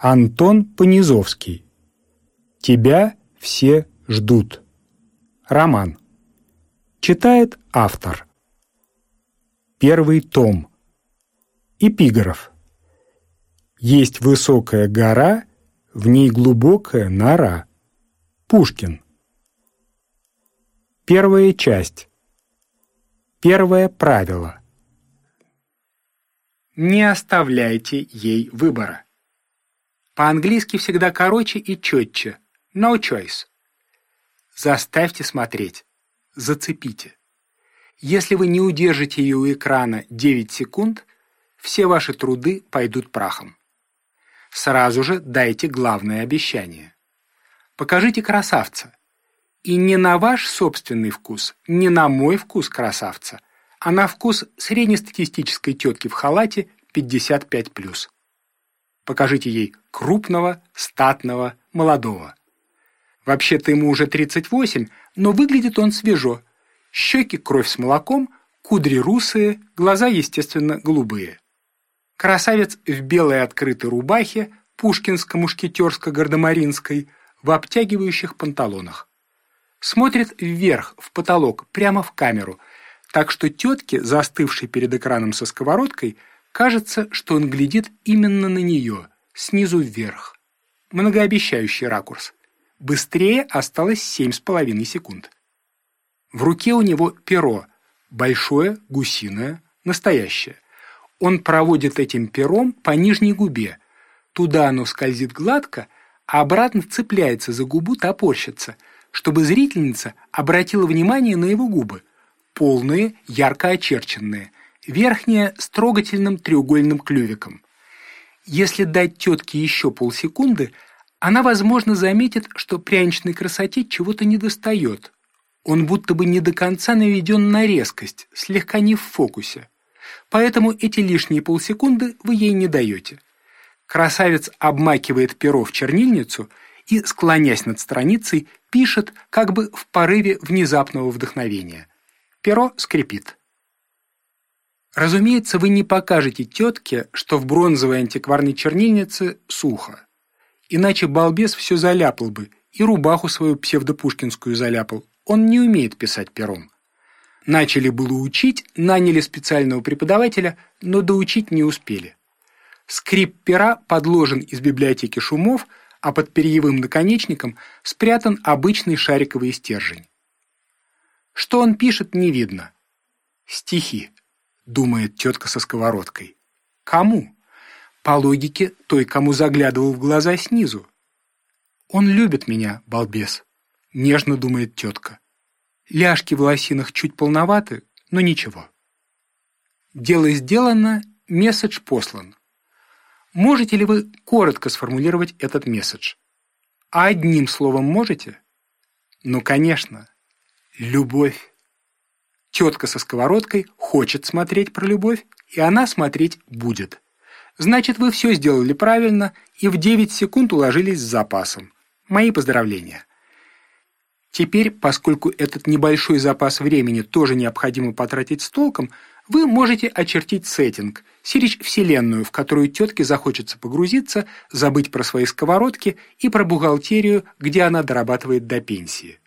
Антон Понизовский. Тебя все ждут. Роман. Читает автор. Первый том. Эпиграф. Есть высокая гора, в ней глубокая нора. Пушкин. Первая часть. Первое правило. Не оставляйте ей выбора. По-английски всегда короче и четче. No choice. Заставьте смотреть. Зацепите. Если вы не удержите ее у экрана 9 секунд, все ваши труды пойдут прахом. Сразу же дайте главное обещание. Покажите красавца. И не на ваш собственный вкус, не на мой вкус красавца, а на вкус среднестатистической тетки в халате 55+. Покажите ей крупного, статного, молодого. Вообще-то ему уже 38, но выглядит он свежо. Щеки кровь с молоком, кудри русые, глаза, естественно, голубые. Красавец в белой открытой рубахе, пушкинско-мушкетерско-гардемаринской, в обтягивающих панталонах. Смотрит вверх, в потолок, прямо в камеру, так что тетке, застывшей перед экраном со сковородкой, кажется, что он глядит именно на нее, снизу вверх. Многообещающий ракурс. Быстрее осталось семь с половиной секунд. В руке у него перо, большое, гусиное, настоящее – он проводит этим пером по нижней губе. Туда оно скользит гладко, а обратно цепляется за губу, топорщится, чтобы зрительница обратила внимание на его губы. Полные, ярко очерченные, верхняя с трогательным треугольным клювиком. Если дать тетке еще полсекунды, она, возможно, заметит, что пряничной красоте чего-то недостает. Он будто бы не до конца наведен на резкость, слегка не в фокусе поэтому эти лишние полсекунды вы ей не даете. Красавец обмакивает перо в чернильницу и, склонясь над страницей, пишет как бы в порыве внезапного вдохновения. Перо скрипит. Разумеется, вы не покажете тетке, что в бронзовой антикварной чернильнице сухо. Иначе балбес все заляпал бы, и рубаху свою псевдопушкинскую заляпал. Он не умеет писать пером. Начали было учить, наняли специального преподавателя, но доучить не успели. Скрип пера подложен из библиотеки шумов, а под перьевым наконечником спрятан обычный шариковый стержень. Что он пишет, не видно. «Стихи», — думает тетка со сковородкой. «Кому?» По логике, той, кому заглядывал в глаза снизу. «Он любит меня, балбес», — нежно думает тетка. Ляжки в лосинах чуть полноваты, но ничего. Дело сделано, месседж послан. Можете ли вы коротко сформулировать этот месседж? Одним словом можете? Ну, конечно. Любовь. Тетка со сковородкой хочет смотреть про любовь, и она смотреть будет. Значит, вы все сделали правильно и в 9 секунд уложились с запасом. Мои поздравления. Теперь, поскольку этот небольшой запас времени тоже необходимо потратить с толком, вы можете очертить сеттинг, сирич вселенную, в которую тетке захочется погрузиться, забыть про свои сковородки и про бухгалтерию, где она дорабатывает до пенсии.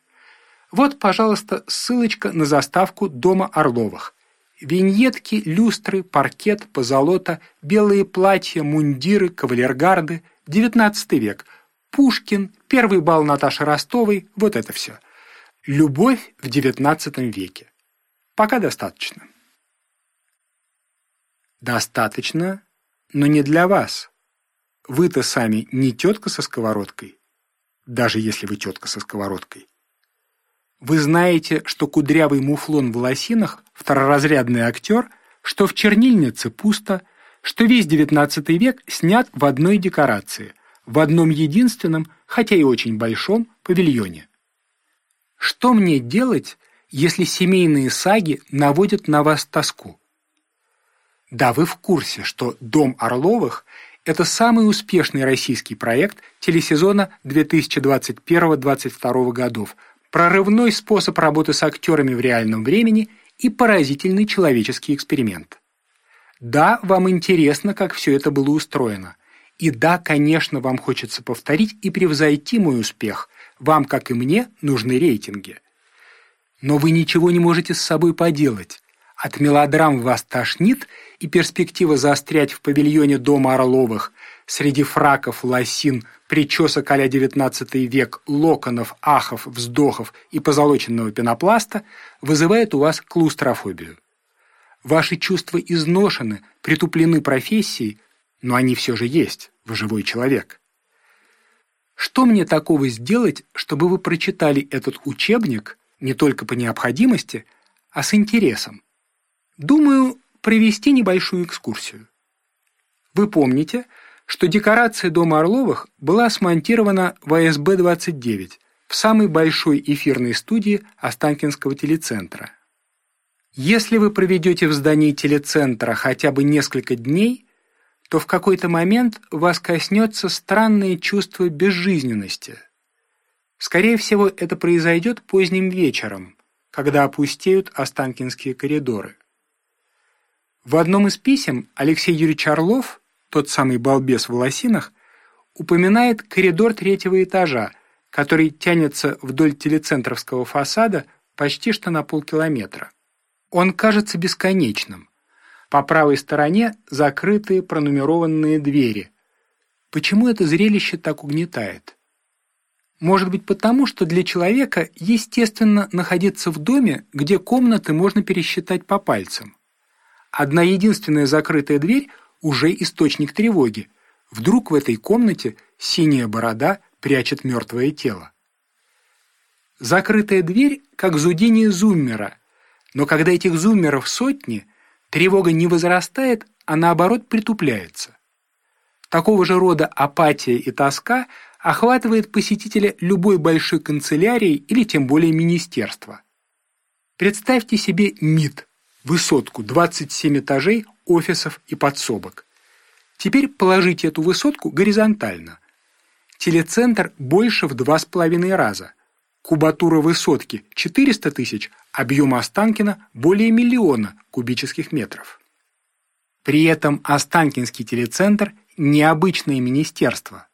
Вот, пожалуйста, ссылочка на заставку «Дома Орловых». Виньетки, люстры, паркет, позолота, белые платья, мундиры, кавалергарды, XIX век – Пушкин, первый бал Наташи Ростовой, вот это все. Любовь в XIX веке. Пока достаточно. Достаточно, но не для вас. Вы-то сами не тетка со сковородкой, даже если вы тетка со сковородкой. Вы знаете, что кудрявый муфлон в лосинах – второразрядный актер, что в чернильнице пусто, что весь XIX век снят в одной декорации – в одном единственном, хотя и очень большом, павильоне. Что мне делать, если семейные саги наводят на вас тоску? Да, вы в курсе, что «Дом Орловых» — это самый успешный российский проект телесезона 2021-2022 годов, прорывной способ работы с актерами в реальном времени и поразительный человеческий эксперимент. Да, вам интересно, как все это было устроено И да, конечно, вам хочется повторить и превзойти мой успех. Вам, как и мне, нужны рейтинги. Но вы ничего не можете с собой поделать. От мелодрам вас тошнит, и перспектива заострять в павильоне дома Орловых среди фраков, лосин, причесок а-ля XIX век, локонов, ахов, вздохов и позолоченного пенопласта вызывает у вас клаустрофобию. Ваши чувства изношены, притуплены профессией, но они все же есть, вы живой человек. Что мне такого сделать, чтобы вы прочитали этот учебник не только по необходимости, а с интересом? Думаю, провести небольшую экскурсию. Вы помните, что декорация дома Орловых была смонтирована в АСБ-29 в самой большой эфирной студии Останкинского телецентра. Если вы проведете в здании телецентра хотя бы несколько дней, то в какой-то момент вас коснется странное чувство безжизненности. Скорее всего, это произойдет поздним вечером, когда опустеют Останкинские коридоры. В одном из писем Алексей Юрьевич Орлов, тот самый балбес в лосинах, упоминает коридор третьего этажа, который тянется вдоль телецентровского фасада почти что на полкилометра. Он кажется бесконечным. По правой стороне закрытые пронумерованные двери. Почему это зрелище так угнетает? Может быть потому, что для человека естественно находиться в доме, где комнаты можно пересчитать по пальцам. Одна единственная закрытая дверь уже источник тревоги. Вдруг в этой комнате синяя борода прячет мертвое тело. Закрытая дверь, как зудение зуммера, но когда этих зуммеров сотни, тревога не возрастает, а наоборот притупляется. Такого же рода апатия и тоска охватывает посетителя любой большой канцелярии или тем более министерства. Представьте себе МИД – высотку 27 этажей, офисов и подсобок. Теперь положите эту высотку горизонтально. Телецентр больше в два с половиной раза. Кубатура высотки 400 тысяч, объем Останкина более миллиона кубических метров. При этом Останкинский телецентр – необычное министерство.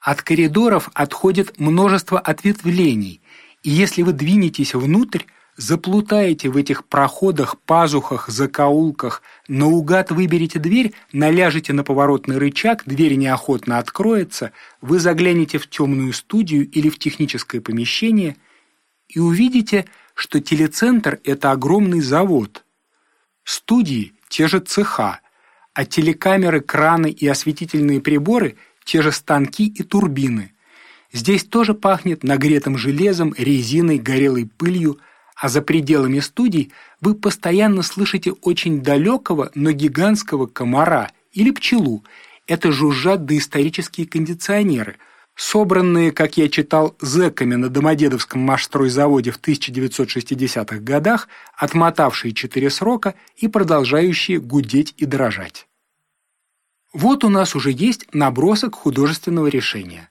От коридоров отходит множество ответвлений, и если вы двинетесь внутрь, Заплутаете в этих проходах, пазухах, закоулках, наугад выберете дверь, наляжете на поворотный рычаг, дверь неохотно откроется, вы заглянете в темную студию или в техническое помещение и увидите, что телецентр – это огромный завод. Студии – те же цеха, а телекамеры, краны и осветительные приборы – те же станки и турбины. Здесь тоже пахнет нагретым железом, резиной, горелой пылью – а за пределами студий вы постоянно слышите очень далекого, но гигантского комара или пчелу. Это жужжат доисторические кондиционеры, собранные, как я читал, зэками на Домодедовском машстройзаводе в 1960-х годах, отмотавшие четыре срока и продолжающие гудеть и дрожать. Вот у нас уже есть набросок художественного решения.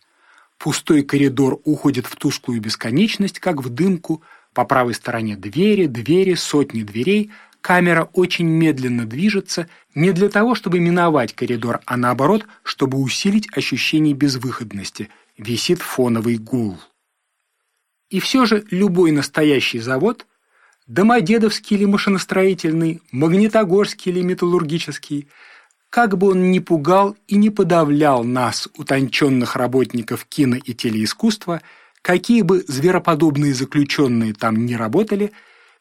Пустой коридор уходит в тусклую бесконечность, как в дымку, по правой стороне двери, двери, сотни дверей. Камера очень медленно движется, не для того, чтобы миновать коридор, а наоборот, чтобы усилить ощущение безвыходности. Висит фоновый гул. И все же любой настоящий завод, Домодедовский или машиностроительный, Магнитогорский или металлургический, как бы он ни пугал и не подавлял нас, утонченных работников кино и телеискусства, Какие бы звероподобные заключенные там ни работали,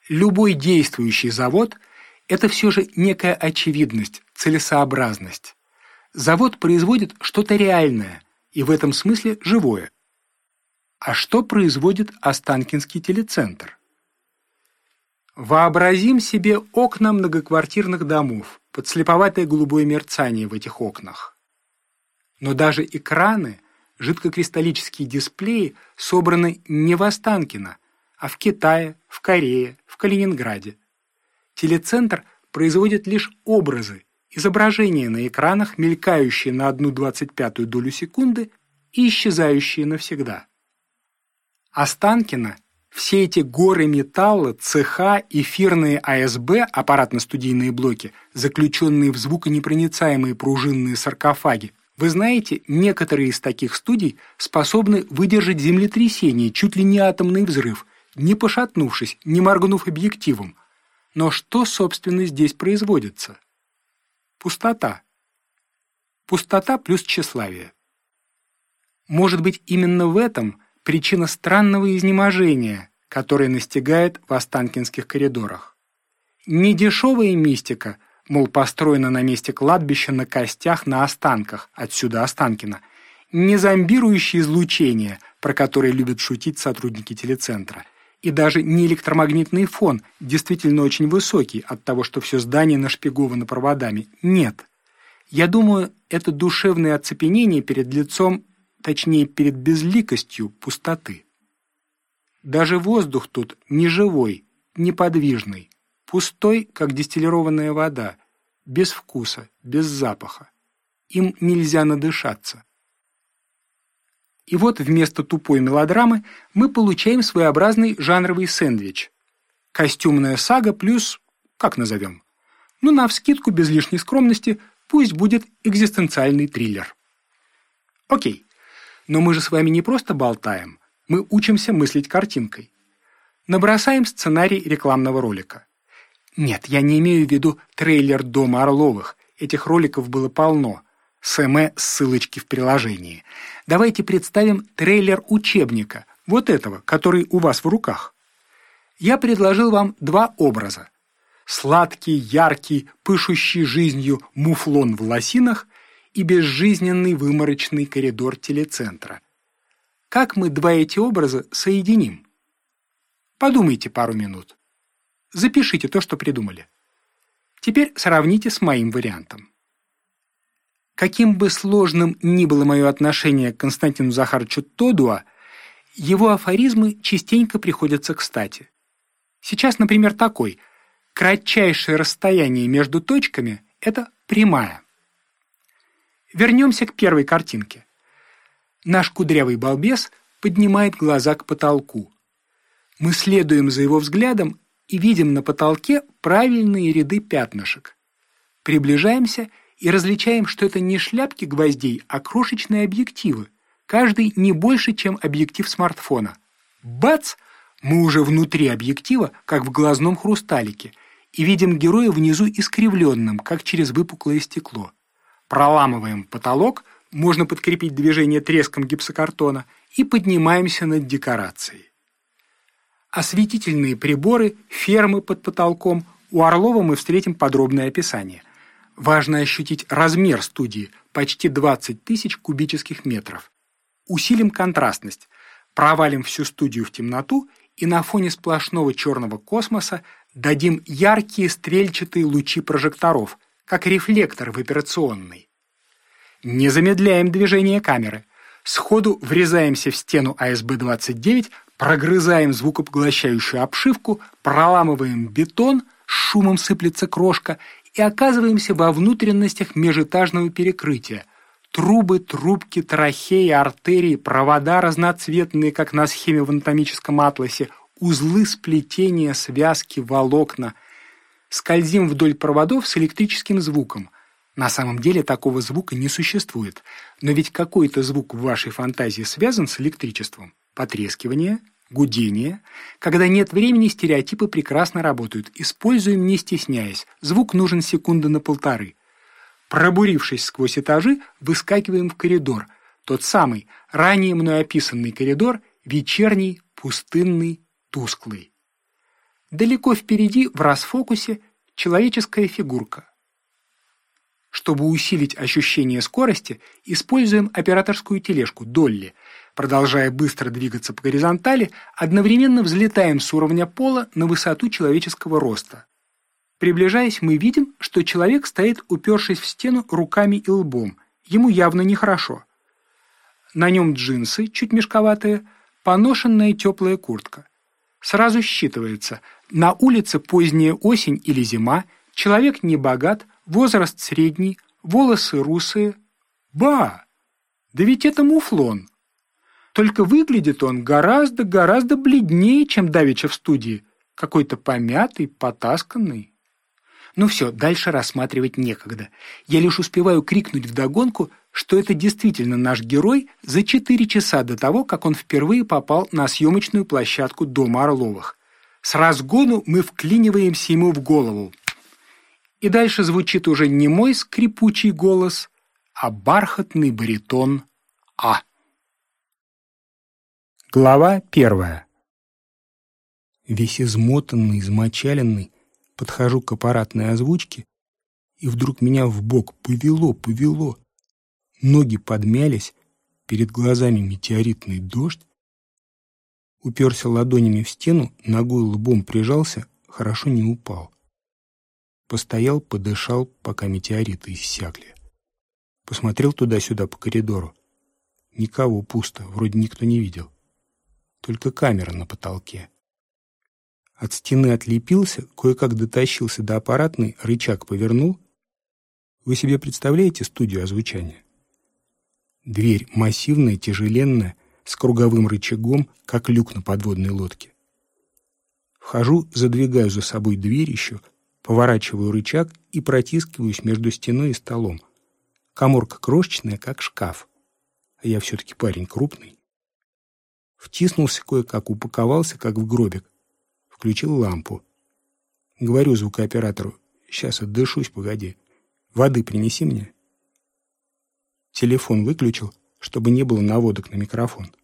любой действующий завод – это все же некая очевидность, целесообразность. Завод производит что-то реальное и в этом смысле живое. А что производит Останкинский телецентр? Вообразим себе окна многоквартирных домов, подслеповатое голубое мерцание в этих окнах. Но даже экраны жидкокристаллические дисплеи собраны не в Останкино, а в Китае, в Корее, в Калининграде. Телецентр производит лишь образы, изображения на экранах, мелькающие на одну двадцать пятую долю секунды и исчезающие навсегда. Останкино все эти горы металла, цеха, эфирные АСБ, аппаратно-студийные блоки, заключенные в звуконепроницаемые пружинные саркофаги, Вы знаете, некоторые из таких студий способны выдержать землетрясение, чуть ли не атомный взрыв, не пошатнувшись, не моргнув объективом. Но что, собственно, здесь производится? Пустота. Пустота плюс тщеславие. Может быть, именно в этом причина странного изнеможения, которое настигает в Останкинских коридорах. Не дешевая мистика, мол, построена на месте кладбища на костях на останках, отсюда Останкино, не зомбирующее излучение, про которое любят шутить сотрудники телецентра, и даже не электромагнитный фон, действительно очень высокий от того, что все здание нашпиговано проводами. Нет. Я думаю, это душевное оцепенение перед лицом точнее перед безликостью пустоты. Даже воздух тут не живой, неподвижный, пустой, как дистиллированная вода, без вкуса, без запаха. Им нельзя надышаться. И вот вместо тупой мелодрамы мы получаем своеобразный жанровый сэндвич. Костюмная сага плюс, как назовем? Ну, навскидку, без лишней скромности, пусть будет экзистенциальный триллер. Окей, но мы же с вами не просто болтаем, мы учимся мыслить картинкой. Набросаем сценарий рекламного ролика. Нет, я не имею в виду трейлер «Дома Орловых». Этих роликов было полно. СМ ссылочки в приложении. Давайте представим трейлер учебника, вот этого, который у вас в руках. Я предложил вам два образа. Сладкий, яркий, пышущий жизнью муфлон в лосинах и безжизненный выморочный коридор телецентра. Как мы два эти образа соединим? Подумайте пару минут. Запишите то, что придумали. Теперь сравните с моим вариантом. Каким бы сложным ни было мое отношение к Константину Захаровичу Тодуа, его афоризмы частенько приходятся кстати. Сейчас, например, такой. Кратчайшее расстояние между точками – это прямая. Вернемся к первой картинке. Наш кудрявый балбес поднимает глаза к потолку. Мы следуем за его взглядом и видим на потолке правильные ряды пятнышек. Приближаемся и различаем, что это не шляпки гвоздей, а крошечные объективы, каждый не больше, чем объектив смартфона. Бац! Мы уже внутри объектива, как в глазном хрусталике, и видим героя внизу искривленным, как через выпуклое стекло. Проламываем потолок, можно подкрепить движение треском гипсокартона и поднимаемся над декорацией. Осветительные приборы, фермы под потолком. У Орлова мы встретим подробное описание. Важно ощутить размер студии – почти 20 тысяч кубических метров. Усилим контрастность, провалим всю студию в темноту и на фоне сплошного черного космоса дадим яркие стрельчатые лучи прожекторов, как рефлектор в операционной. Не замедляем движение камеры. Сходу врезаемся в стену АСБ-29, прогрызаем звукопоглощающую обшивку, проламываем бетон, шумом сыплется крошка и оказываемся во внутренностях межэтажного перекрытия. Трубы, трубки, трахеи, артерии, провода разноцветные, как на схеме в анатомическом атласе, узлы сплетения, связки, волокна. Скользим вдоль проводов с электрическим звуком. На самом деле такого звука не существует, но ведь какой-то звук в вашей фантазии связан с электричеством. Потрескивание, гудение. Когда нет времени, стереотипы прекрасно работают. Используем, не стесняясь. Звук нужен секунды на полторы. Пробурившись сквозь этажи, выскакиваем в коридор. Тот самый, ранее мной описанный коридор, вечерний, пустынный, тусклый. Далеко впереди, в расфокусе, человеческая фигурка. Чтобы усилить ощущение скорости, используем операторскую тележку «Долли», Продолжая быстро двигаться по горизонтали, одновременно взлетаем с уровня пола на высоту человеческого роста. Приближаясь, мы видим, что человек стоит, упершись в стену руками и лбом. Ему явно нехорошо. На нем джинсы, чуть мешковатые, поношенная теплая куртка. Сразу считывается, на улице поздняя осень или зима, человек не богат, возраст средний, волосы русые. Ба! Да ведь это муфлон! Только выглядит он гораздо-гораздо бледнее, чем давеча в студии. Какой-то помятый, потасканный. Ну все, дальше рассматривать некогда. Я лишь успеваю крикнуть вдогонку, что это действительно наш герой за 4 часа до того, как он впервые попал на съемочную площадку Дома Орловых. С разгону мы вклиниваемся ему в голову. И дальше звучит уже не мой скрипучий голос, а бархатный баритон А. Глава первая. Весь измотанный, измочаленный, подхожу к аппаратной озвучке, и вдруг меня в бок повело, повело. Ноги подмялись, перед глазами метеоритный дождь. Уперся ладонями в стену, ногой лбом прижался, хорошо не упал. Постоял, подышал, пока метеориты иссякли. Посмотрел туда-сюда по коридору. Никого пусто, вроде никто не видел. Только камера на потолке. От стены отлепился, кое-как дотащился до аппаратной, рычаг повернул. Вы себе представляете студию озвучания? Дверь массивная, тяжеленная, с круговым рычагом, как люк на подводной лодке. Вхожу, задвигаю за собой дверь еще, поворачиваю рычаг и протискиваюсь между стеной и столом. Коморка крошечная, как шкаф. А я все-таки парень крупный. Втиснулся кое-как, упаковался, как в гробик включил лампу. Говорю звукооператору, сейчас отдышусь, погоди. Воды принеси мне. Телефон выключил, чтобы не было наводок на микрофон.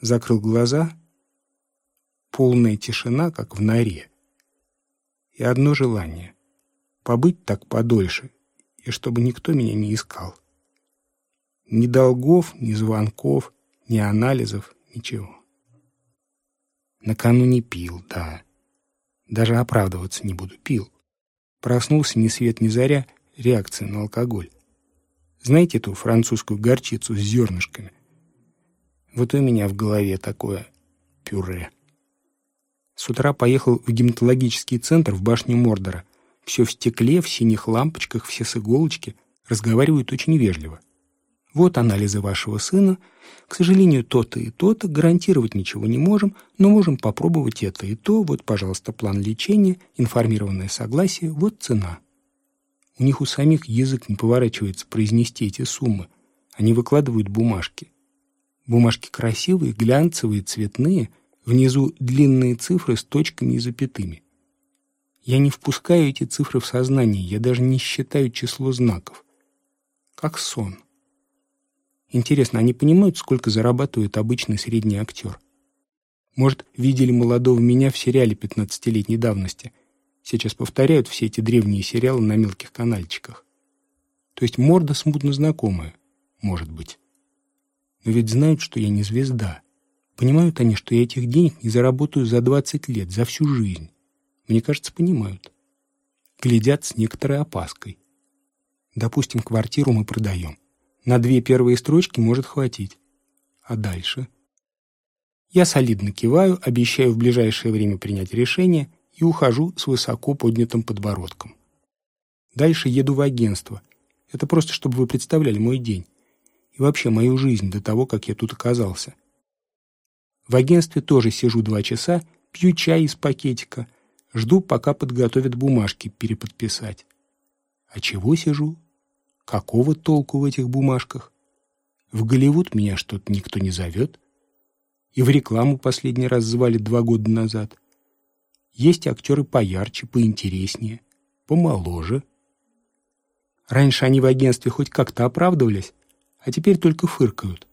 Закрыл глаза. Полная тишина, как в норе. И одно желание — побыть так подольше, и чтобы никто меня не искал. Ни долгов, ни звонков, ни анализов, ничего. Накануне пил, да. Даже оправдываться не буду, пил. Проснулся ни свет ни заря, реакция на алкоголь. Знаете эту французскую горчицу с зернышками? Вот у меня в голове такое пюре. С утра поехал в гематологический центр в башню Мордора. Все в стекле, в синих лампочках, все с иголочки. Разговаривают очень вежливо. Вот анализы вашего сына. К сожалению, то-то и то-то. Гарантировать ничего не можем, но можем попробовать это и то. Вот, пожалуйста, план лечения, информированное согласие, вот цена. У них у самих язык не поворачивается произнести эти суммы. Они выкладывают бумажки. Бумажки красивые, глянцевые, цветные. Внизу длинные цифры с точками и запятыми. Я не впускаю эти цифры в сознание, я даже не считаю число знаков. Как сон. Интересно, они понимают, сколько зарабатывает обычный средний актер? Может, видели молодого меня в сериале 15-летней давности? Сейчас повторяют все эти древние сериалы на мелких канальчиках. То есть морда смутно знакомая, может быть. Но ведь знают, что я не звезда. Понимают они, что я этих денег не заработаю за 20 лет, за всю жизнь. Мне кажется, понимают. Глядят с некоторой опаской. Допустим, квартиру мы продаем. На две первые строчки может хватить. А дальше? Я солидно киваю, обещаю в ближайшее время принять решение и ухожу с высоко поднятым подбородком. Дальше еду в агентство. Это просто, чтобы вы представляли мой день. И вообще мою жизнь до того, как я тут оказался. В агентстве тоже сижу два часа, пью чай из пакетика, жду, пока подготовят бумажки переподписать. А чего сижу? Какого толку в этих бумажках? В Голливуд меня что-то никто не зовет. И в рекламу последний раз звали два года назад. Есть актеры поярче, поинтереснее, помоложе. Раньше они в агентстве хоть как-то оправдывались, а теперь только фыркают.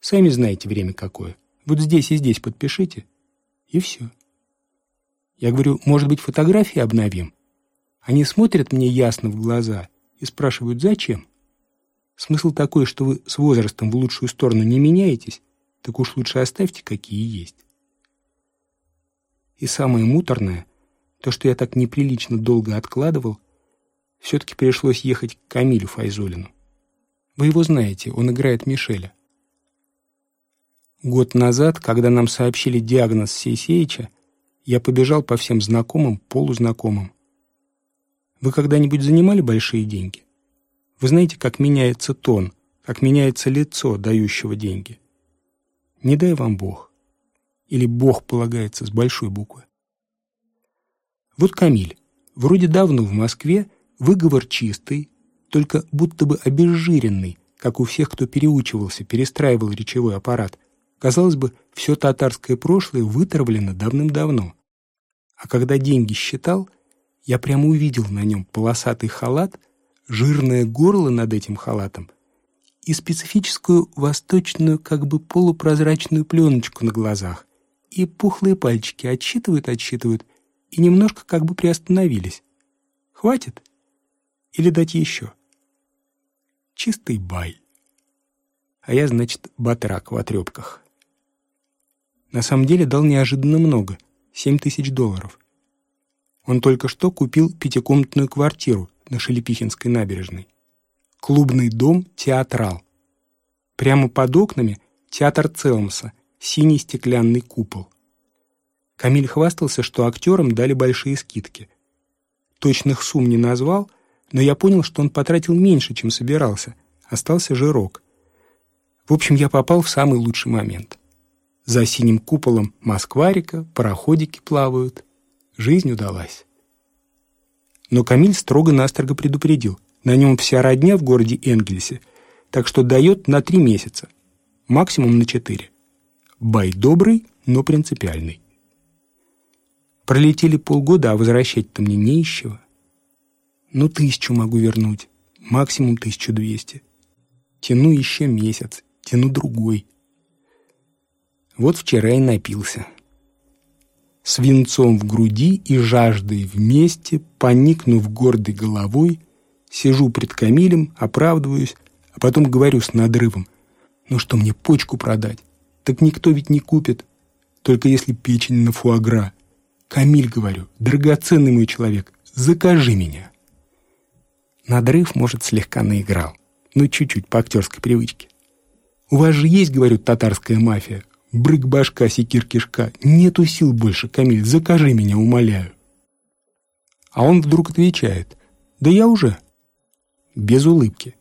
Сами знаете время какое. Вот здесь и здесь подпишите, и все. Я говорю, может быть, фотографии обновим? Они смотрят мне ясно в глаза и спрашивают, зачем? Смысл такой, что вы с возрастом в лучшую сторону не меняетесь, так уж лучше оставьте, какие есть. И самое муторное, то, что я так неприлично долго откладывал, все-таки пришлось ехать к Камилю Файзулину. Вы его знаете, он играет Мишеля. Год назад, когда нам сообщили диагноз Сейсеича, я побежал по всем знакомым, полузнакомым. Вы когда-нибудь занимали большие деньги? Вы знаете, как меняется тон, как меняется лицо дающего деньги? Не дай вам Бог. Или Бог полагается с большой буквы. Вот Камиль. Вроде давно в Москве, выговор чистый, только будто бы обезжиренный, как у всех, кто переучивался, перестраивал речевой аппарат. Казалось бы, все татарское прошлое вытравлено давным-давно. А когда деньги считал, я прямо увидел на нем полосатый халат, жирное горло над этим халатом и специфическую восточную, как бы полупрозрачную пленочку на глазах. И пухлые пальчики отсчитывают, отсчитывают, и немножко как бы приостановились. Хватит? Или дать еще? Чистый бай. А я, значит, батрак в отрепках. На самом деле дал неожиданно много — семь тысяч долларов. Он только что купил пятикомнатную квартиру на Шелепихинской набережной. Клубный дом «Театрал». Прямо под окнами театр Целмса, синий стеклянный купол. Камиль хвастался, что актерам дали большие скидки. Точных сумм не назвал, но я понял, что он потратил меньше, чем собирался. Остался жирок. В общем, я попал в самый лучший момент. За синим куполом Москварика, пароходики плавают. Жизнь удалась. Но Камиль строго-настрого предупредил. На нем вся родня в городе Энгельсе, так что дает на три месяца, максимум на четыре. Бай добрый, но принципиальный. Пролетели полгода, а возвращать-то мне не из чего. Ну, тысячу могу вернуть, максимум тысячу двести. Тяну еще месяц, тяну другой. Вот вчера и напился. С венцом в груди и жаждой вместе, поникнув гордой головой, сижу пред Камилем, оправдываюсь, а потом говорю с надрывом. Ну что, мне почку продать? Так никто ведь не купит, только если печень на фуагра. Камиль, говорю, драгоценный мой человек, закажи меня. Надрыв, может, слегка наиграл, но чуть-чуть по актерской привычке. У вас же есть, говорю, татарская мафия, брык-башка, секир-кишка. Нету сил больше, Камиль, закажи меня, умоляю. А он вдруг отвечает, да я уже. Без улыбки.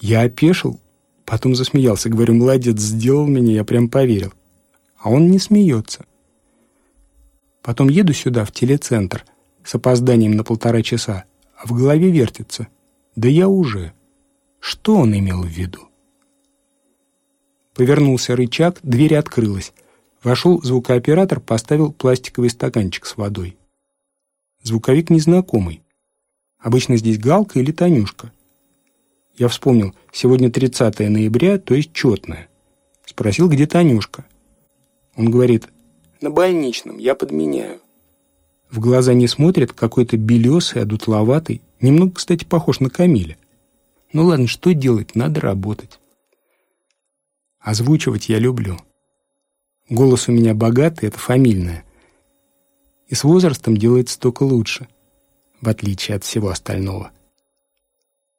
Я опешил, потом засмеялся, говорю, молодец, сделал меня, я прям поверил. А он не смеется. Потом еду сюда, в телецентр, с опозданием на полтора часа, а в голове вертится. Да я уже. Что он имел в виду? Повернулся рычаг, дверь открылась. Вошел звукооператор, поставил пластиковый стаканчик с водой. Звуковик незнакомый. Обычно здесь Галка или Танюшка. Я вспомнил, сегодня 30 ноября, то есть четное. Спросил, где Танюшка. Он говорит, на больничном, я подменяю. В глаза не смотрит, какой-то белесый, одутловатый. Немного, кстати, похож на Камиля. Ну ладно, что делать, надо работать. Озвучивать я люблю. Голос у меня богатый, это фамильное. И с возрастом делается только лучше, в отличие от всего остального.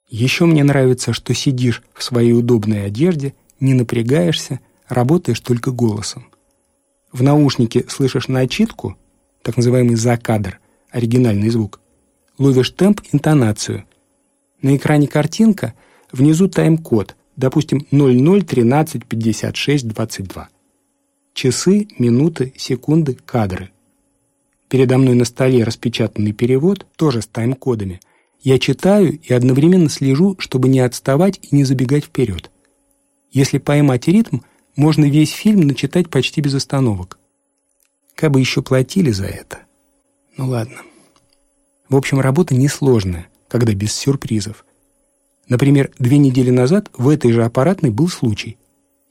Еще мне нравится, что сидишь в своей удобной одежде, не напрягаешься, работаешь только голосом. В наушнике слышишь начитку, так называемый закадр, оригинальный звук. Ловишь темп, интонацию. На экране картинка, внизу тайм-код, допустим, 00135622. Часы, минуты, секунды, кадры. Передо мной на столе распечатанный перевод, тоже с тайм-кодами. Я читаю и одновременно слежу, чтобы не отставать и не забегать вперед. Если поймать ритм, можно весь фильм начитать почти без остановок. Как бы еще платили за это. Ну ладно. В общем, работа несложная, когда без сюрпризов. Например, две недели назад в этой же аппаратной был случай.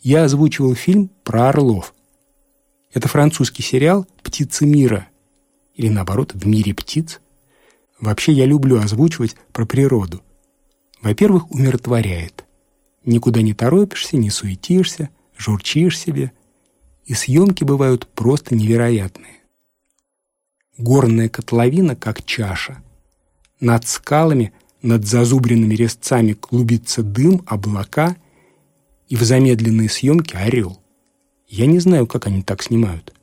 Я озвучивал фильм про орлов. Это французский сериал «Птицы мира». Или наоборот, «В мире птиц». Вообще я люблю озвучивать про природу. Во-первых, умиротворяет. Никуда не торопишься, не суетишься, журчишь себе, и съемки бывают просто невероятные. Горная котловина, как чаша. Над скалами, над зазубренными резцами клубится дым, облака, и в замедленной съемке орел. Я не знаю, как они так снимают.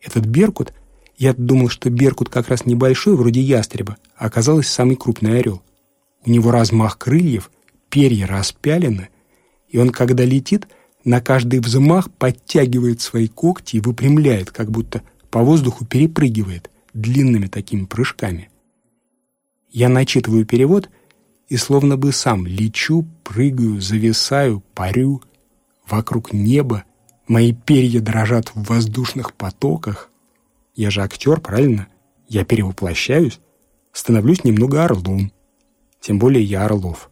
Этот беркут, я думал, что беркут как раз небольшой, вроде ястреба, а оказалось самый крупный орел. У него размах крыльев, перья распялены, и он, когда летит, на каждый взмах подтягивает свои когти и выпрямляет, как будто по воздуху перепрыгивает длинными такими прыжками. Я начитываю перевод и словно бы сам лечу, прыгаю, зависаю, парю. Вокруг неба мои перья дрожат в воздушных потоках. Я же актер, правильно? Я перевоплощаюсь, становлюсь немного орлом. Тем более я Орлов.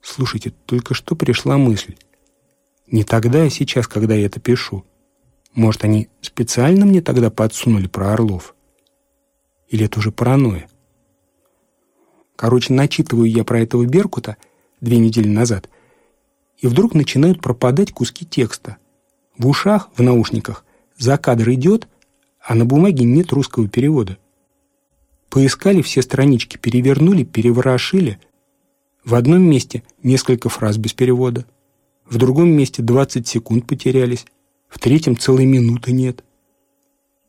Слушайте, только что пришла мысль. Не тогда, а сейчас, когда я это пишу. Может, они специально мне тогда подсунули про Орлов? Или это уже паранойя? Короче, начитываю я про этого Беркута две недели назад, и вдруг начинают пропадать куски текста. В ушах, в наушниках, за кадр идет, а на бумаге нет русского перевода. Поискали все странички, перевернули, переворошили. В одном месте несколько фраз без перевода, в другом месте 20 секунд потерялись, в третьем целой минуты нет.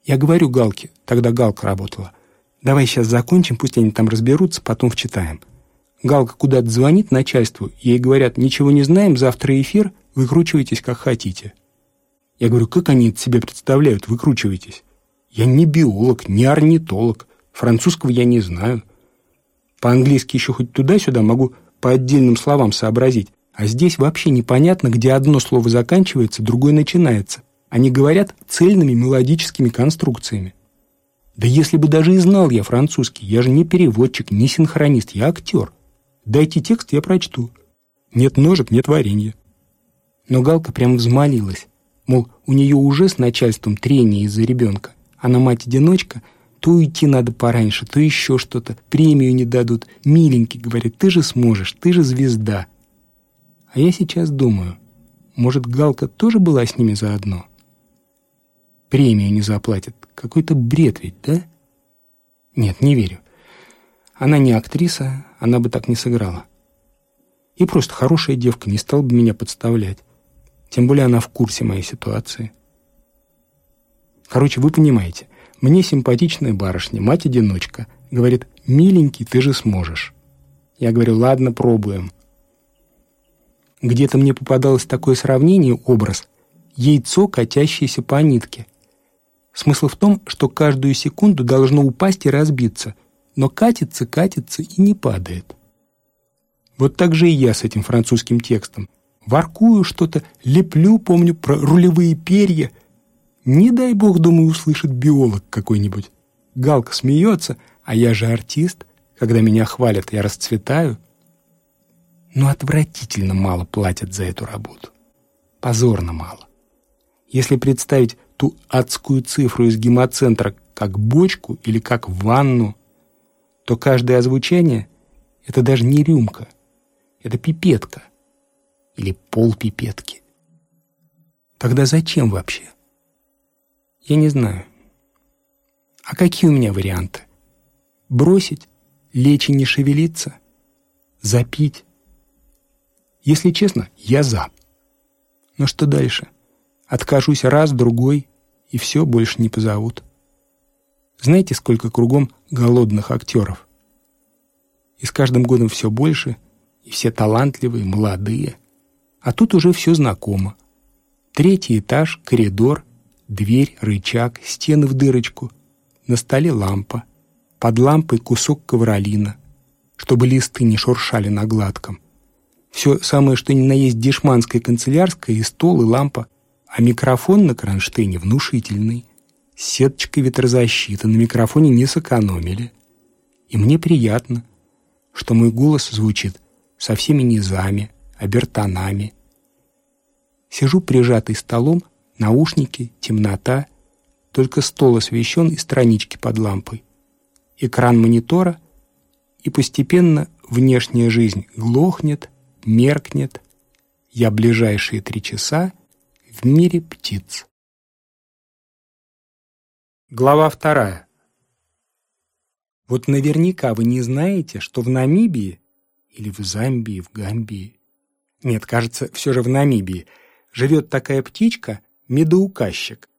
Я говорю Галке, тогда Галка работала, Давай сейчас закончим, пусть они там разберутся, потом вчитаем. Галка куда-то звонит начальству, ей говорят, ничего не знаем, завтра эфир, выкручивайтесь как хотите. Я говорю, как они это себе представляют, выкручивайтесь? Я не биолог, не орнитолог, французского я не знаю. По-английски еще хоть туда-сюда могу по отдельным словам сообразить, а здесь вообще непонятно, где одно слово заканчивается, другое начинается. Они говорят цельными мелодическими конструкциями. Да если бы даже и знал я французский, я же не переводчик, не синхронист, я актер. Дайте текст, я прочту. Нет ножек, нет варенья. Но Галка прям взмолилась. Мол, у нее уже с начальством трение из-за ребенка. Она мать-одиночка, то уйти надо пораньше, то еще что-то. Премию не дадут. Миленький, говорит, ты же сможешь, ты же звезда. А я сейчас думаю, может, Галка тоже была с ними заодно? Премию не заплатят. Какой-то бред ведь, да? Нет, не верю. Она не актриса, она бы так не сыграла. И просто хорошая девка, не стала бы меня подставлять. Тем более она в курсе моей ситуации. Короче, вы понимаете, мне симпатичная барышня, мать-одиночка, говорит, миленький, ты же сможешь. Я говорю, ладно, пробуем. Где-то мне попадалось такое сравнение, образ, яйцо, катящееся по нитке – Смысл в том, что каждую секунду должно упасть и разбиться, но катится, катится и не падает. Вот так же и я с этим французским текстом. Воркую что-то, леплю, помню, про рулевые перья. Не дай бог, думаю, услышит биолог какой-нибудь. Галка смеется, а я же артист. Когда меня хвалят, я расцветаю. Но отвратительно мало платят за эту работу. Позорно мало. Если представить ту адскую цифру из гемоцентра как бочку или как ванну, то каждое озвучение — это даже не рюмка, это пипетка или полпипетки. Тогда зачем вообще? Я не знаю. А какие у меня варианты? Бросить? Лечь и не шевелиться? Запить? Если честно, я за. Но что дальше? Откажусь раз, другой, и все, больше не позовут. Знаете, сколько кругом голодных актеров? И с каждым годом все больше, и все талантливые, молодые. А тут уже все знакомо. Третий этаж, коридор, дверь, рычаг, стены в дырочку. На столе лампа. Под лампой кусок ковролина, чтобы листы не шуршали на гладком. Все самое, что ни на есть дешманское канцелярское, и стол, и лампа а микрофон на кронштейне внушительный. Сеточка ветрозащиты на микрофоне не сэкономили. И мне приятно, что мой голос звучит со всеми низами, обертонами. Сижу прижатый столом, наушники, темнота, только стол освещен и странички под лампой. Экран монитора, и постепенно внешняя жизнь глохнет, меркнет. Я ближайшие три часа в мире птиц. Глава вторая. Вот наверняка вы не знаете, что в Намибии или в Замбии, в Гамбии, нет, кажется, все же в Намибии, живет такая птичка – медоуказчик.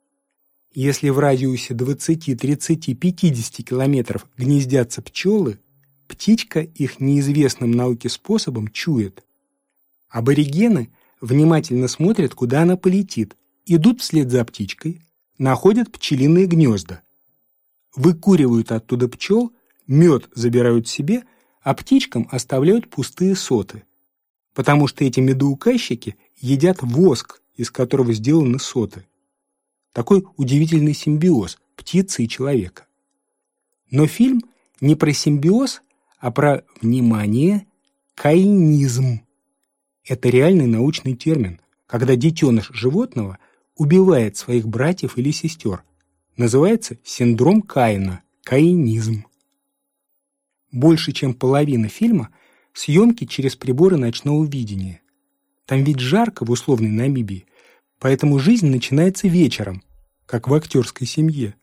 Если в радиусе 20, 30, 50 километров гнездятся пчелы, птичка их неизвестным науке способом чует. Аборигены внимательно смотрят, куда она полетит, идут вслед за птичкой, находят пчелиные гнезда, выкуривают оттуда пчел, мед забирают себе, а птичкам оставляют пустые соты, потому что эти медоуказчики едят воск, из которого сделаны соты. Такой удивительный симбиоз птицы и человека. Но фильм не про симбиоз, а про, внимание, каинизм. Это реальный научный термин, когда детеныш животного убивает своих братьев или сестер. Называется синдром Каина, каинизм. Больше чем половина фильма – съемки через приборы ночного видения. Там ведь жарко в условной Намибии, поэтому жизнь начинается вечером, как в актерской семье.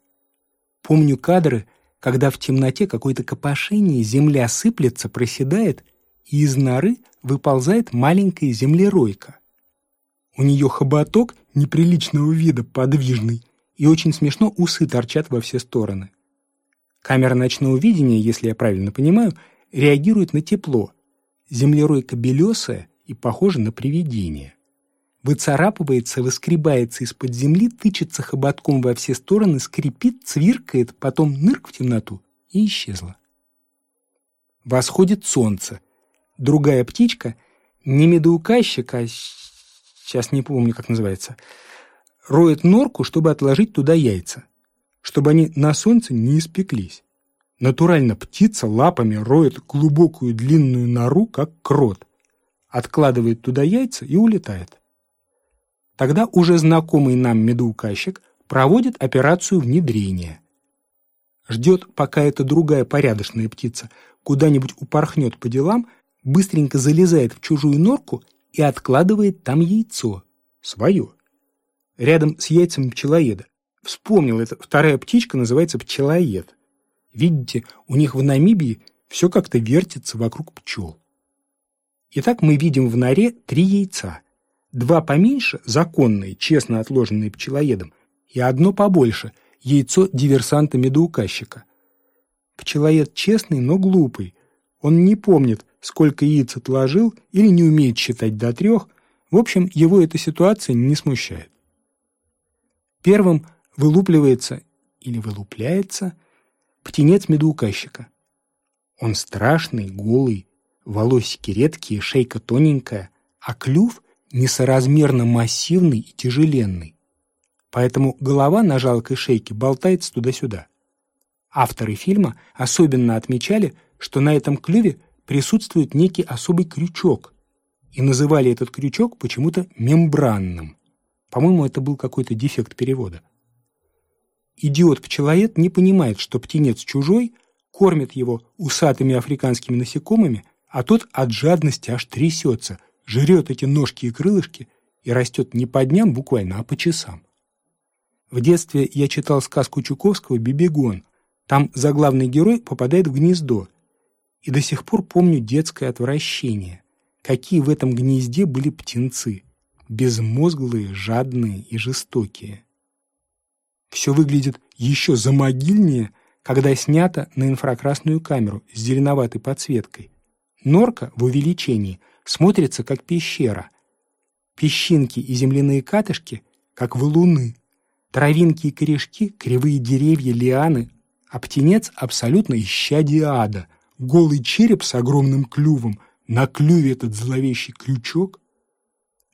Помню кадры, когда в темноте какое-то копошение, земля сыплется, проседает, и из норы выползает маленькая землеройка. У нее хоботок неприличного вида, подвижный, и очень смешно усы торчат во все стороны. Камера ночного видения, если я правильно понимаю, реагирует на тепло. Землеройка белесая и похожа на привидение. Выцарапывается, выскребается из-под земли, тычется хоботком во все стороны, скрипит, цвиркает, потом нырк в темноту и исчезла. Восходит солнце. Другая птичка, не медоуказчик, а сейчас не помню, как называется, роет норку, чтобы отложить туда яйца, чтобы они на солнце не испеклись. Натурально птица лапами роет глубокую длинную нору, как крот, откладывает туда яйца и улетает. Тогда уже знакомый нам медоуказчик проводит операцию внедрения. Ждет, пока эта другая порядочная птица куда-нибудь упорхнет по делам, быстренько залезает в чужую норку и откладывает там яйцо. Свое. Рядом с яйцем пчелоеда. Вспомнил, это вторая птичка называется пчелоед. Видите, у них в Намибии все как-то вертится вокруг пчел. Итак, мы видим в норе три яйца. Два поменьше, законные, честно отложенные пчелоедом, и одно побольше, яйцо диверсанта-медоуказчика. Пчелоед честный, но глупый. Он не помнит, сколько яиц отложил или не умеет считать до трех. В общем, его эта ситуация не смущает. Первым вылупливается или вылупляется птенец медоуказчика. Он страшный, голый, волосики редкие, шейка тоненькая, а клюв несоразмерно массивный и тяжеленный. Поэтому голова на жалкой шейке болтается туда-сюда. Авторы фильма особенно отмечали, что на этом клюве присутствует некий особый крючок, и называли этот крючок почему-то мембранным. По-моему, это был какой-то дефект перевода. Идиот-пчелоед не понимает, что птенец чужой, кормит его усатыми африканскими насекомыми, а тот от жадности аж трясется, жрет эти ножки и крылышки и растет не по дням буквально, а по часам. В детстве я читал сказку Чуковского «Бибигон». Там заглавный герой попадает в гнездо, и до сих пор помню детское отвращение. Какие в этом гнезде были птенцы, безмозглые, жадные и жестокие. Все выглядит еще замогильнее, когда снято на инфракрасную камеру с зеленоватой подсветкой. Норка в увеличении смотрится как пещера. Песчинки и земляные катышки — как валуны. Травинки и корешки — кривые деревья, лианы, а птенец абсолютно исчадие ада — голый череп с огромным клювом, на клюве этот зловещий крючок.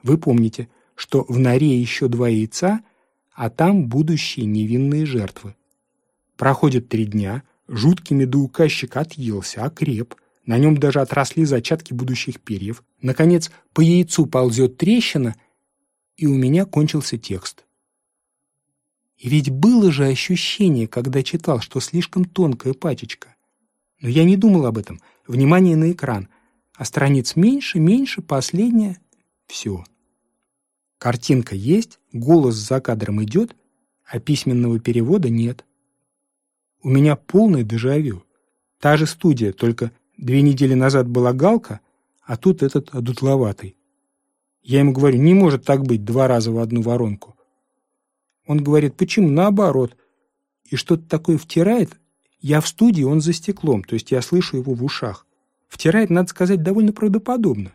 Вы помните, что в норе еще два яйца, а там будущие невинные жертвы. Проходит три дня, жуткий медоуказчик отъелся, окреп, на нем даже отросли зачатки будущих перьев. Наконец, по яйцу ползет трещина, и у меня кончился текст. И ведь было же ощущение, когда читал, что слишком тонкая пачечка. Но я не думал об этом. Внимание на экран. А страниц меньше, меньше, последняя. Все. Картинка есть, голос за кадром идет, а письменного перевода нет. У меня полный дежавю. Та же студия, только две недели назад была Галка, а тут этот одутловатый. Я ему говорю, не может так быть два раза в одну воронку. Он говорит, почему наоборот? И что-то такое втирает, я в студии, он за стеклом, то есть я слышу его в ушах. Втирает, надо сказать, довольно правдоподобно.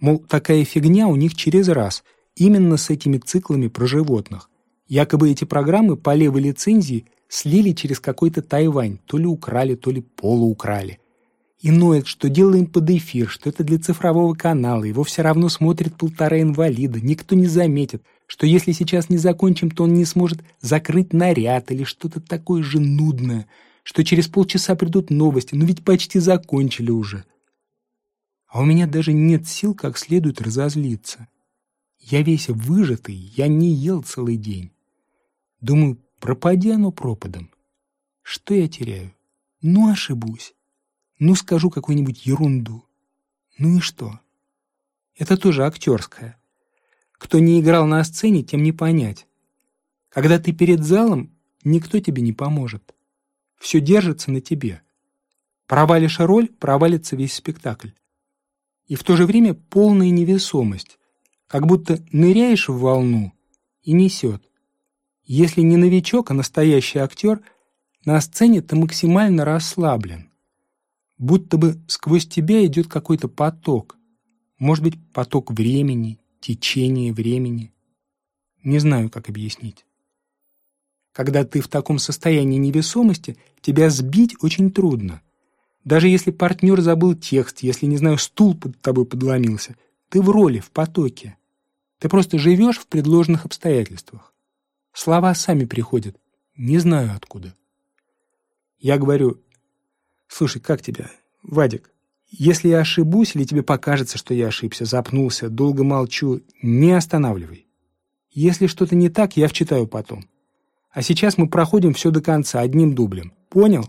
Мол, такая фигня у них через раз, именно с этими циклами про животных. Якобы эти программы по левой лицензии слили через какой-то Тайвань, то ли украли, то ли полуукрали. и ноет, что делаем под эфир, что это для цифрового канала, его все равно смотрит полтора инвалида, никто не заметит, что если сейчас не закончим, то он не сможет закрыть наряд или что-то такое же нудное, что через полчаса придут новости, но ведь почти закончили уже. А у меня даже нет сил как следует разозлиться. Я весь выжатый, я не ел целый день. Думаю, пропади оно пропадом. Что я теряю? Ну, ошибусь. Ну, скажу какую-нибудь ерунду. Ну и что? Это тоже актерское. Кто не играл на сцене, тем не понять. Когда ты перед залом, никто тебе не поможет. Все держится на тебе. Провалишь роль, провалится весь спектакль. И в то же время полная невесомость, как будто ныряешь в волну и несет. Если не новичок, а настоящий актер, на сцене ты максимально расслаблен будто бы сквозь тебя идет какой-то поток. Может быть, поток времени, течение времени. Не знаю, как объяснить. Когда ты в таком состоянии невесомости, тебя сбить очень трудно. Даже если партнер забыл текст, если, не знаю, стул под тобой подломился, ты в роли, в потоке. Ты просто живешь в предложенных обстоятельствах. Слова сами приходят, не знаю откуда. Я говорю, Слушай, как тебя? Вадик, если я ошибусь или тебе покажется, что я ошибся, запнулся, долго молчу, не останавливай. Если что-то не так, я вчитаю потом. А сейчас мы проходим все до конца, одним дублем. Понял?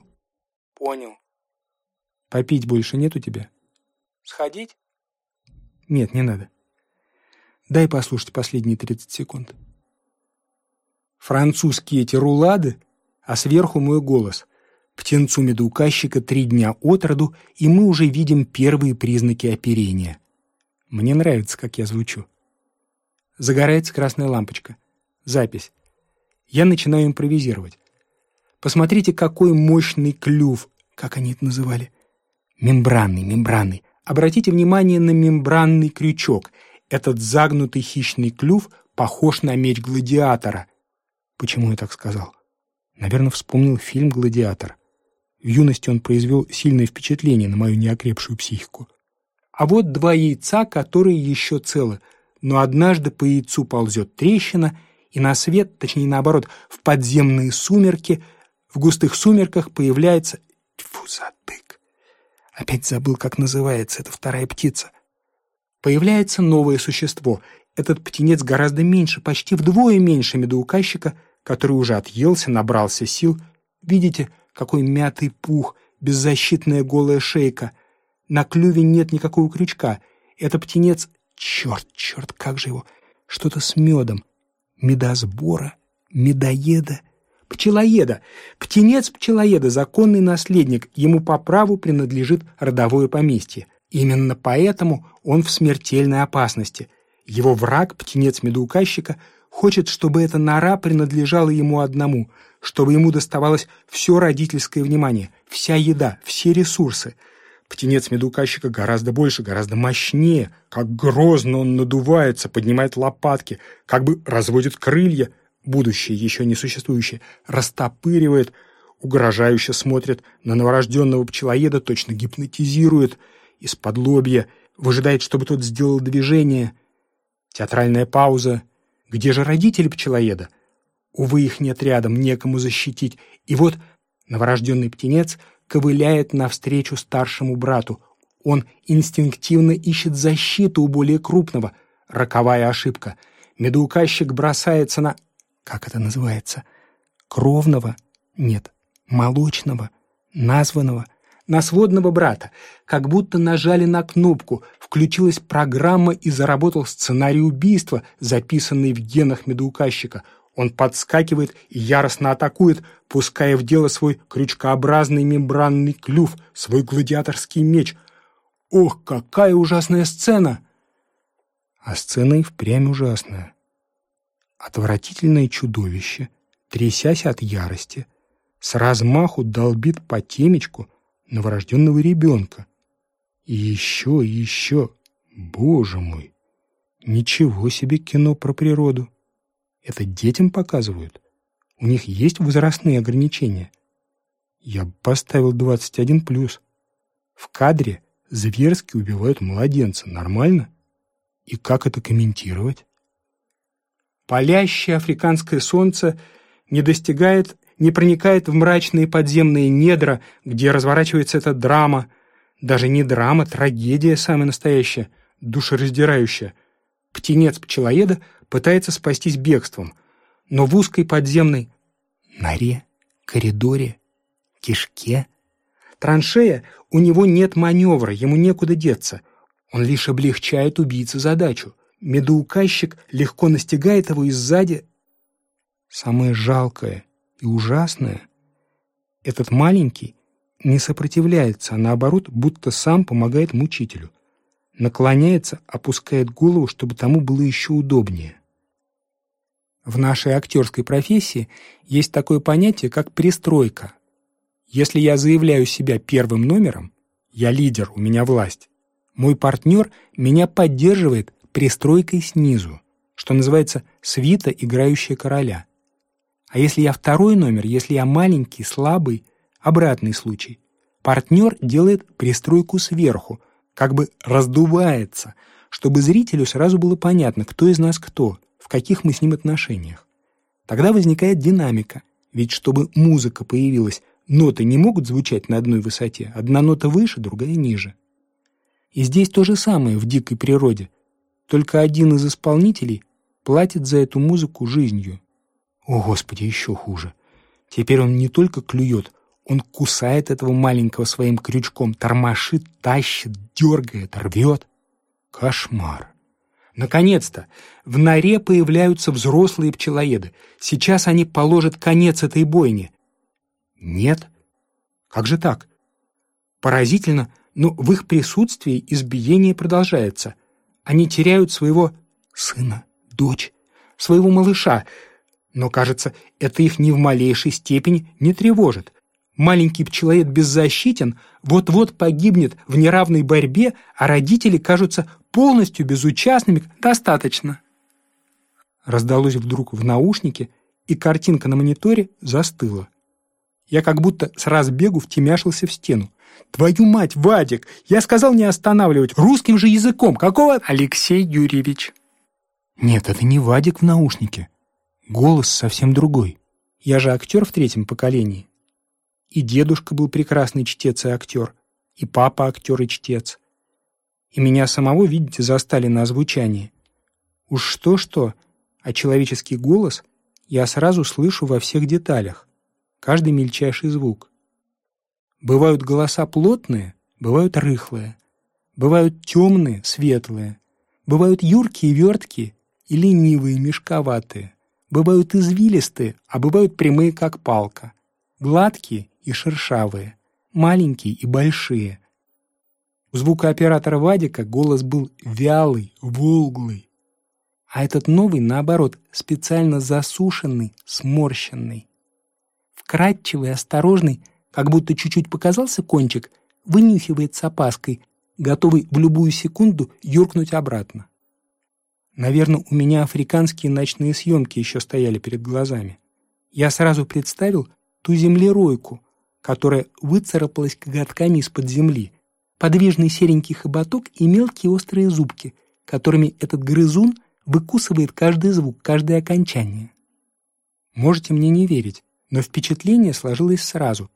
Понял. Попить больше нет у тебя? Сходить? Нет, не надо. Дай послушать последние 30 секунд. Французские эти рулады, а сверху мой голос. Птенцу медоуказчика три дня от роду, и мы уже видим первые признаки оперения. Мне нравится, как я звучу. Загорается красная лампочка. Запись. Я начинаю импровизировать. Посмотрите, какой мощный клюв, как они это называли. Мембранный, мембранный. Обратите внимание на мембранный крючок. Этот загнутый хищный клюв похож на меч гладиатора. Почему я так сказал? Наверное, вспомнил фильм «Гладиатор». В юности он произвел сильное впечатление на мою неокрепшую психику. А вот два яйца, которые еще целы, но однажды по яйцу ползет трещина, и на свет, точнее наоборот, в подземные сумерки, в густых сумерках появляется... Тьфу, затык! Опять забыл, как называется эта вторая птица. Появляется новое существо. Этот птенец гораздо меньше, почти вдвое меньше медоуказчика, который уже отъелся, набрался сил. Видите, какой мятый пух, беззащитная голая шейка. На клюве нет никакого крючка. Это птенец... Черт, черт, как же его... Что-то с медом. Медосбора, медоеда, пчелоеда. Птенец пчелоеда, законный наследник, ему по праву принадлежит родовое поместье. Именно поэтому он в смертельной опасности. Его враг, птенец медоуказчика, хочет, чтобы эта нора принадлежала ему одному, чтобы ему доставалось все родительское внимание, вся еда, все ресурсы. Птенец медукащика гораздо больше, гораздо мощнее, как грозно он надувается, поднимает лопатки, как бы разводит крылья, будущее, еще не существующее, растопыривает, угрожающе смотрит на новорожденного пчелоеда, точно гипнотизирует, из-под лобья, выжидает, чтобы тот сделал движение. Театральная пауза. Где же родители пчелоеда? Увы, их нет рядом, некому защитить. И вот новорожденный птенец ковыляет навстречу старшему брату. Он инстинктивно ищет защиту у более крупного. Роковая ошибка. Медоуказчик бросается на... Как это называется? Кровного? Нет. Молочного? Названного? На сводного брата. Как будто нажали на кнопку, включилась программа и заработал сценарий убийства, записанный в генах медоуказчика — он подскакивает и яростно атакует, пуская в дело свой крючкообразный мембранный клюв, свой гладиаторский меч. Ох, какая ужасная сцена! А сцена и впрямь ужасная. Отвратительное чудовище, трясясь от ярости, с размаху долбит по темечку новорожденного ребенка. И еще, и еще. Боже мой! Ничего себе кино про природу! Это детям показывают. У них есть возрастные ограничения. Я поставил 21+. В кадре зверски убивают младенца. Нормально? И как это комментировать? Палящее африканское солнце не достигает, не проникает в мрачные подземные недра, где разворачивается эта драма. Даже не драма, трагедия самая настоящая, душераздирающая. Птенец-пчелоеда пытается спастись бегством, но в узкой подземной норе, коридоре, кишке, траншея у него нет маневра, ему некуда деться. Он лишь облегчает убийце задачу. Медоуказчик легко настигает его и сзади. Самое жалкое и ужасное — этот маленький не сопротивляется, а наоборот, будто сам помогает мучителю. Наклоняется, опускает голову, чтобы тому было еще удобнее. В нашей актерской профессии есть такое понятие, как пристройка. Если я заявляю себя первым номером, я лидер, у меня власть, мой партнер меня поддерживает пристройкой снизу, что называется свита, играющая короля. А если я второй номер, если я маленький, слабый, обратный случай. Партнер делает пристройку сверху, как бы раздувается, чтобы зрителю сразу было понятно, кто из нас кто, каких мы с ним отношениях. Тогда возникает динамика, ведь чтобы музыка появилась, ноты не могут звучать на одной высоте, одна нота выше, другая ниже. И здесь то же самое в дикой природе, только один из исполнителей платит за эту музыку жизнью. О, Господи, еще хуже. Теперь он не только клюет, он кусает этого маленького своим крючком, тормошит, тащит, дергает, рвет. Кошмар. Наконец-то в норе появляются взрослые пчелоеды. Сейчас они положат конец этой бойне. Нет? Как же так? Поразительно, но в их присутствии избиение продолжается. Они теряют своего сына, дочь, своего малыша. Но, кажется, это их ни в малейшей степени не тревожит. Маленький пчелоед беззащитен, вот-вот погибнет в неравной борьбе, а родители кажутся полностью безучастными. Достаточно. Раздалось вдруг в наушнике, и картинка на мониторе застыла. Я как будто с разбегу втемяшился в стену. «Твою мать, Вадик! Я сказал не останавливать! Русским же языком! Какого...» «Алексей Юрьевич!» Нет, это не Вадик в наушнике. Голос совсем другой. Я же актер в третьем поколении. И дедушка был прекрасный чтец и актер, и папа актер и чтец. И меня самого, видите, застали на озвучании. Уж что-что, а человеческий голос я сразу слышу во всех деталях, каждый мельчайший звук. Бывают голоса плотные, бывают рыхлые, бывают темные, светлые, бывают юркие, верткие и ленивые, мешковатые, бывают извилистые, а бывают прямые, как палка, гладкие и шершавые, маленькие и большие. У звукооператора Вадика голос был вялый, волглый, а этот новый, наоборот, специально засушенный, сморщенный. Вкрадчивый, осторожный, как будто чуть-чуть показался кончик, вынюхивает с опаской, готовый в любую секунду юркнуть обратно. Наверное, у меня африканские ночные съемки еще стояли перед глазами. Я сразу представил ту землеройку, которая выцарапалась коготками из-под земли, подвижный серенький хоботок и мелкие острые зубки, которыми этот грызун выкусывает каждый звук, каждое окончание. Можете мне не верить, но впечатление сложилось сразу,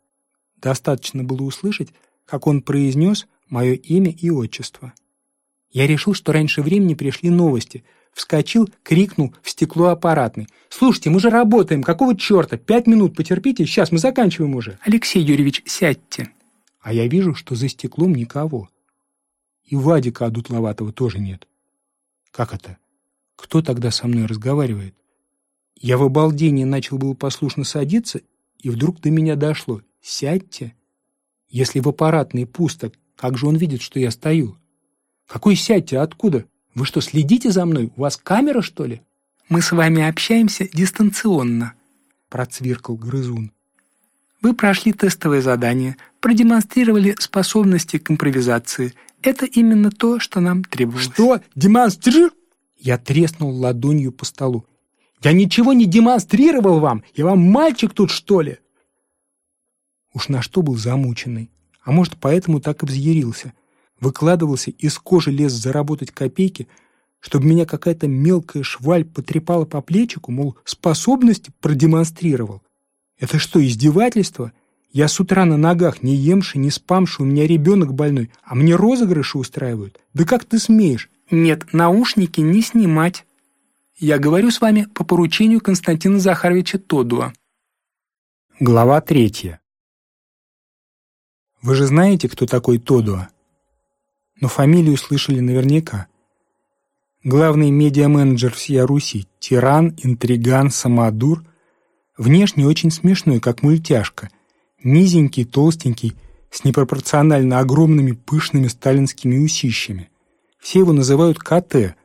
Достаточно было услышать, как он произнес мое имя и отчество. Я решил, что раньше времени пришли новости. Вскочил, крикнул в стекло аппаратный. «Слушайте, мы же работаем, какого черта? Пять минут потерпите, сейчас мы заканчиваем уже». «Алексей Юрьевич, сядьте». А я вижу, что за стеклом никого. И Вадика Адутловатого тоже нет. Как это? Кто тогда со мной разговаривает? Я в обалдении начал было послушно садиться, и вдруг до меня дошло. Сядьте. Если в аппаратной пусто, как же он видит, что я стою? Какой сядьте? Откуда? Вы что, следите за мной? У вас камера, что ли? Мы с вами общаемся дистанционно, процвиркал грызун. Вы прошли тестовое задание, продемонстрировали способности к импровизации. Это именно то, что нам требовалось. Что? Демонстри... Я треснул ладонью по столу. Я ничего не демонстрировал вам. Я вам мальчик тут, что ли? Уж на что был замученный. А может, поэтому так и взъярился. Выкладывался, из кожи лез заработать копейки, чтобы меня какая-то мелкая шваль потрепала по плечику, мол, способности продемонстрировал. Это что, издевательство? Я с утра на ногах не емши, не спамши, у меня ребенок больной, а мне розыгрыши устраивают. Да как ты смеешь? Нет, наушники не снимать. Я говорю с вами по поручению Константина Захаровича Тодуа. Глава третья. Вы же знаете, кто такой Тодуа? Но фамилию слышали наверняка. Главный медиа-менеджер всей Руси, тиран, интриган, самодур, внешне очень смешной, как мультяшка, низенький, толстенький, с непропорционально огромными пышными сталинскими усищами. Все его называют КТ,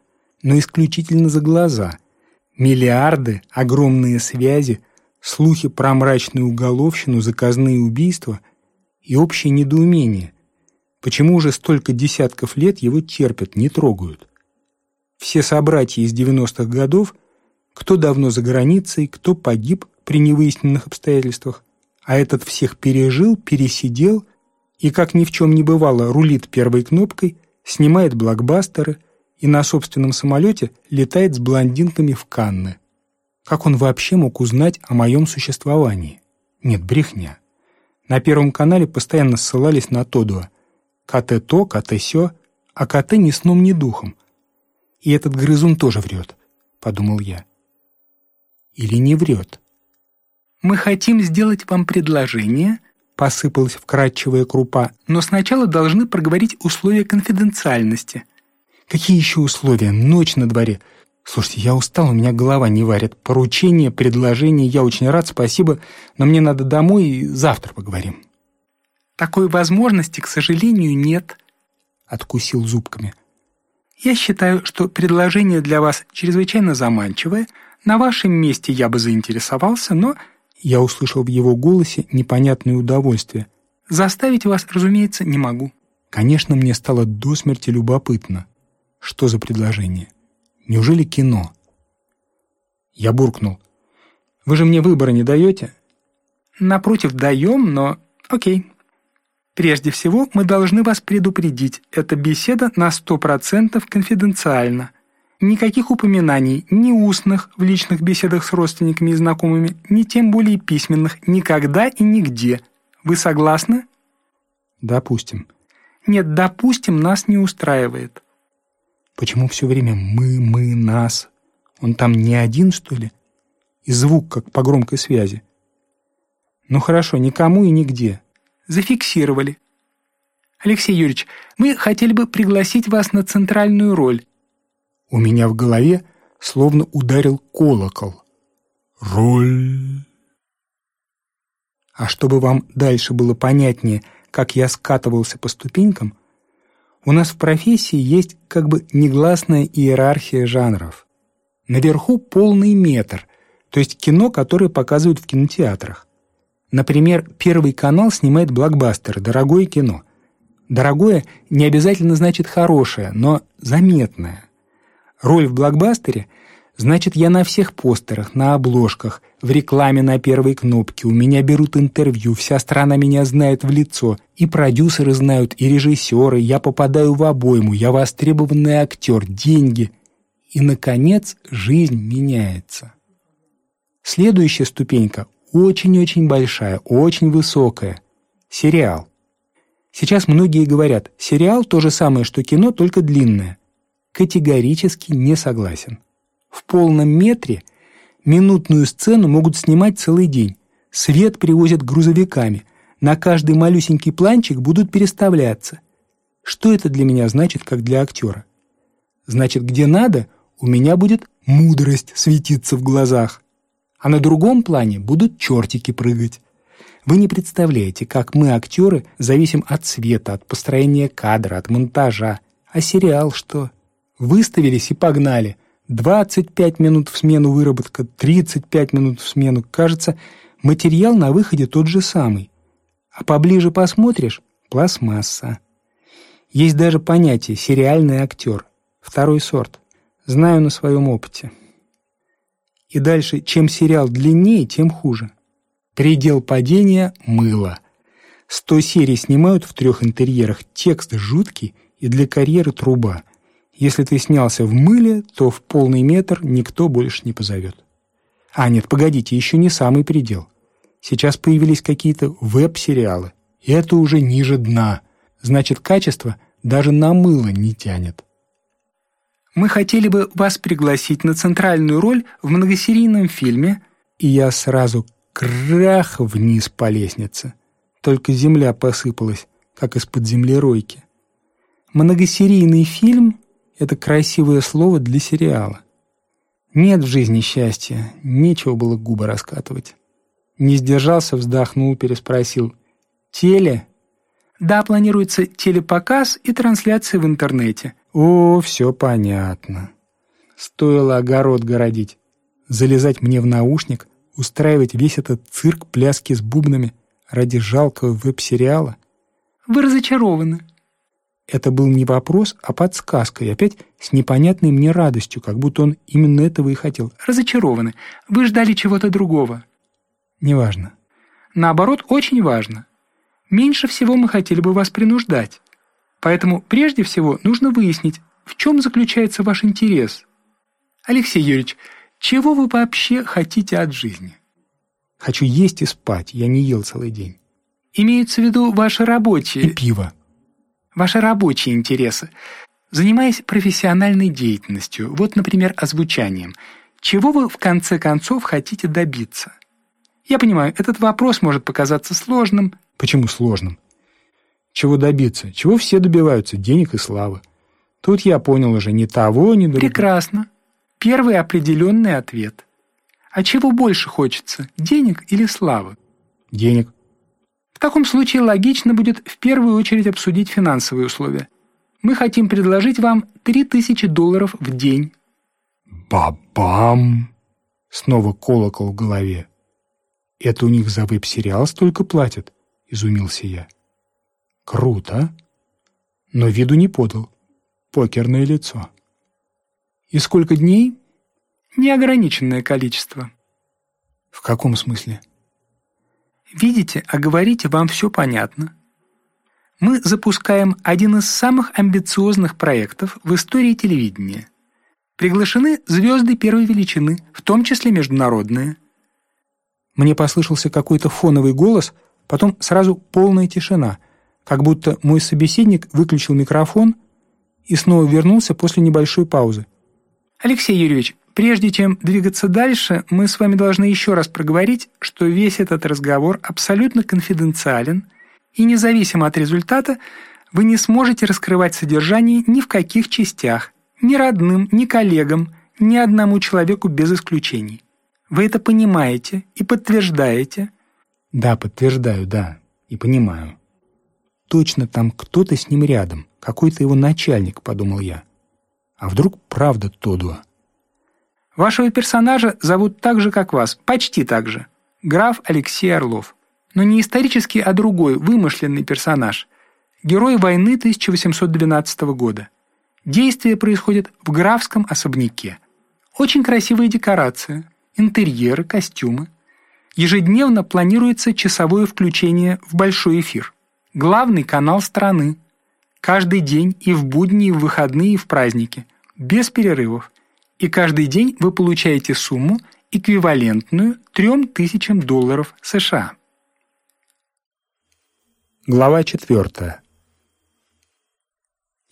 но исключительно за глаза. Миллиарды, огромные связи, слухи про мрачную уголовщину, заказные убийства и общее недоумение. Почему уже столько десятков лет его терпят, не трогают? Все собратья из 90-х годов, кто давно за границей, кто погиб при невыясненных обстоятельствах, а этот всех пережил, пересидел и, как ни в чем не бывало, рулит первой кнопкой, снимает блокбастеры и на собственном самолете летает с блондинками в Канны. Как он вообще мог узнать о моем существовании? Нет, брехня. На Первом канале постоянно ссылались на Тодуа. КТ то, КТ сё, а КТ ни сном, ни духом. И этот грызун тоже врет, подумал я. Или не врет? «Мы хотим сделать вам предложение», — посыпалась вкрадчивая крупа, «но сначала должны проговорить условия конфиденциальности». «Какие еще условия? Ночь на дворе. «Слушайте, я устал, у меня голова не варит. Поручение, предложение, я очень рад, спасибо, но мне надо домой, и завтра поговорим». «Такой возможности, к сожалению, нет», — откусил зубками. «Я считаю, что предложение для вас чрезвычайно заманчивое. На вашем месте я бы заинтересовался, но...» Я услышал в его голосе непонятное удовольствие. «Заставить вас, разумеется, не могу». Конечно, мне стало до смерти любопытно. Что за предложение? Неужели кино? Я буркнул. Вы же мне выбора не даете? Напротив, даем, но... Окей. Прежде всего, мы должны вас предупредить. Эта беседа на сто процентов конфиденциальна. Никаких упоминаний, ни устных в личных беседах с родственниками и знакомыми, ни тем более письменных, никогда и нигде. Вы согласны? Допустим. Нет, допустим, нас не устраивает. Почему все время «мы», «мы», «нас»? Он там не один, что ли? И звук, как по громкой связи. Ну хорошо, никому и нигде. Зафиксировали. Алексей Юрьевич, мы хотели бы пригласить вас на центральную роль. У меня в голове словно ударил колокол. Роль. А чтобы вам дальше было понятнее, как я скатывался по ступенькам, у нас в профессии есть как бы негласная иерархия жанров. Наверху полный метр, то есть кино, которое показывают в кинотеатрах. Например, Первый канал снимает блокбастеры, дорогое кино. Дорогое не обязательно значит хорошее, но заметное. Роль в блокбастере Значит, я на всех постерах, на обложках, в рекламе на первой кнопке, у меня берут интервью, вся страна меня знает в лицо, и продюсеры знают, и режиссеры, я попадаю в обойму, я востребованный актер, деньги. И, наконец, жизнь меняется. Следующая ступенька очень-очень большая, очень высокая. Сериал. Сейчас многие говорят, сериал то же самое, что кино, только длинное. Категорически не согласен. В полном метре минутную сцену могут снимать целый день. Свет привозят грузовиками. На каждый малюсенький планчик будут переставляться. Что это для меня значит, как для актера? Значит, где надо, у меня будет мудрость светиться в глазах. А на другом плане будут чертики прыгать. Вы не представляете, как мы, актеры, зависим от света, от построения кадра, от монтажа. А сериал что? Выставились и погнали – 25 минут в смену выработка, 35 минут в смену. Кажется, материал на выходе тот же самый. А поближе посмотришь – пластмасса. Есть даже понятие «сериальный актер». Второй сорт. Знаю на своем опыте. И дальше, чем сериал длиннее, тем хуже. Предел падения – мыло. Сто серий снимают в трех интерьерах, текст жуткий и для карьеры труба. Если ты снялся в мыле, то в полный метр никто больше не позовет. А нет, погодите, еще не самый предел. Сейчас появились какие-то веб-сериалы. Это уже ниже дна. Значит, качество даже на мыло не тянет. Мы хотели бы вас пригласить на центральную роль в многосерийном фильме. И я сразу крах вниз по лестнице. Только земля посыпалась, как из-под землеройки. Многосерийный фильм — это красивое слово для сериала. Нет в жизни счастья, нечего было губы раскатывать. Не сдержался, вздохнул, переспросил. «Теле?» «Да, планируется телепоказ и трансляция в интернете». «О, все понятно. Стоило огород городить, залезать мне в наушник, устраивать весь этот цирк пляски с бубнами ради жалкого веб-сериала». «Вы разочарованы», это был не вопрос, а подсказка, и опять с непонятной мне радостью, как будто он именно этого и хотел. «Разочарованы. Вы ждали чего-то другого». «Неважно». «Наоборот, очень важно. Меньше всего мы хотели бы вас принуждать. Поэтому прежде всего нужно выяснить, в чем заключается ваш интерес. Алексей Юрьевич, чего вы вообще хотите от жизни?» «Хочу есть и спать. Я не ел целый день». «Имеются в виду ваши рабочие...» «И пиво» ваши рабочие интересы. Занимаясь профессиональной деятельностью, вот, например, озвучанием, чего вы в конце концов хотите добиться? Я понимаю, этот вопрос может показаться сложным. Почему сложным? Чего добиться? Чего все добиваются? Денег и славы. Тут я понял уже ни того, ни другого. Прекрасно. Первый определенный ответ. А чего больше хочется, денег или славы? Денег. В таком случае логично будет в первую очередь обсудить финансовые условия. Мы хотим предложить вам 3000 долларов в день. Бабам! Снова колокол в голове. Это у них за веб-сериал столько платят? Изумился я. Круто. Но виду не подал. Покерное лицо. И сколько дней? Неограниченное количество. В каком смысле? Видите, а говорите, вам все понятно. Мы запускаем один из самых амбициозных проектов в истории телевидения. Приглашены звезды первой величины, в том числе международные. Мне послышался какой-то фоновый голос, потом сразу полная тишина, как будто мой собеседник выключил микрофон и снова вернулся после небольшой паузы. «Алексей Юрьевич, Прежде чем двигаться дальше, мы с вами должны еще раз проговорить, что весь этот разговор абсолютно конфиденциален, и независимо от результата, вы не сможете раскрывать содержание ни в каких частях, ни родным, ни коллегам, ни одному человеку без исключений. Вы это понимаете и подтверждаете? Да, подтверждаю, да, и понимаю. Точно там кто-то с ним рядом, какой-то его начальник, подумал я. А вдруг правда Тодуа? Вашего персонажа зовут так же, как вас, почти так же. Граф Алексей Орлов. Но не исторический, а другой, вымышленный персонаж. Герой войны 1812 года. Действие происходит в графском особняке. Очень красивая декорация, интерьеры, костюмы. Ежедневно планируется часовое включение в большой эфир. Главный канал страны. Каждый день и в будни, и в выходные, и в праздники. Без перерывов и каждый день вы получаете сумму, эквивалентную 3000 долларов США. Глава 4.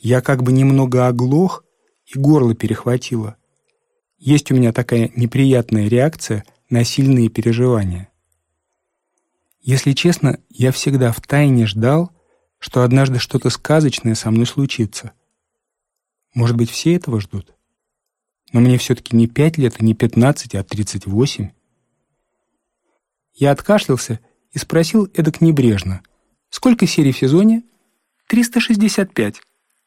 Я как бы немного оглох и горло перехватило. Есть у меня такая неприятная реакция на сильные переживания. Если честно, я всегда втайне ждал, что однажды что-то сказочное со мной случится. Может быть, все этого ждут? Но мне все-таки не пять лет, не пятнадцать, а тридцать восемь. Я откашлялся и спросил эдак небрежно. «Сколько серий в сезоне?» «Триста шестьдесят пять.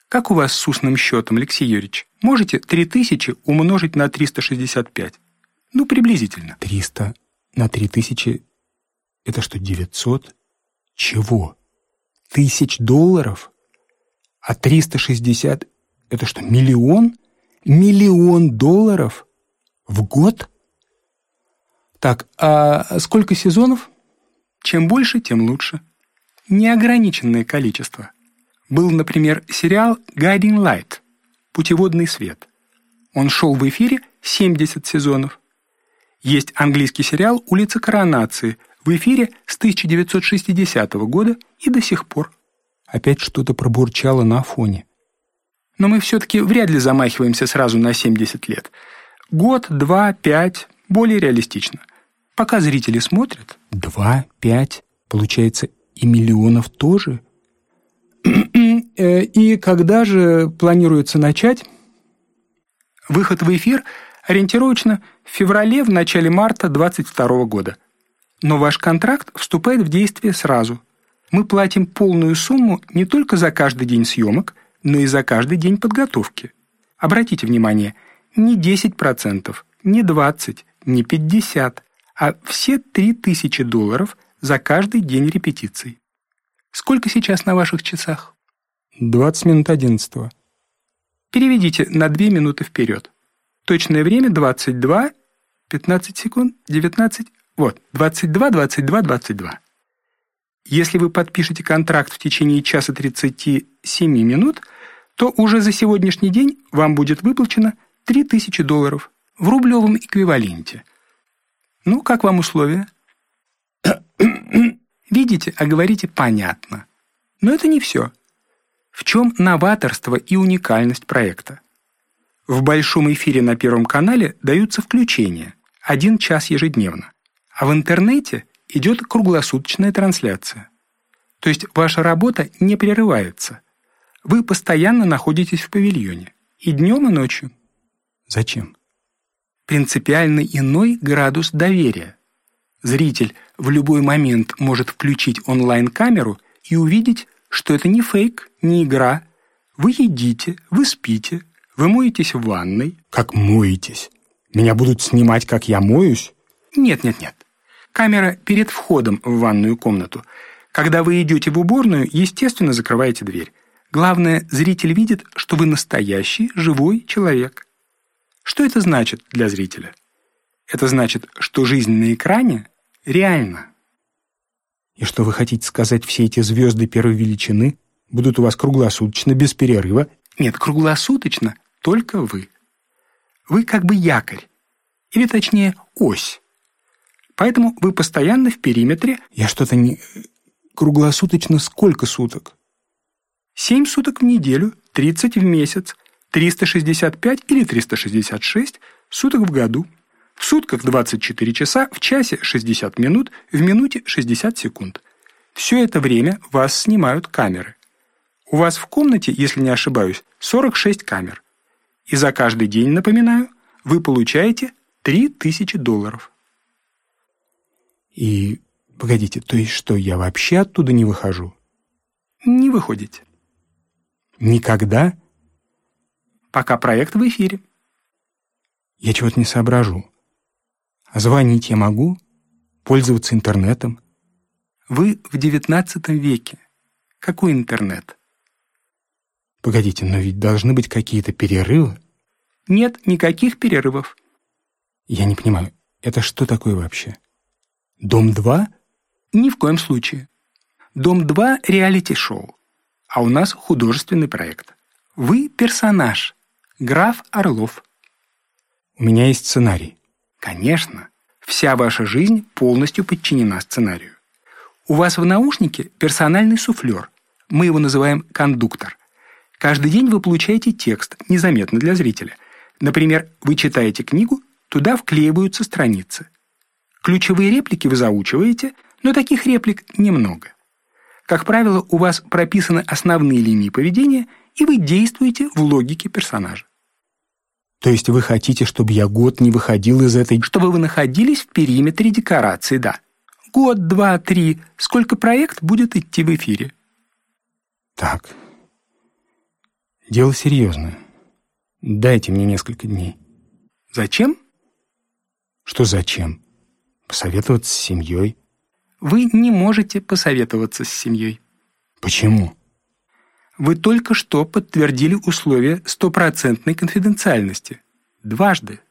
Как у вас с устным счетом, Алексей Юрьевич? Можете три тысячи умножить на триста шестьдесят пять? Ну, приблизительно». «Триста на три тысячи — это что, девятьсот? Чего? Тысяч долларов? А триста шестьдесят — это что, миллион?» Миллион долларов в год? Так, а сколько сезонов? Чем больше, тем лучше. неограниченное количество. Был, например, сериал «Guiding Light» – «Путеводный свет». Он шел в эфире 70 сезонов. Есть английский сериал «Улица коронации» в эфире с 1960 года и до сих пор. Опять что-то пробурчало на фоне. Но мы все-таки вряд ли замахиваемся сразу на 70 лет. Год, два, пять – более реалистично. Пока зрители смотрят. Два, пять, получается, и миллионов тоже? Э, и когда же планируется начать? Выход в эфир ориентировочно в феврале, в начале марта 2022 года. Но ваш контракт вступает в действие сразу. Мы платим полную сумму не только за каждый день съемок, но и за каждый день подготовки. Обратите внимание, не 10%, не 20%, не 50%, а все 3000 долларов за каждый день репетиций. Сколько сейчас на ваших часах? 20 минут 11 Переведите на 2 минуты вперед. Точное время 22, 15 секунд, 19, вот, 22, 22, 22. Если вы подпишете контракт в течение часа 37 минут, то уже за сегодняшний день вам будет выплачено 3000 долларов в рублевом эквиваленте. Ну, как вам условия? Видите, а говорите понятно. Но это не все. В чем новаторство и уникальность проекта? В большом эфире на Первом канале даются включения, один час ежедневно, а в интернете идет круглосуточная трансляция. То есть ваша работа не прерывается. Вы постоянно находитесь в павильоне, и днем, и ночью. Зачем? Принципиально иной градус доверия. Зритель в любой момент может включить онлайн-камеру и увидеть, что это не фейк, не игра. Вы едите, вы спите, вы моетесь в ванной. Как моетесь? Меня будут снимать, как я моюсь? Нет-нет-нет. Камера перед входом в ванную комнату. Когда вы идете в уборную, естественно, закрываете дверь. Главное, зритель видит, что вы настоящий, живой человек. Что это значит для зрителя? Это значит, что жизнь на экране реальна. И что вы хотите сказать, все эти звезды первой величины будут у вас круглосуточно, без перерыва? Нет, круглосуточно только вы. Вы как бы якорь, или точнее ось. Поэтому вы постоянно в периметре. Я что-то не... Круглосуточно сколько суток? Семь суток в неделю, 30 в месяц, 365 или 366 суток в году. В сутках 24 часа, в часе 60 минут, в минуте 60 секунд. Все это время вас снимают камеры. У вас в комнате, если не ошибаюсь, 46 камер. И за каждый день, напоминаю, вы получаете 3000 долларов. И, погодите, то есть что, я вообще оттуда не выхожу? Не выходите. Никогда? Пока проект в эфире. Я чего-то не соображу. Звонить я могу? Пользоваться интернетом? Вы в девятнадцатом веке. Какой интернет? Погодите, но ведь должны быть какие-то перерывы? Нет никаких перерывов. Я не понимаю, это что такое вообще? Дом-2? Ни в коем случае. Дом-2 — реалити-шоу а у нас художественный проект. Вы персонаж, граф Орлов. У меня есть сценарий. Конечно, вся ваша жизнь полностью подчинена сценарию. У вас в наушнике персональный суфлер. Мы его называем кондуктор. Каждый день вы получаете текст, незаметно для зрителя. Например, вы читаете книгу, туда вклеиваются страницы. Ключевые реплики вы заучиваете, но таких реплик немного. Как правило, у вас прописаны основные линии поведения, и вы действуете в логике персонажа. То есть вы хотите, чтобы я год не выходил из этой... Чтобы вы находились в периметре декорации, да. Год, два, три. Сколько проект будет идти в эфире? Так. Дело серьезное. Дайте мне несколько дней. Зачем? Что зачем? Посоветоваться с семьей вы не можете посоветоваться с семьей. Почему? Вы только что подтвердили условия стопроцентной конфиденциальности. Дважды.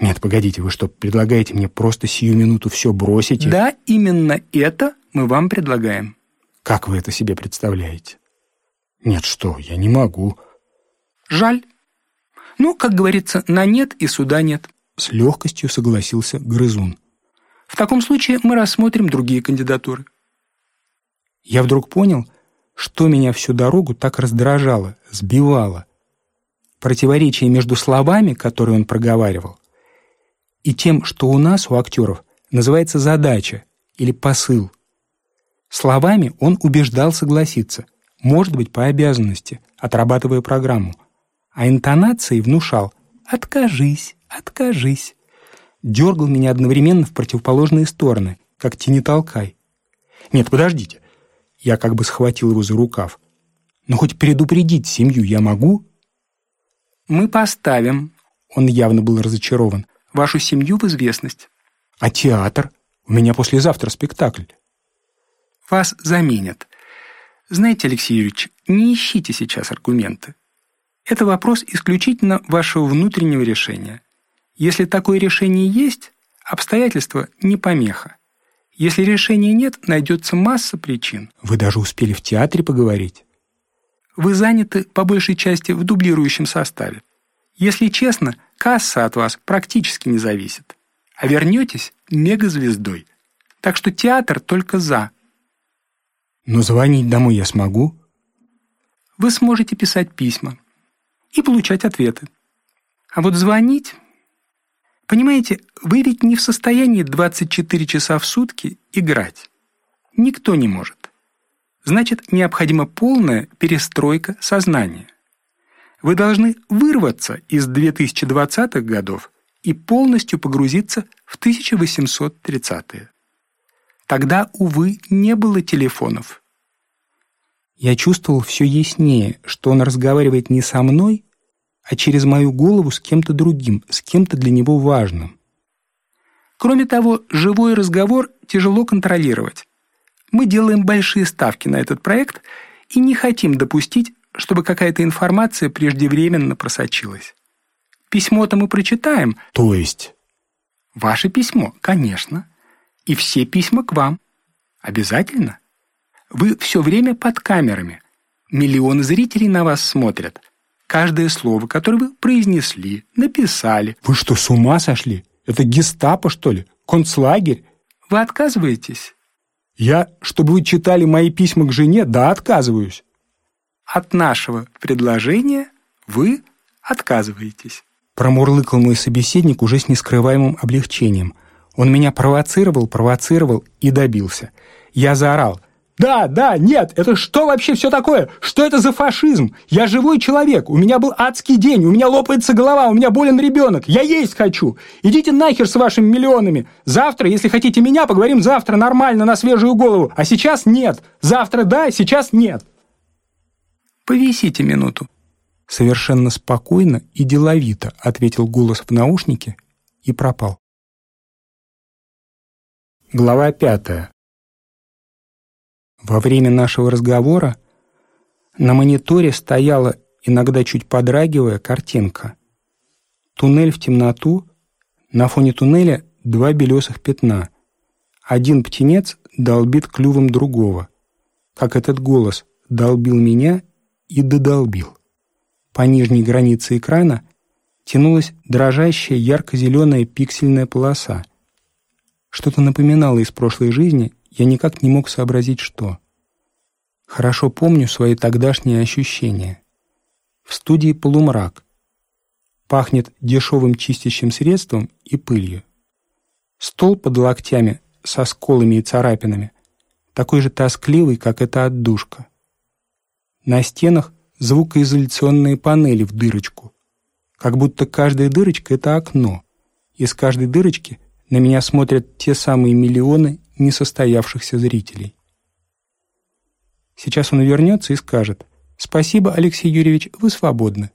Нет, погодите, вы что, предлагаете мне просто сию минуту все бросить? И... Да, именно это мы вам предлагаем. Как вы это себе представляете? Нет, что, я не могу. Жаль. Ну, как говорится, на нет и суда нет. С легкостью согласился грызун. В таком случае мы рассмотрим другие кандидатуры. Я вдруг понял, что меня всю дорогу так раздражало, сбивало. Противоречие между словами, которые он проговаривал, и тем, что у нас, у актеров, называется задача или посыл. Словами он убеждал согласиться, может быть, по обязанности, отрабатывая программу, а интонацией внушал «откажись, откажись». Дергал меня одновременно в противоположные стороны, как тени толкай. Нет, подождите. Я как бы схватил его за рукав. Но хоть предупредить семью я могу? Мы поставим. Он явно был разочарован вашу семью в известность. А театр? У меня послезавтра спектакль. Вас заменят. Знаете, Алексей Юрьевич, не ищите сейчас аргументы. Это вопрос исключительно вашего внутреннего решения. Если такое решение есть, обстоятельства не помеха. Если решения нет, найдется масса причин. Вы даже успели в театре поговорить? Вы заняты по большей части в дублирующем составе. Если честно, касса от вас практически не зависит. А вернетесь мегазвездой. Так что театр только за. Но звонить домой я смогу? Вы сможете писать письма и получать ответы. А вот звонить... Понимаете, вы ведь не в состоянии 24 часа в сутки играть. Никто не может. Значит, необходима полная перестройка сознания. Вы должны вырваться из 2020-х годов и полностью погрузиться в 1830-е. Тогда, увы, не было телефонов. Я чувствовал все яснее, что он разговаривает не со мной, а через мою голову с кем-то другим, с кем-то для него важным. Кроме того, живой разговор тяжело контролировать. Мы делаем большие ставки на этот проект и не хотим допустить чтобы какая-то информация преждевременно просочилась. Письмо-то мы прочитаем. То есть? Ваше письмо, конечно. И все письма к вам. Обязательно. Вы все время под камерами. Миллионы зрителей на вас смотрят. Каждое слово, которое вы произнесли, написали. Вы что, с ума сошли? Это гестапо, что ли? Концлагерь? Вы отказываетесь? Я, чтобы вы читали мои письма к жене, да, отказываюсь от нашего предложения вы отказываетесь. Промурлыкал мой собеседник уже с нескрываемым облегчением. Он меня провоцировал, провоцировал и добился. Я заорал. «Да, да, нет, это что вообще все такое? Что это за фашизм? Я живой человек, у меня был адский день, у меня лопается голова, у меня болен ребенок, я есть хочу. Идите нахер с вашими миллионами. Завтра, если хотите меня, поговорим завтра нормально, на свежую голову. А сейчас нет. Завтра да, сейчас нет». Повисите минуту». Совершенно спокойно и деловито ответил голос в наушнике и пропал. Глава пятая. Во время нашего разговора на мониторе стояла, иногда чуть подрагивая, картинка. Туннель в темноту, на фоне туннеля два белесых пятна. Один птенец долбит клювом другого, как этот голос долбил меня и додолбил. По нижней границе экрана тянулась дрожащая ярко-зеленая пиксельная полоса. Что-то напоминало из прошлой жизни, я никак не мог сообразить, что. Хорошо помню свои тогдашние ощущения. В студии полумрак. Пахнет дешевым чистящим средством и пылью. Стол под локтями со сколами и царапинами, такой же тоскливый, как эта отдушка. На стенах звукоизоляционные панели в дырочку. Как будто каждая дырочка — это окно. Из каждой дырочки на меня смотрят те самые миллионы несостоявшихся зрителей. Сейчас он вернется и скажет «Спасибо, Алексей Юрьевич, вы свободны».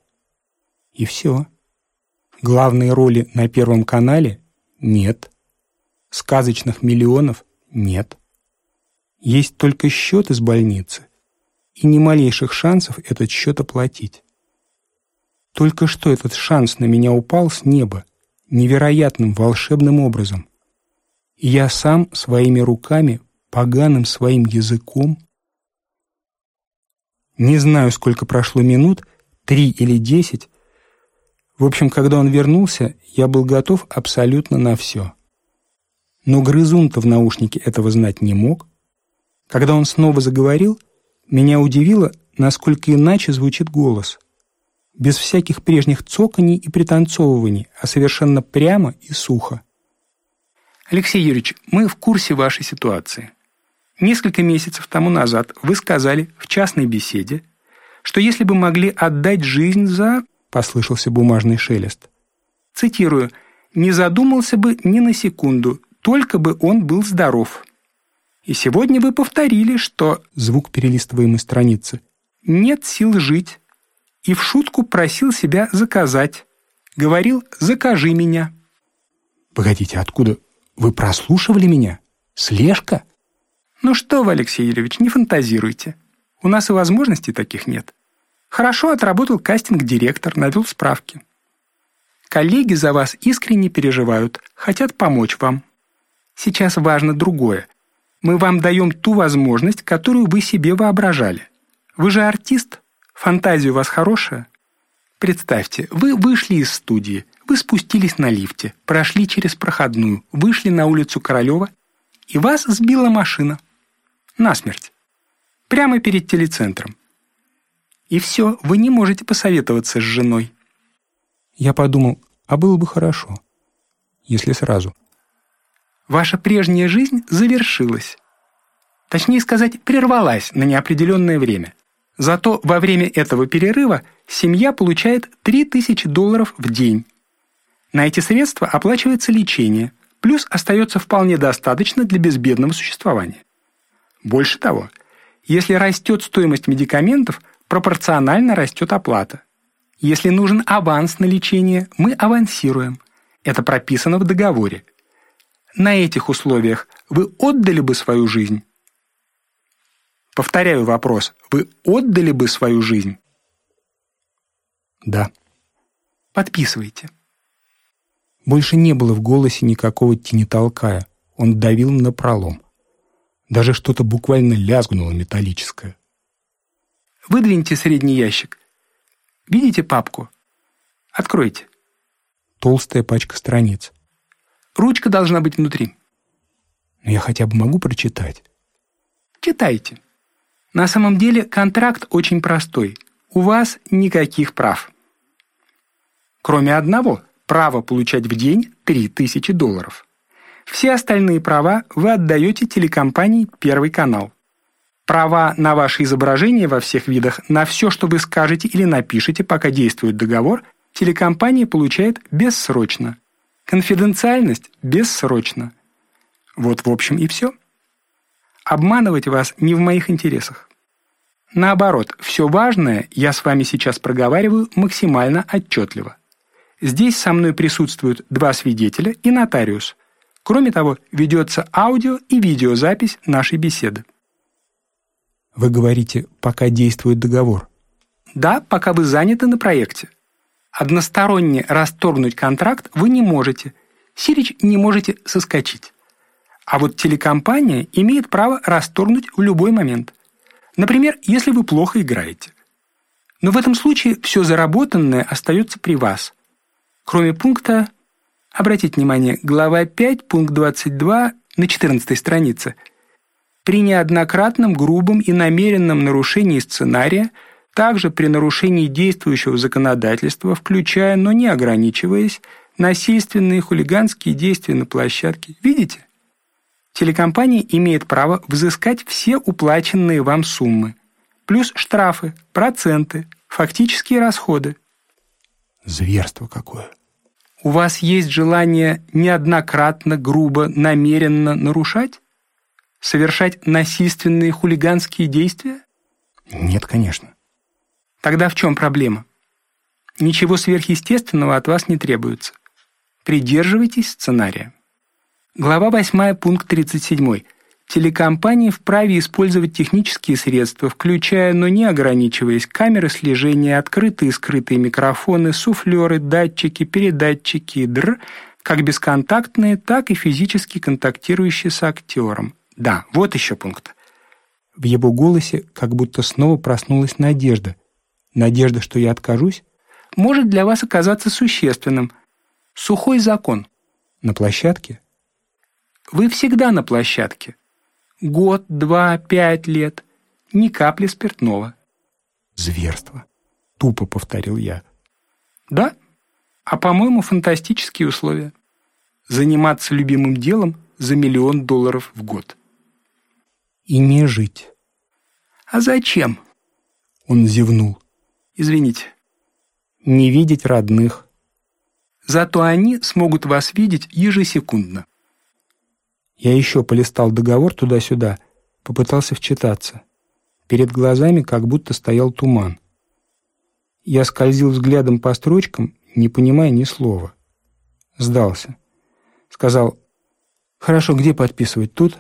И все. Главные роли на Первом канале нет. Сказочных миллионов нет. Есть только счет из больницы и ни малейших шансов этот счет оплатить. Только что этот шанс на меня упал с неба, невероятным волшебным образом. Я сам своими руками, поганым своим языком, Не знаю, сколько прошло минут, три или десять. В общем, когда он вернулся, я был готов абсолютно на все. Но грызун-то в наушнике этого знать не мог. Когда он снова заговорил, меня удивило, насколько иначе звучит голос. Без всяких прежних цоканий и пританцовываний, а совершенно прямо и сухо. Алексей Юрьевич, мы в курсе вашей ситуации. Несколько месяцев тому назад вы сказали в частной беседе, что если бы могли отдать жизнь за... Послышался бумажный шелест. Цитирую. «Не задумался бы ни на секунду, только бы он был здоров». И сегодня вы повторили, что... Звук перелистываемой страницы. «Нет сил жить». И в шутку просил себя заказать. Говорил «закажи меня». Погодите, откуда? Вы прослушивали меня? Слежка? Ну что вы, Алексей Юрьевич, не фантазируйте. У нас и возможностей таких нет. Хорошо отработал кастинг-директор, навел справки. Коллеги за вас искренне переживают, хотят помочь вам. Сейчас важно другое. Мы вам даем ту возможность, которую вы себе воображали. Вы же артист, фантазия у вас хорошая. Представьте, вы вышли из студии, вы спустились на лифте, прошли через проходную, вышли на улицу Королева, и вас сбила машина. Насмерть. Прямо перед телецентром. И все, вы не можете посоветоваться с женой. Я подумал, а было бы хорошо, если сразу. Ваша прежняя жизнь завершилась. Точнее сказать, прервалась на неопределенное время. Зато во время этого перерыва семья получает 3000 долларов в день на эти средства оплачивается лечение, плюс остается вполне достаточно для безбедного существования. Больше того, если растет стоимость медикаментов, пропорционально растет оплата. Если нужен аванс на лечение, мы авансируем. Это прописано в договоре. На этих условиях вы отдали бы свою жизнь? Повторяю вопрос. Вы отдали бы свою жизнь? Да. Подписывайте. Больше не было в голосе никакого тени-толкая. Он давил на пролом. Даже что-то буквально лязгнуло металлическое. «Выдвиньте средний ящик. Видите папку? Откройте». Толстая пачка страниц. «Ручка должна быть внутри». «Но я хотя бы могу прочитать». «Читайте. На самом деле контракт очень простой. У вас никаких прав. Кроме одного — право получать в день 3000 долларов. Все остальные права вы отдаете телекомпании «Первый канал». Права на ваше изображение во всех видах, на все, что вы скажете или напишете, пока действует договор, телекомпания получает бессрочно. Конфиденциальность – бессрочно. Вот в общем и все. Обманывать вас не в моих интересах. Наоборот, все важное я с вами сейчас проговариваю максимально отчетливо. Здесь со мной присутствуют два свидетеля и нотариус. Кроме того, ведется аудио и видеозапись нашей беседы. Вы говорите, пока действует договор? Да, пока вы заняты на проекте. Односторонне расторгнуть контракт вы не можете. Сирич не можете соскочить. А вот телекомпания имеет право расторгнуть в любой момент. Например, если вы плохо играете. Но в этом случае все заработанное остается при вас – Кроме пункта, обратите внимание, глава 5, пункт 22 на 14 странице. При неоднократном грубом и намеренном нарушении сценария, также при нарушении действующего законодательства, включая, но не ограничиваясь, насильственные хулиганские действия на площадке. Видите? Телекомпания имеет право взыскать все уплаченные вам суммы, плюс штрафы, проценты, фактические расходы. Зверство какое. У вас есть желание неоднократно, грубо, намеренно нарушать? Совершать насильственные хулиганские действия? Нет, конечно. Тогда в чем проблема? Ничего сверхъестественного от вас не требуется. Придерживайтесь сценария. Глава 8, пункт 37. Телекомпании вправе использовать технические средства, включая, но не ограничиваясь, камеры слежения, открытые и скрытые микрофоны, суфлеры, датчики, передатчики, др, как бесконтактные, так и физически контактирующие с актером. Да, вот еще пункт. В его голосе как будто снова проснулась надежда. Надежда, что я откажусь, может для вас оказаться существенным. Сухой закон. На площадке? Вы всегда на площадке. Год, два, пять лет. Ни капли спиртного. Зверство. Тупо повторил я. Да, а по-моему фантастические условия. Заниматься любимым делом за миллион долларов в год. И не жить. А зачем? Он зевнул. Извините. Не видеть родных. Зато они смогут вас видеть ежесекундно. Я еще полистал договор туда-сюда, попытался вчитаться. Перед глазами как будто стоял туман. Я скользил взглядом по строчкам, не понимая ни слова. Сдался. Сказал, «Хорошо, где подписывать? Тут?»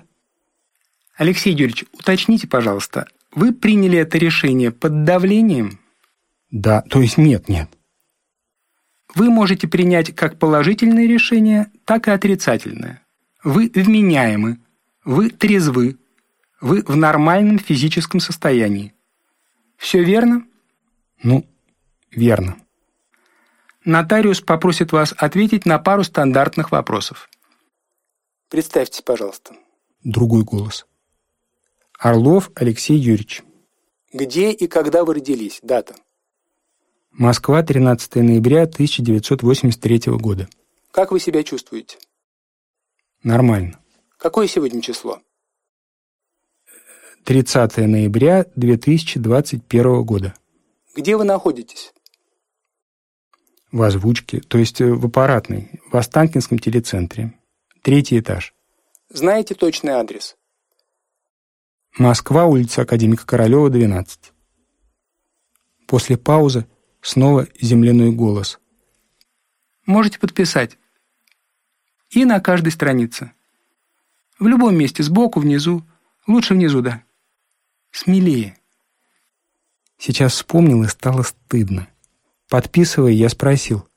«Алексей Юрьевич, уточните, пожалуйста, вы приняли это решение под давлением?» «Да, то есть нет, нет». Вы можете принять как положительное решение, так и отрицательное. Вы вменяемы, вы трезвы, вы в нормальном физическом состоянии. Все верно? Ну, верно. Нотариус попросит вас ответить на пару стандартных вопросов. Представьте, пожалуйста. Другой голос. Орлов Алексей Юрьевич. Где и когда вы родились? Дата. Москва, 13 ноября 1983 года. Как вы себя чувствуете? Нормально. Какое сегодня число? 30 ноября 2021 года. Где вы находитесь? В озвучке, то есть э, в аппаратной, в Останкинском телецентре. Третий этаж. Знаете точный адрес? Москва, улица Академика Королева, 12. После паузы снова земляной голос. Можете подписать и на каждой странице. В любом месте, сбоку, внизу. Лучше внизу, да. Смелее. Сейчас вспомнил и стало стыдно. Подписывая, я спросил.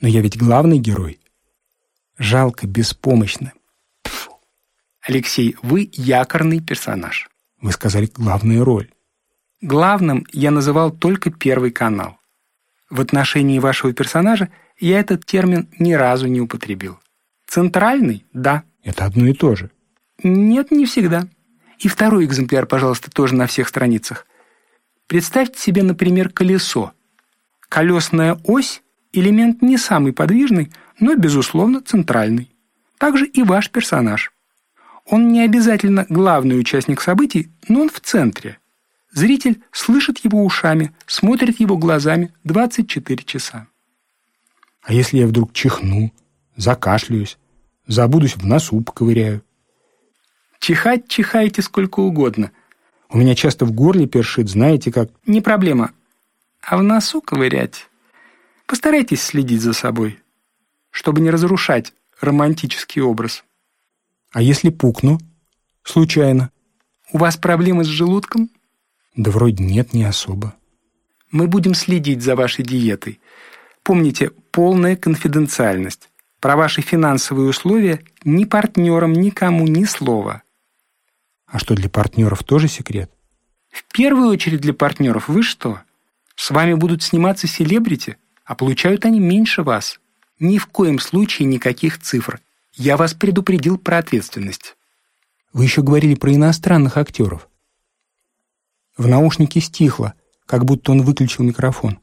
Но я ведь главный герой. Жалко, беспомощно. Тьфу. Алексей, вы якорный персонаж. Вы сказали «главная роль». Главным я называл только первый канал. В отношении вашего персонажа я этот термин ни разу не употребил. Центральный – да. Это одно и то же. Нет, не всегда. И второй экземпляр, пожалуйста, тоже на всех страницах. Представьте себе, например, колесо. Колесная ось – элемент не самый подвижный, но, безусловно, центральный. Также и ваш персонаж. Он не обязательно главный участник событий, но он в центре. Зритель слышит его ушами, смотрит его глазами 24 часа. А если я вдруг чихну, закашляюсь, забудусь в носу поковыряю. Чихать чихайте сколько угодно. У меня часто в горле першит, знаете как. Не проблема. А в носу ковырять? Постарайтесь следить за собой, чтобы не разрушать романтический образ. А если пукну? Случайно. У вас проблемы с желудком? Да вроде нет, не особо. Мы будем следить за вашей диетой. Помните, полная конфиденциальность. Про ваши финансовые условия ни партнерам, никому ни слова. А что, для партнеров тоже секрет? В первую очередь для партнеров вы что? С вами будут сниматься селебрити, а получают они меньше вас. Ни в коем случае никаких цифр. Я вас предупредил про ответственность. Вы еще говорили про иностранных актеров. В наушнике стихло, как будто он выключил микрофон.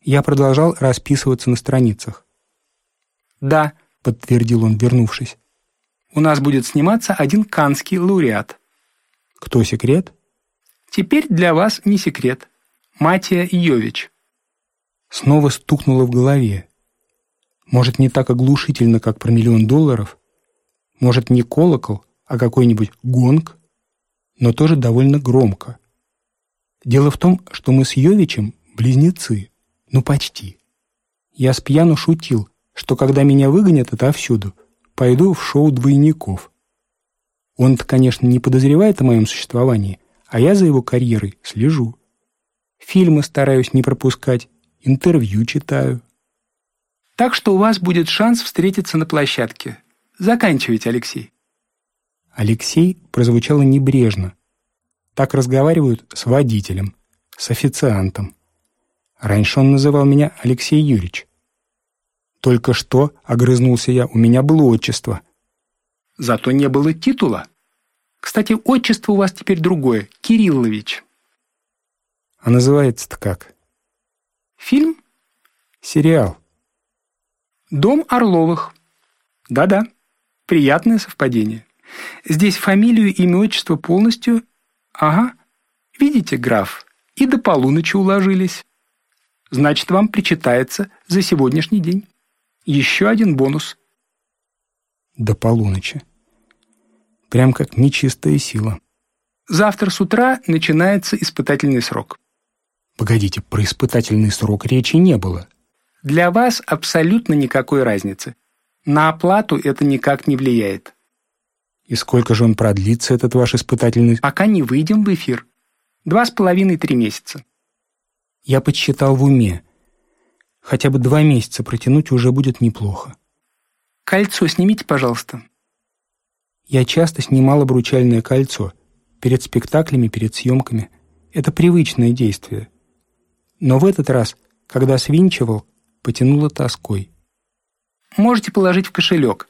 Я продолжал расписываться на страницах. «Да», — подтвердил он, вернувшись. «У нас будет сниматься один канский лауреат». «Кто секрет?» «Теперь для вас не секрет. Матия Йович». Снова стукнуло в голове. Может, не так оглушительно, как про миллион долларов? Может, не колокол, а какой-нибудь гонг? Но тоже довольно громко. Дело в том, что мы с Йовичем близнецы. Ну, почти. Я с пьяну шутил, что когда меня выгонят отовсюду, пойду в шоу двойников. Он-то, конечно, не подозревает о моем существовании, а я за его карьерой слежу. Фильмы стараюсь не пропускать, интервью читаю. Так что у вас будет шанс встретиться на площадке. Заканчивайте, Алексей. Алексей прозвучало небрежно, Так разговаривают с водителем, с официантом. Раньше он называл меня Алексей Юрьевич. Только что, огрызнулся я, у меня было отчество. Зато не было титула. Кстати, отчество у вас теперь другое — Кириллович. А называется-то как? Фильм? Сериал. Дом Орловых. Да-да, приятное совпадение. Здесь фамилию, имя, отчество полностью. Ага, видите, граф, и до полуночи уложились. Значит, вам причитается за сегодняшний день. Еще один бонус. До полуночи. Прям как нечистая сила. Завтра с утра начинается испытательный срок. Погодите, про испытательный срок речи не было. Для вас абсолютно никакой разницы. На оплату это никак не влияет. И сколько же он продлится, этот ваш испытательный... Пока не выйдем в эфир. Два с половиной-три месяца. Я подсчитал в уме. Хотя бы два месяца протянуть уже будет неплохо. Кольцо снимите, пожалуйста. Я часто снимал обручальное кольцо. Перед спектаклями, перед съемками. Это привычное действие. Но в этот раз, когда свинчивал, потянуло тоской. Можете положить в кошелек.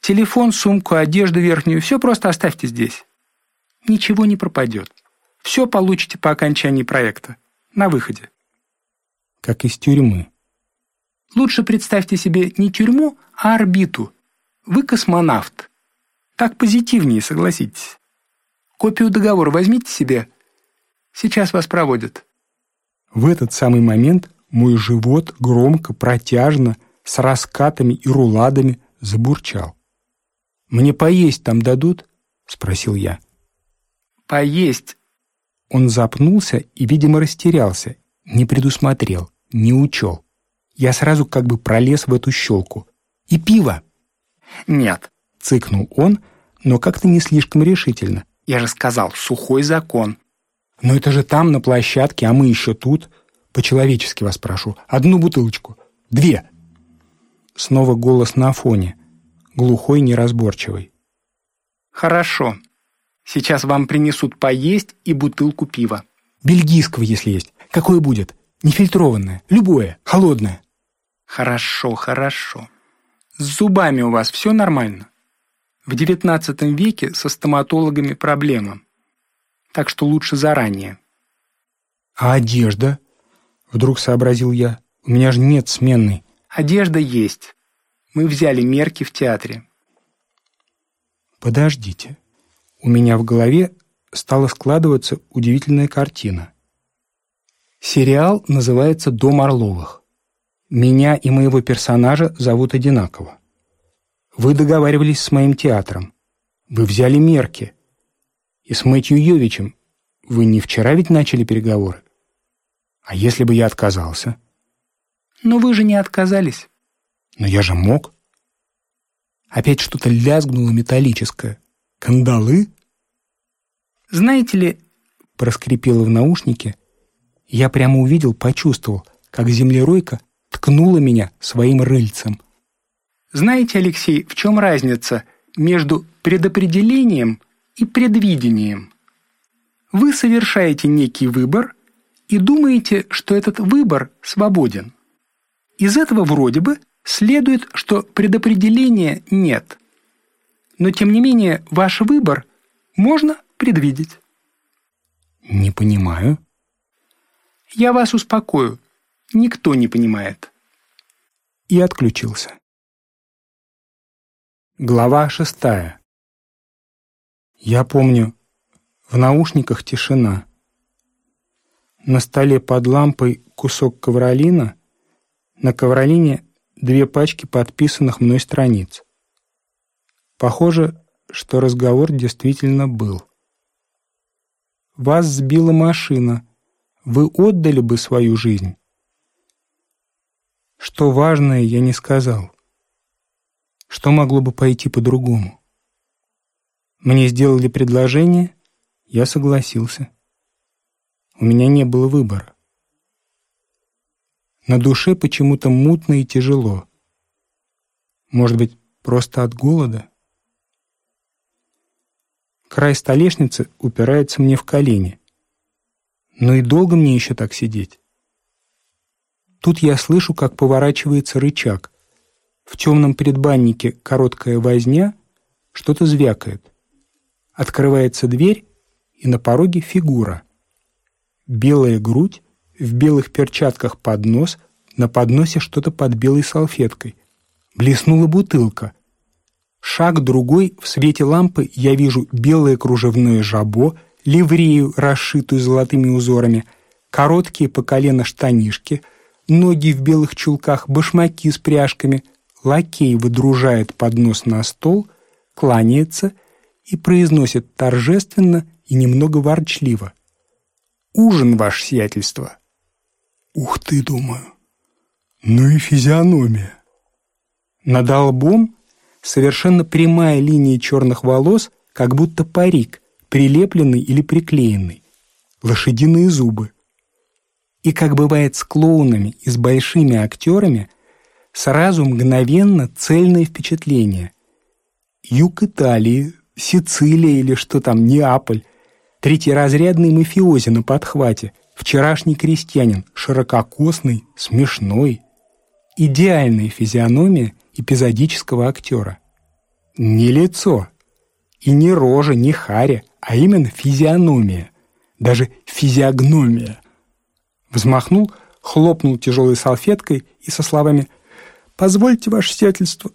Телефон, сумку, одежду верхнюю – все просто оставьте здесь. Ничего не пропадет. Все получите по окончании проекта. На выходе. Как из тюрьмы. Лучше представьте себе не тюрьму, а орбиту. Вы космонавт. Так позитивнее, согласитесь. Копию договора возьмите себе. Сейчас вас проводят. В этот самый момент мой живот громко, протяжно, с раскатами и руладами забурчал. «Мне поесть там дадут?» — спросил я. «Поесть». Он запнулся и, видимо, растерялся, не предусмотрел, не учел. Я сразу как бы пролез в эту щелку. «И пиво!» «Нет», — цыкнул он, но как-то не слишком решительно. «Я же сказал, сухой закон». «Но это же там, на площадке, а мы еще тут. По-человечески вас прошу. Одну бутылочку. Две!» Снова голос на фоне, глухой, неразборчивый. «Хорошо. Сейчас вам принесут поесть и бутылку пива». «Бельгийского, если есть. Какое будет? Нефильтрованное. Любое. Холодное». «Хорошо, хорошо. С зубами у вас все нормально. В девятнадцатом веке со стоматологами проблема. Так что лучше заранее». «А одежда?» — вдруг сообразил я. «У меня же нет сменной». Одежда есть. Мы взяли мерки в театре. Подождите. У меня в голове стала складываться удивительная картина. Сериал называется «Дом Орловых». Меня и моего персонажа зовут одинаково. Вы договаривались с моим театром. Вы взяли мерки. И с Мэтью Йовичем вы не вчера ведь начали переговоры? А если бы я отказался? Но вы же не отказались. Но я же мог. Опять что-то лязгнуло металлическое. Кандалы? Знаете ли, проскрипело в наушнике. Я прямо увидел, почувствовал, как землеройка ткнула меня своим рыльцем. Знаете, Алексей, в чем разница между предопределением и предвидением? Вы совершаете некий выбор и думаете, что этот выбор свободен. Из этого вроде бы следует, что предопределения нет. Но тем не менее ваш выбор можно предвидеть. Не понимаю. Я вас успокою. Никто не понимает. И отключился. Глава шестая. Я помню, в наушниках тишина. На столе под лампой кусок ковролина, на ковролине две пачки подписанных мной страниц. Похоже, что разговор действительно был. Вас сбила машина. Вы отдали бы свою жизнь? Что важное, я не сказал. Что могло бы пойти по-другому? Мне сделали предложение, я согласился. У меня не было выбора. На душе почему-то мутно и тяжело. Может быть, просто от голода? Край столешницы упирается мне в колени. Ну и долго мне еще так сидеть? Тут я слышу, как поворачивается рычаг. В темном предбаннике короткая возня, что-то звякает. Открывается дверь, и на пороге фигура. Белая грудь, в белых перчатках поднос, на подносе что-то под белой салфеткой. Блеснула бутылка. Шаг другой, в свете лампы я вижу белое кружевное жабо, ливрею, расшитую золотыми узорами, короткие по колено штанишки, ноги в белых чулках, башмаки с пряжками. Лакей выдружает поднос на стол, кланяется и произносит торжественно и немного ворчливо. «Ужин, ваше сиятельство!» «Ух ты, думаю! Ну и физиономия!» Над лбом совершенно прямая линия черных волос, как будто парик, прилепленный или приклеенный, лошадиные зубы. И, как бывает с клоунами и с большими актерами, сразу мгновенно цельное впечатление. Юг Италии, Сицилия или что там, Неаполь, третьеразрядный мафиози на подхвате, вчерашний крестьянин, ширококосный, смешной. Идеальная физиономия эпизодического актера. Не лицо, и не рожа, не харя, а именно физиономия, даже физиогномия. Взмахнул, хлопнул тяжелой салфеткой и со словами «Позвольте, ваше сиятельство»,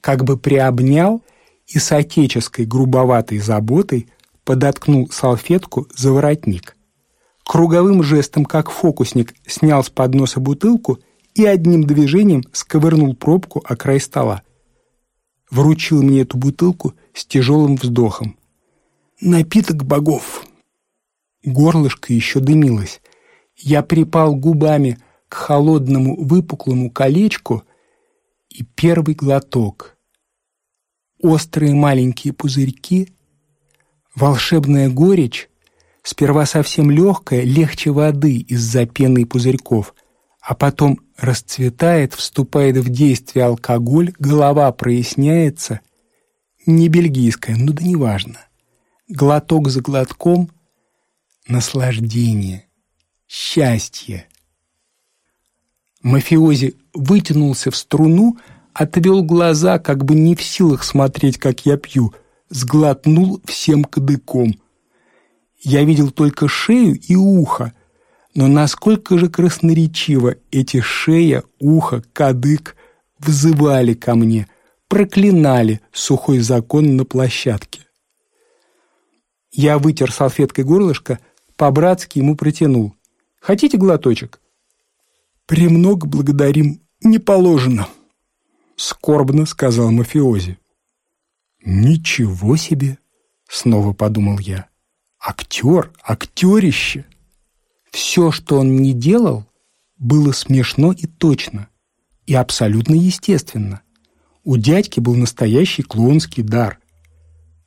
как бы приобнял и с отеческой грубоватой заботой подоткнул салфетку за воротник. Круговым жестом, как фокусник, снял с подноса бутылку и одним движением сковырнул пробку о край стола. Вручил мне эту бутылку с тяжелым вздохом. «Напиток богов!» Горлышко еще дымилось. Я припал губами к холодному выпуклому колечку и первый глоток. Острые маленькие пузырьки, волшебная горечь, сперва совсем легкая, легче воды из-за пены пузырьков, а потом расцветает, вступает в действие алкоголь, голова проясняется. Не бельгийская, ну да неважно. Глоток за глотком — наслаждение, счастье. Мафиози вытянулся в струну, отвел глаза, как бы не в силах смотреть, как я пью, сглотнул всем кадыком. Я видел только шею и ухо, но насколько же красноречиво эти шея, ухо, кадык взывали ко мне, проклинали сухой закон на площадке. Я вытер салфеткой горлышко, по-братски ему протянул. «Хотите глоточек?» «Премного благодарим, не положено», — скорбно сказал мафиози. «Ничего себе!» — снова подумал я. «Актер, актерище!» Все, что он не делал, было смешно и точно, и абсолютно естественно. У дядьки был настоящий клоунский дар.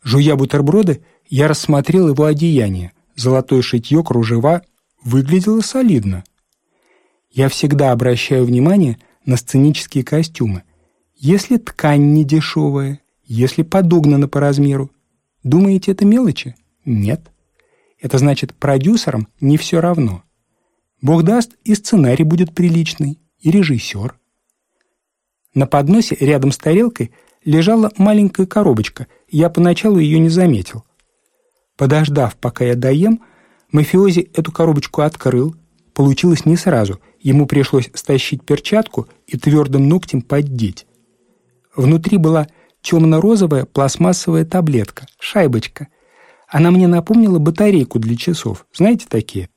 Жуя бутерброды, я рассмотрел его одеяние. Золотое шитье, кружева выглядело солидно. Я всегда обращаю внимание на сценические костюмы. Если ткань не дешевая, если подогнана по размеру, думаете, это мелочи? Нет. Это значит, продюсерам не все равно. Бог даст, и сценарий будет приличный, и режиссер. На подносе рядом с тарелкой лежала маленькая коробочка, я поначалу ее не заметил. Подождав, пока я доем, мафиози эту коробочку открыл. Получилось не сразу, ему пришлось стащить перчатку и твердым ногтем поддеть. Внутри была темно-розовая пластмассовая таблетка, шайбочка — она мне напомнила батарейку для часов. Знаете такие?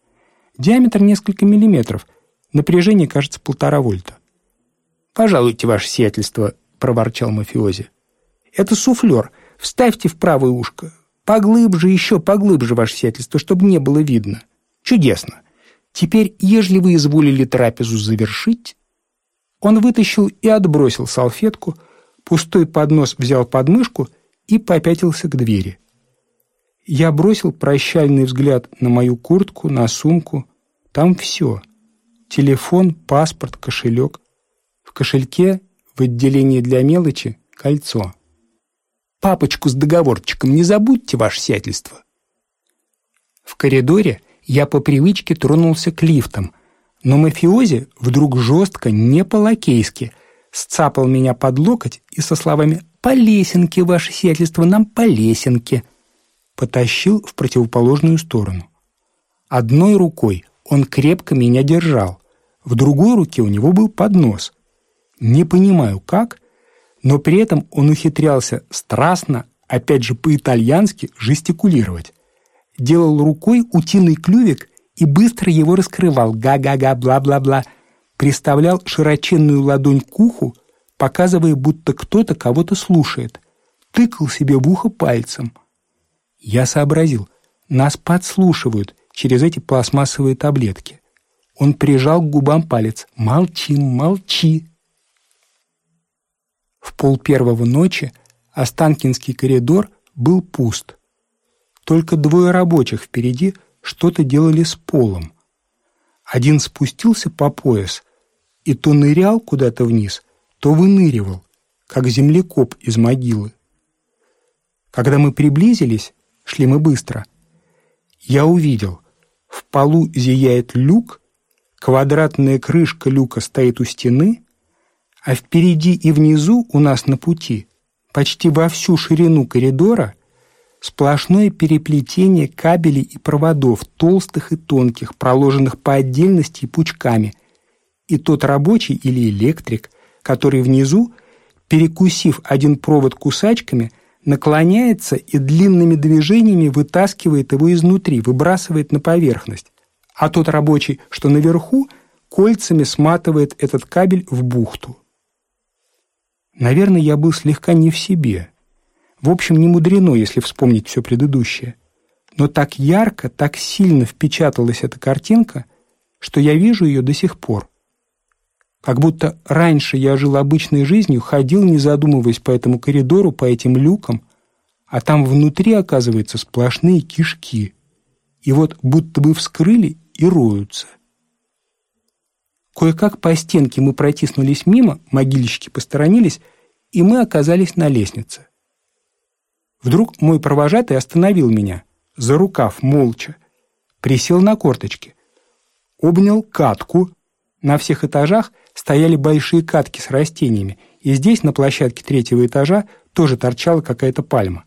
Диаметр несколько миллиметров. Напряжение, кажется, полтора вольта. «Пожалуйте, ваше сиятельство», — проворчал мафиози. «Это суфлер. Вставьте в правое ушко. Поглубже, еще поглубже, ваше сиятельство, чтобы не было видно. Чудесно. Теперь, ежели вы изволили трапезу завершить...» Он вытащил и отбросил салфетку, пустой поднос взял под мышку и попятился к двери. Я бросил прощальный взгляд на мою куртку, на сумку. Там все. Телефон, паспорт, кошелек. В кошельке, в отделении для мелочи, кольцо. Папочку с договорчиком не забудьте, ваше сиятельство. В коридоре я по привычке тронулся к лифтам, но мафиози вдруг жестко, не по-лакейски, сцапал меня под локоть и со словами «По лесенке, ваше сиятельство, нам по лесенке!» потащил в противоположную сторону. Одной рукой он крепко меня держал, в другой руке у него был поднос. Не понимаю как, но при этом он ухитрялся страстно, опять же по-итальянски, жестикулировать. Делал рукой утиный клювик и быстро его раскрывал, га-га-га, бла-бла-бла, приставлял широченную ладонь к уху, показывая, будто кто-то кого-то слушает, тыкал себе в ухо пальцем. Я сообразил, нас подслушивают через эти пластмассовые таблетки. Он прижал к губам палец. «Молчи, молчи!» В пол первого ночи Останкинский коридор был пуст. Только двое рабочих впереди что-то делали с полом. Один спустился по пояс и то нырял куда-то вниз, то выныривал, как землекоп из могилы. Когда мы приблизились, шли мы быстро, я увидел, в полу зияет люк, квадратная крышка люка стоит у стены, а впереди и внизу у нас на пути, почти во всю ширину коридора, сплошное переплетение кабелей и проводов, толстых и тонких, проложенных по отдельности и пучками, и тот рабочий или электрик, который внизу, перекусив один провод кусачками, наклоняется и длинными движениями вытаскивает его изнутри, выбрасывает на поверхность, а тот рабочий, что наверху, кольцами сматывает этот кабель в бухту. Наверное, я был слегка не в себе. В общем, не мудрено, если вспомнить все предыдущее. Но так ярко, так сильно впечаталась эта картинка, что я вижу ее до сих пор. Как будто раньше я жил обычной жизнью, ходил, не задумываясь по этому коридору, по этим люкам, а там внутри, оказывается, сплошные кишки. И вот будто бы вскрыли и роются. Кое-как по стенке мы протиснулись мимо, могильщики посторонились, и мы оказались на лестнице. Вдруг мой провожатый остановил меня, за рукав, молча, присел на корточки, обнял катку. На всех этажах стояли большие катки с растениями, и здесь, на площадке третьего этажа, тоже торчала какая-то пальма.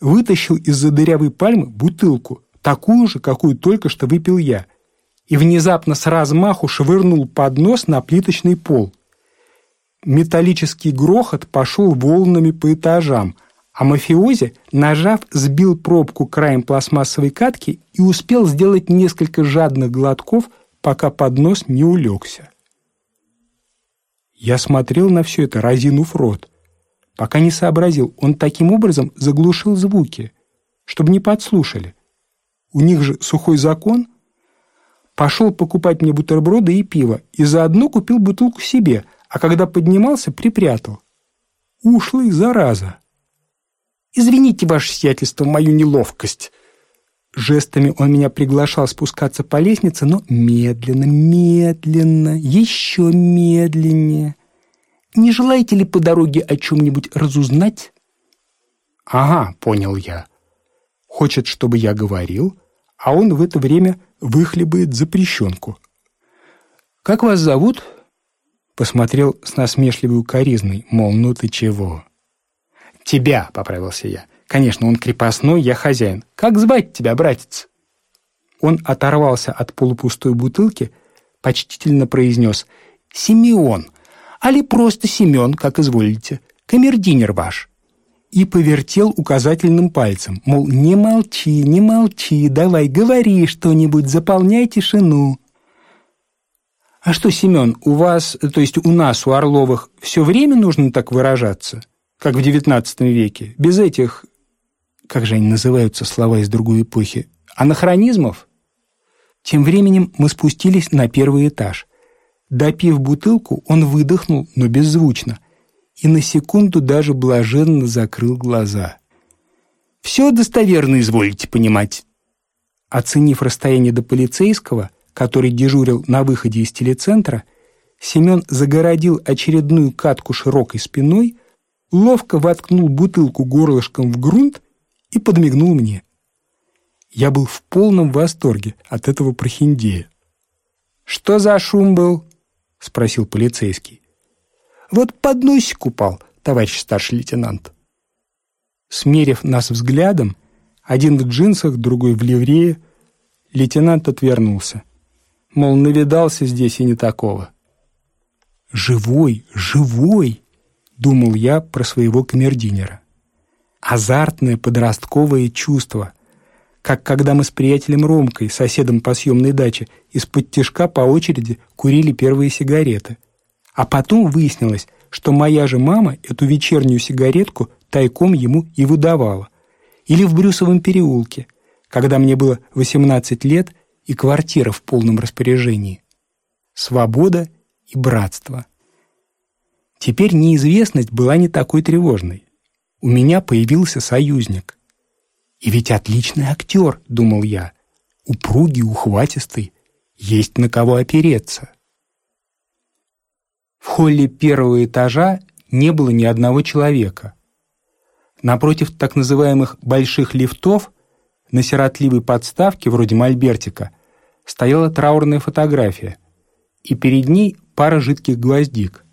Вытащил из-за дырявой пальмы бутылку, такую же, какую только что выпил я, и внезапно с размаху швырнул поднос на плиточный пол. Металлический грохот пошел волнами по этажам, а мафиози, нажав, сбил пробку краем пластмассовой катки и успел сделать несколько жадных глотков, пока поднос не улегся. Я смотрел на все это, разинув рот, пока не сообразил, он таким образом заглушил звуки, чтобы не подслушали. У них же сухой закон. Пошел покупать мне бутерброды и пиво, и заодно купил бутылку себе, а когда поднимался, припрятал. Ушлый, зараза. «Извините, ваше сиятельство, мою неловкость». Жестами он меня приглашал спускаться по лестнице, но медленно, медленно, еще медленнее. «Не желаете ли по дороге о чем-нибудь разузнать?» «Ага», — понял я. «Хочет, чтобы я говорил, а он в это время выхлебает запрещенку». «Как вас зовут?» Посмотрел с насмешливой укоризной, мол, ну ты чего? «Тебя», — поправился я. «Конечно, он крепостной, я хозяин. Как звать тебя, братец?» Он оторвался от полупустой бутылки, почтительно произнес «Симеон, али просто Семен, как изволите, камердинер ваш» и повертел указательным пальцем, мол, не молчи, не молчи, давай, говори что-нибудь, заполняй тишину. А что, Семен, у вас, то есть у нас, у Орловых, все время нужно так выражаться, как в XIX веке, без этих, как же они называются, слова из другой эпохи, анахронизмов? Тем временем мы спустились на первый этаж. Допив бутылку, он выдохнул, но беззвучно и на секунду даже блаженно закрыл глаза. «Все достоверно изволите понимать». Оценив расстояние до полицейского, который дежурил на выходе из телецентра, Семен загородил очередную катку широкой спиной, ловко воткнул бутылку горлышком в грунт и подмигнул мне. Я был в полном восторге от этого прохиндея. «Что за шум был?» — спросил полицейский. «Вот подносик упал, товарищ старший лейтенант». Смерив нас взглядом, один в джинсах, другой в ливрее, лейтенант отвернулся. Мол, навидался здесь и не такого. «Живой, живой!» — думал я про своего камердинера. Азартное подростковое чувство — как когда мы с приятелем Ромкой, соседом по съемной даче, из-под тишка по очереди курили первые сигареты. А потом выяснилось, что моя же мама эту вечернюю сигаретку тайком ему и выдавала. Или в Брюсовом переулке, когда мне было 18 лет и квартира в полном распоряжении. Свобода и братство. Теперь неизвестность была не такой тревожной. У меня появился союзник — и ведь отличный актер, думал я, упругий, ухватистый, есть на кого опереться. В холле первого этажа не было ни одного человека. Напротив так называемых «больших лифтов» на сиротливой подставке, вроде мольбертика, стояла траурная фотография, и перед ней пара жидких гвоздик.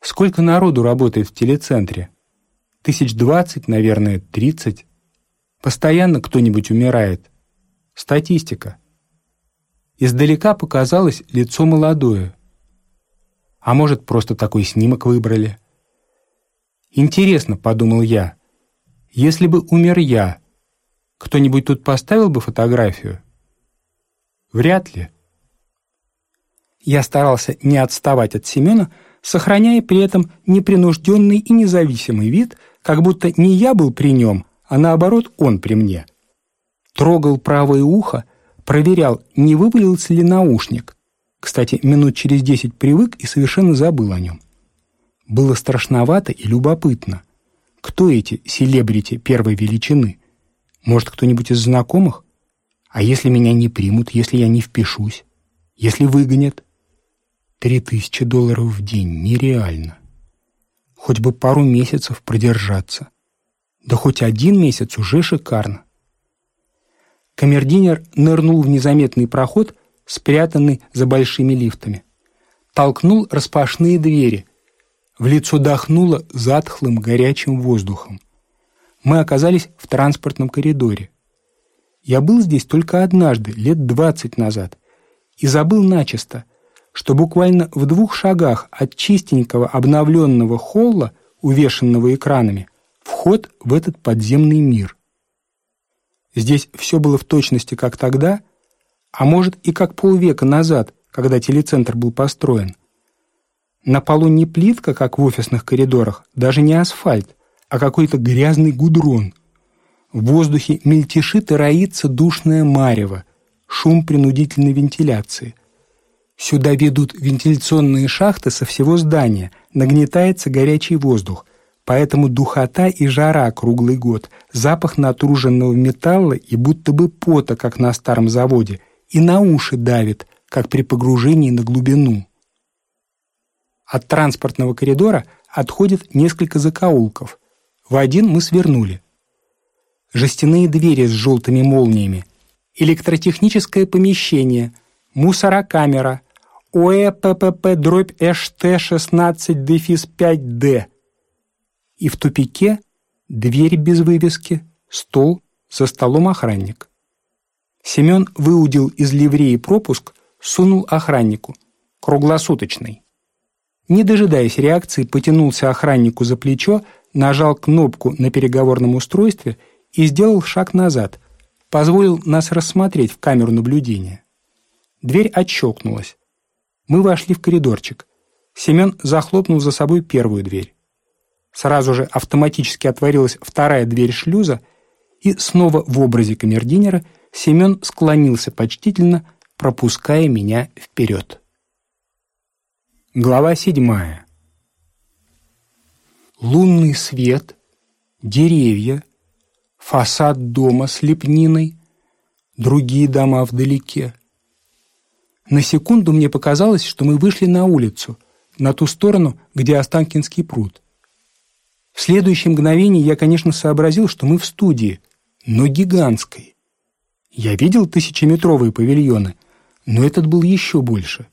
Сколько народу работает в телецентре? Тысяч двадцать, наверное, тридцать. Постоянно кто-нибудь умирает. Статистика. Издалека показалось лицо молодое. А может, просто такой снимок выбрали. Интересно, подумал я, если бы умер я, кто-нибудь тут поставил бы фотографию? Вряд ли. Я старался не отставать от Семена, сохраняя при этом непринужденный и независимый вид, как будто не я был при нем, а наоборот он при мне. Трогал правое ухо, проверял, не вывалился ли наушник. Кстати, минут через десять привык и совершенно забыл о нем. Было страшновато и любопытно. Кто эти селебрити первой величины? Может, кто-нибудь из знакомых? А если меня не примут, если я не впишусь? Если выгонят? Три тысячи долларов в день нереально. Хоть бы пару месяцев продержаться. Да хоть один месяц уже шикарно. Камердинер нырнул в незаметный проход, спрятанный за большими лифтами. Толкнул распашные двери. В лицо дохнуло затхлым горячим воздухом. Мы оказались в транспортном коридоре. Я был здесь только однажды, лет двадцать назад, и забыл начисто, что буквально в двух шагах от чистенького обновленного холла, увешанного экранами, вход в этот подземный мир. Здесь все было в точности как тогда, а может и как полвека назад, когда телецентр был построен. На полу не плитка, как в офисных коридорах, даже не асфальт, а какой-то грязный гудрон. В воздухе мельтешит и роится душное марево, шум принудительной вентиляции. Сюда ведут вентиляционные шахты со всего здания, нагнетается горячий воздух, Поэтому духота и жара круглый год, запах натруженного металла и будто бы пота, как на старом заводе, и на уши давит, как при погружении на глубину. От транспортного коридора отходит несколько закоулков. В один мы свернули. Жестяные двери с желтыми молниями, электротехническое помещение, мусорокамера, ОЭППП дробь ШТ-16 дефис 5Д – и в тупике дверь без вывески, стол, за столом охранник. Семен выудил из ливреи пропуск, сунул охраннику. Круглосуточный. Не дожидаясь реакции, потянулся охраннику за плечо, нажал кнопку на переговорном устройстве и сделал шаг назад, позволил нас рассмотреть в камеру наблюдения. Дверь отщелкнулась. Мы вошли в коридорчик. Семен захлопнул за собой первую дверь. Сразу же автоматически отворилась вторая дверь шлюза, и снова в образе камердинера Семен склонился почтительно, пропуская меня вперед. Глава седьмая. Лунный свет, деревья, фасад дома с лепниной, другие дома вдалеке. На секунду мне показалось, что мы вышли на улицу, на ту сторону, где Останкинский пруд. В следующее мгновение я, конечно, сообразил, что мы в студии, но гигантской. Я видел тысячеметровые павильоны, но этот был еще больше.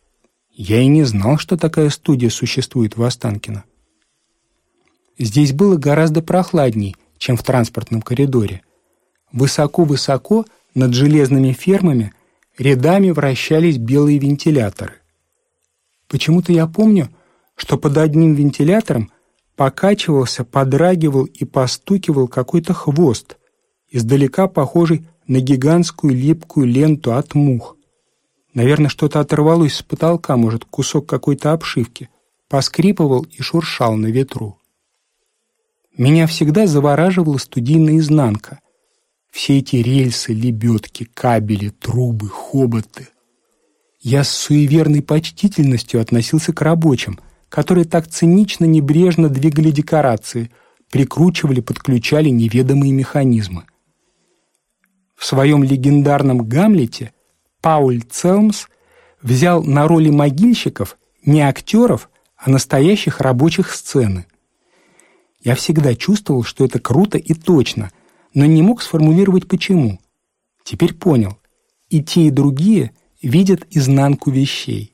Я и не знал, что такая студия существует в Останкино. Здесь было гораздо прохладней, чем в транспортном коридоре. Высоко-высоко над железными фермами рядами вращались белые вентиляторы. Почему-то я помню, что под одним вентилятором покачивался, подрагивал и постукивал какой-то хвост, издалека похожий на гигантскую липкую ленту от мух. Наверное, что-то оторвалось с потолка, может, кусок какой-то обшивки, поскрипывал и шуршал на ветру. Меня всегда завораживала студийная изнанка. Все эти рельсы, лебедки, кабели, трубы, хоботы. Я с суеверной почтительностью относился к рабочим, которые так цинично небрежно двигали декорации, прикручивали, подключали неведомые механизмы. В своем легендарном «Гамлете» Пауль Целмс взял на роли могильщиков не актеров, а настоящих рабочих сцены – я всегда чувствовал, что это круто и точно, но не мог сформулировать почему. Теперь понял. И те, и другие видят изнанку вещей.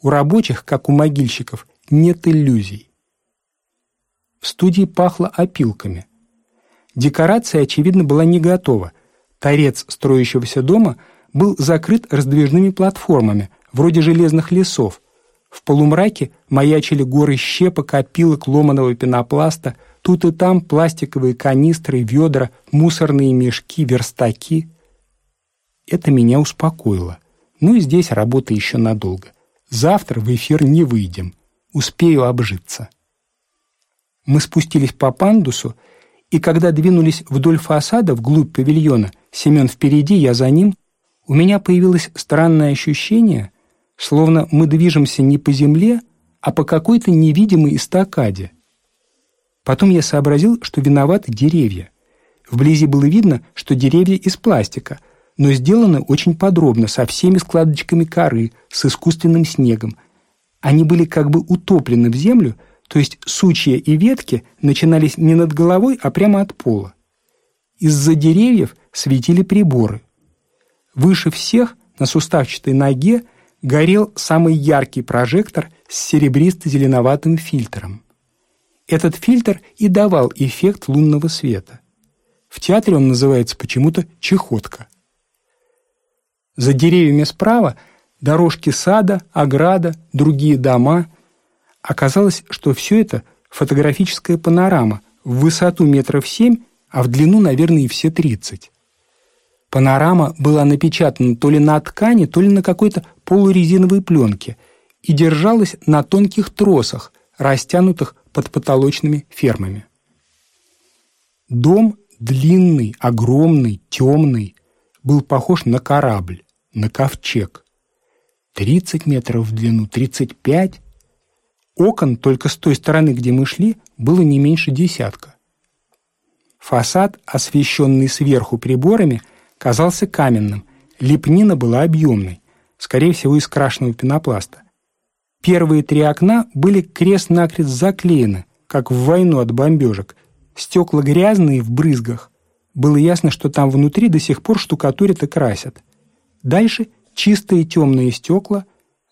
У рабочих, как у могильщиков, нет иллюзий. В студии пахло опилками. Декорация, очевидно, была не готова. Торец строящегося дома был закрыт раздвижными платформами, вроде железных лесов. В полумраке маячили горы щепок, опилок, ломаного пенопласта – Тут и там пластиковые канистры, ведра, мусорные мешки, верстаки. Это меня успокоило. Ну и здесь работа еще надолго. Завтра в эфир не выйдем. Успею обжиться. Мы спустились по пандусу, и когда двинулись вдоль фасада вглубь павильона, Семен впереди, я за ним, у меня появилось странное ощущение, словно мы движемся не по земле, а по какой-то невидимой эстакаде. Потом я сообразил, что виноваты деревья. Вблизи было видно, что деревья из пластика, но сделаны очень подробно, со всеми складочками коры, с искусственным снегом. Они были как бы утоплены в землю, то есть сучья и ветки начинались не над головой, а прямо от пола. Из-за деревьев светили приборы. Выше всех, на суставчатой ноге, горел самый яркий прожектор с серебристо-зеленоватым фильтром. Этот фильтр и давал эффект лунного света. В театре он называется почему-то «чехотка». За деревьями справа дорожки сада, ограда, другие дома. Оказалось, что все это фотографическая панорама в высоту метров семь, а в длину, наверное, и все тридцать. Панорама была напечатана то ли на ткани, то ли на какой-то полурезиновой пленке и держалась на тонких тросах, растянутых под потолочными фермами. Дом длинный, огромный, темный, был похож на корабль, на ковчег. 30 метров в длину, 35. Окон только с той стороны, где мы шли, было не меньше десятка. Фасад, освещенный сверху приборами, казался каменным, лепнина была объемной, скорее всего, из крашеного пенопласта. Первые три окна были крест-накрест заклеены, как в войну от бомбежек. Стекла грязные, в брызгах. Было ясно, что там внутри до сих пор штукатурят и красят. Дальше чистые темные стекла,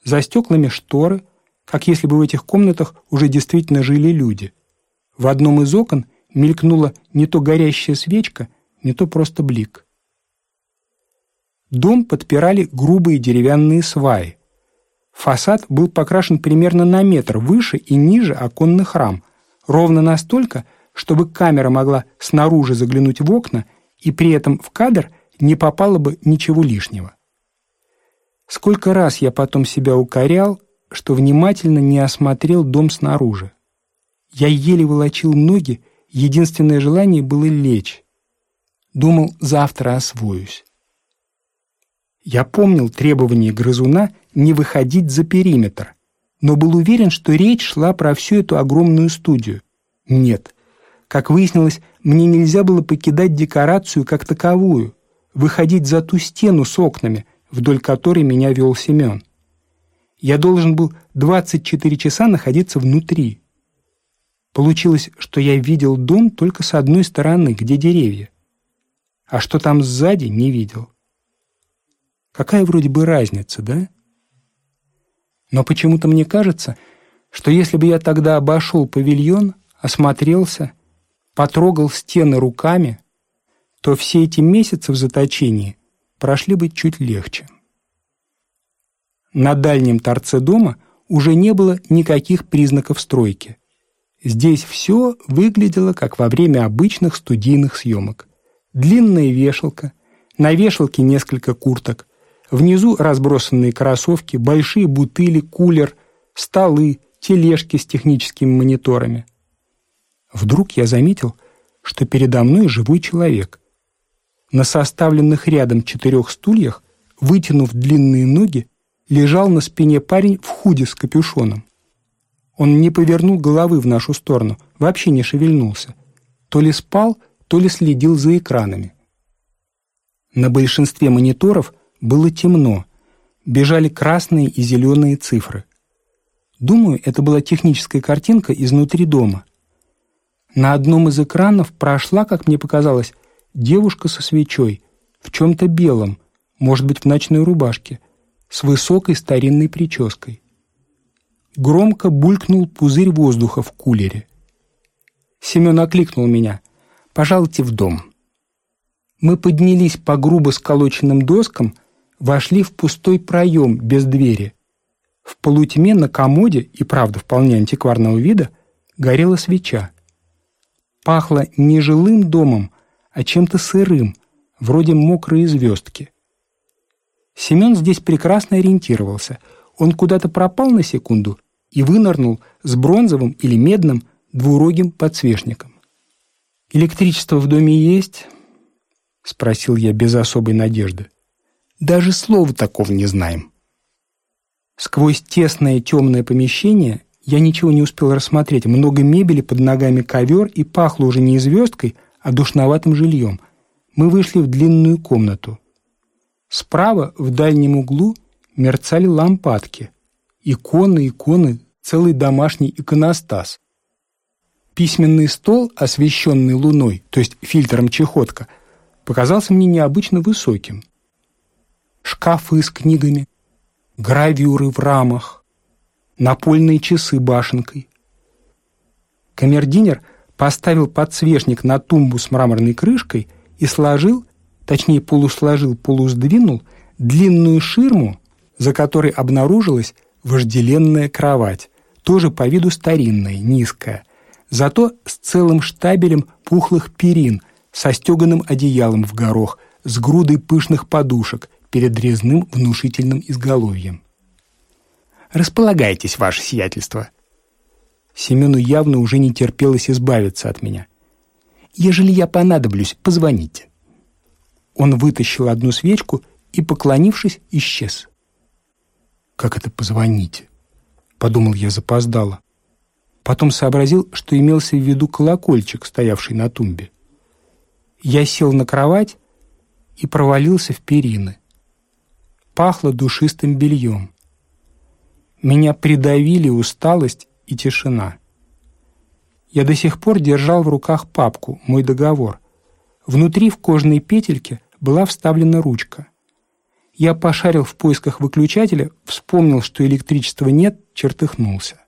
за стеклами шторы, как если бы в этих комнатах уже действительно жили люди. В одном из окон мелькнула не то горящая свечка, не то просто блик. Дом подпирали грубые деревянные сваи. Фасад был покрашен примерно на метр выше и ниже оконных рам, ровно настолько, чтобы камера могла снаружи заглянуть в окна, и при этом в кадр не попало бы ничего лишнего. Сколько раз я потом себя укорял, что внимательно не осмотрел дом снаружи. Я еле волочил ноги, единственное желание было лечь. Думал, завтра освоюсь. Я помнил требование грызуна не выходить за периметр, но был уверен, что речь шла про всю эту огромную студию. Нет. Как выяснилось, мне нельзя было покидать декорацию как таковую, выходить за ту стену с окнами, вдоль которой меня вел Семен. Я должен был 24 часа находиться внутри. Получилось, что я видел дом только с одной стороны, где деревья. А что там сзади, не видел. Какая вроде бы разница, да? Но почему-то мне кажется, что если бы я тогда обошел павильон, осмотрелся, потрогал стены руками, то все эти месяцы в заточении прошли бы чуть легче. На дальнем торце дома уже не было никаких признаков стройки. Здесь все выглядело, как во время обычных студийных съемок. Длинная вешалка, на вешалке несколько курток, внизу разбросанные кроссовки, большие бутыли, кулер, столы, тележки с техническими мониторами. Вдруг я заметил, что передо мной живой человек. На составленных рядом четырех стульях, вытянув длинные ноги, лежал на спине парень в худе с капюшоном. Он не повернул головы в нашу сторону, вообще не шевельнулся. То ли спал, то ли следил за экранами. На большинстве мониторов было темно, бежали красные и зеленые цифры. Думаю, это была техническая картинка изнутри дома. На одном из экранов прошла, как мне показалось, девушка со свечой, в чем-то белом, может быть, в ночной рубашке, с высокой старинной прической. Громко булькнул пузырь воздуха в кулере. Семен окликнул меня. «Пожалуйте в дом». Мы поднялись по грубо сколоченным доскам, вошли в пустой проем без двери. В полутьме на комоде, и правда вполне антикварного вида, горела свеча. Пахло не жилым домом, а чем-то сырым, вроде мокрой звездки. Семен здесь прекрасно ориентировался. Он куда-то пропал на секунду и вынырнул с бронзовым или медным двурогим подсвечником. «Электричество в доме есть?» — спросил я без особой надежды. «Даже слова такого не знаем». Сквозь тесное темное помещение я ничего не успел рассмотреть. Много мебели, под ногами ковер, и пахло уже не звездкой, а душноватым жильем. Мы вышли в длинную комнату. Справа, в дальнем углу, мерцали лампадки. Иконы, иконы, целый домашний иконостас. Письменный стол, освещенный луной, то есть фильтром чехотка, показался мне необычно высоким. Шкафы с книгами, гравюры в рамах, напольные часы башенкой. Камердинер поставил подсвечник на тумбу с мраморной крышкой и сложил, точнее полусложил, полусдвинул, длинную ширму, за которой обнаружилась вожделенная кровать, тоже по виду старинная, низкая, зато с целым штабелем пухлых перин, со стеганым одеялом в горох, с грудой пышных подушек перед резным внушительным изголовьем. «Располагайтесь, ваше сиятельство». Семену явно уже не терпелось избавиться от меня. «Ежели я понадоблюсь, позвоните». Он вытащил одну свечку и, поклонившись, исчез. «Как это позвоните?» — подумал я запоздало. Потом сообразил, что имелся в виду колокольчик, стоявший на тумбе. Я сел на кровать и провалился в перины. Пахло душистым бельем. Меня придавили усталость и тишина. Я до сих пор держал в руках папку, мой договор. Внутри в кожаной петельке была вставлена ручка. Я пошарил в поисках выключателя, вспомнил, что электричества нет, чертыхнулся.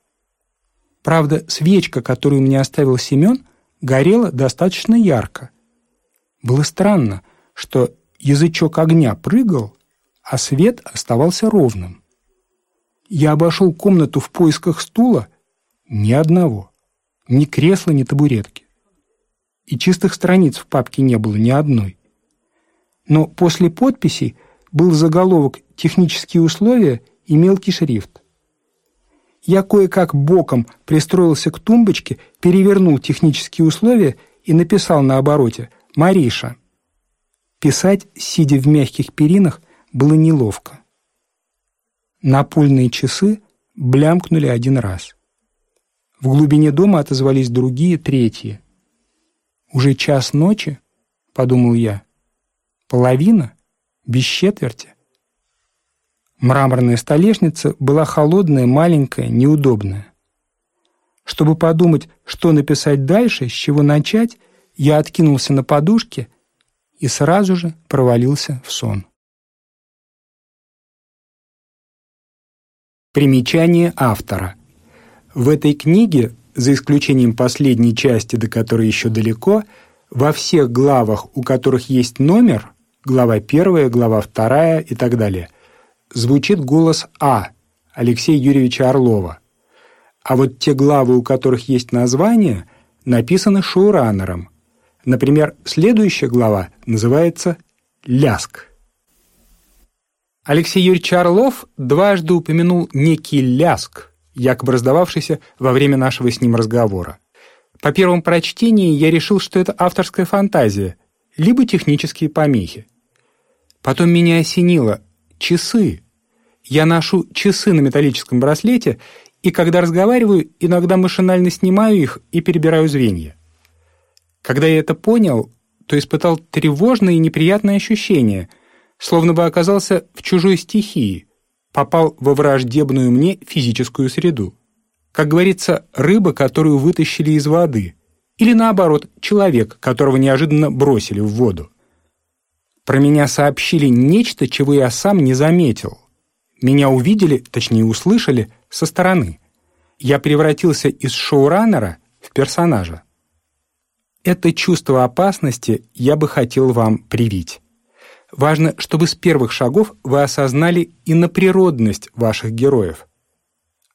Правда, свечка, которую мне оставил Семен, горела достаточно ярко. Было странно, что язычок огня прыгал, а свет оставался ровным. Я обошел комнату в поисках стула, ни одного, ни кресла, ни табуретки. И чистых страниц в папке не было ни одной. Но после подписей был заголовок «Технические условия» и мелкий шрифт. Я кое-как боком пристроился к тумбочке, перевернул технические условия и написал на обороте «Мариша». Писать, сидя в мягких перинах, было неловко. Напольные часы блямкнули один раз. В глубине дома отозвались другие, третьи. «Уже час ночи?» — подумал я. «Половина? Без четверти?» Мраморная столешница была холодная, маленькая, неудобная. Чтобы подумать, что написать дальше, с чего начать, я откинулся на подушке и сразу же провалился в сон. Примечание автора. В этой книге, за исключением последней части, до которой еще далеко, во всех главах, у которых есть номер, глава 1, глава 2 и так далее, звучит голос А, Алексея Юрьевича Орлова. А вот те главы, у которых есть название, написаны шоураннером. Например, следующая глава называется «Ляск». Алексей Юрьевич Орлов дважды упомянул некий ляск, якобы раздававшийся во время нашего с ним разговора. По первому прочтении я решил, что это авторская фантазия, либо технические помехи. Потом меня осенило. Часы. Я ношу часы на металлическом браслете, и когда разговариваю, иногда машинально снимаю их и перебираю звенья. Когда я это понял, то испытал тревожное и неприятное ощущение, словно бы оказался в чужой стихии, попал во враждебную мне физическую среду. Как говорится, рыба, которую вытащили из воды, или наоборот, человек, которого неожиданно бросили в воду. Про меня сообщили нечто, чего я сам не заметил. Меня увидели, точнее услышали, со стороны. Я превратился из шоураннера в персонажа. Это чувство опасности я бы хотел вам привить. Важно, чтобы с первых шагов вы осознали иноприродность ваших героев.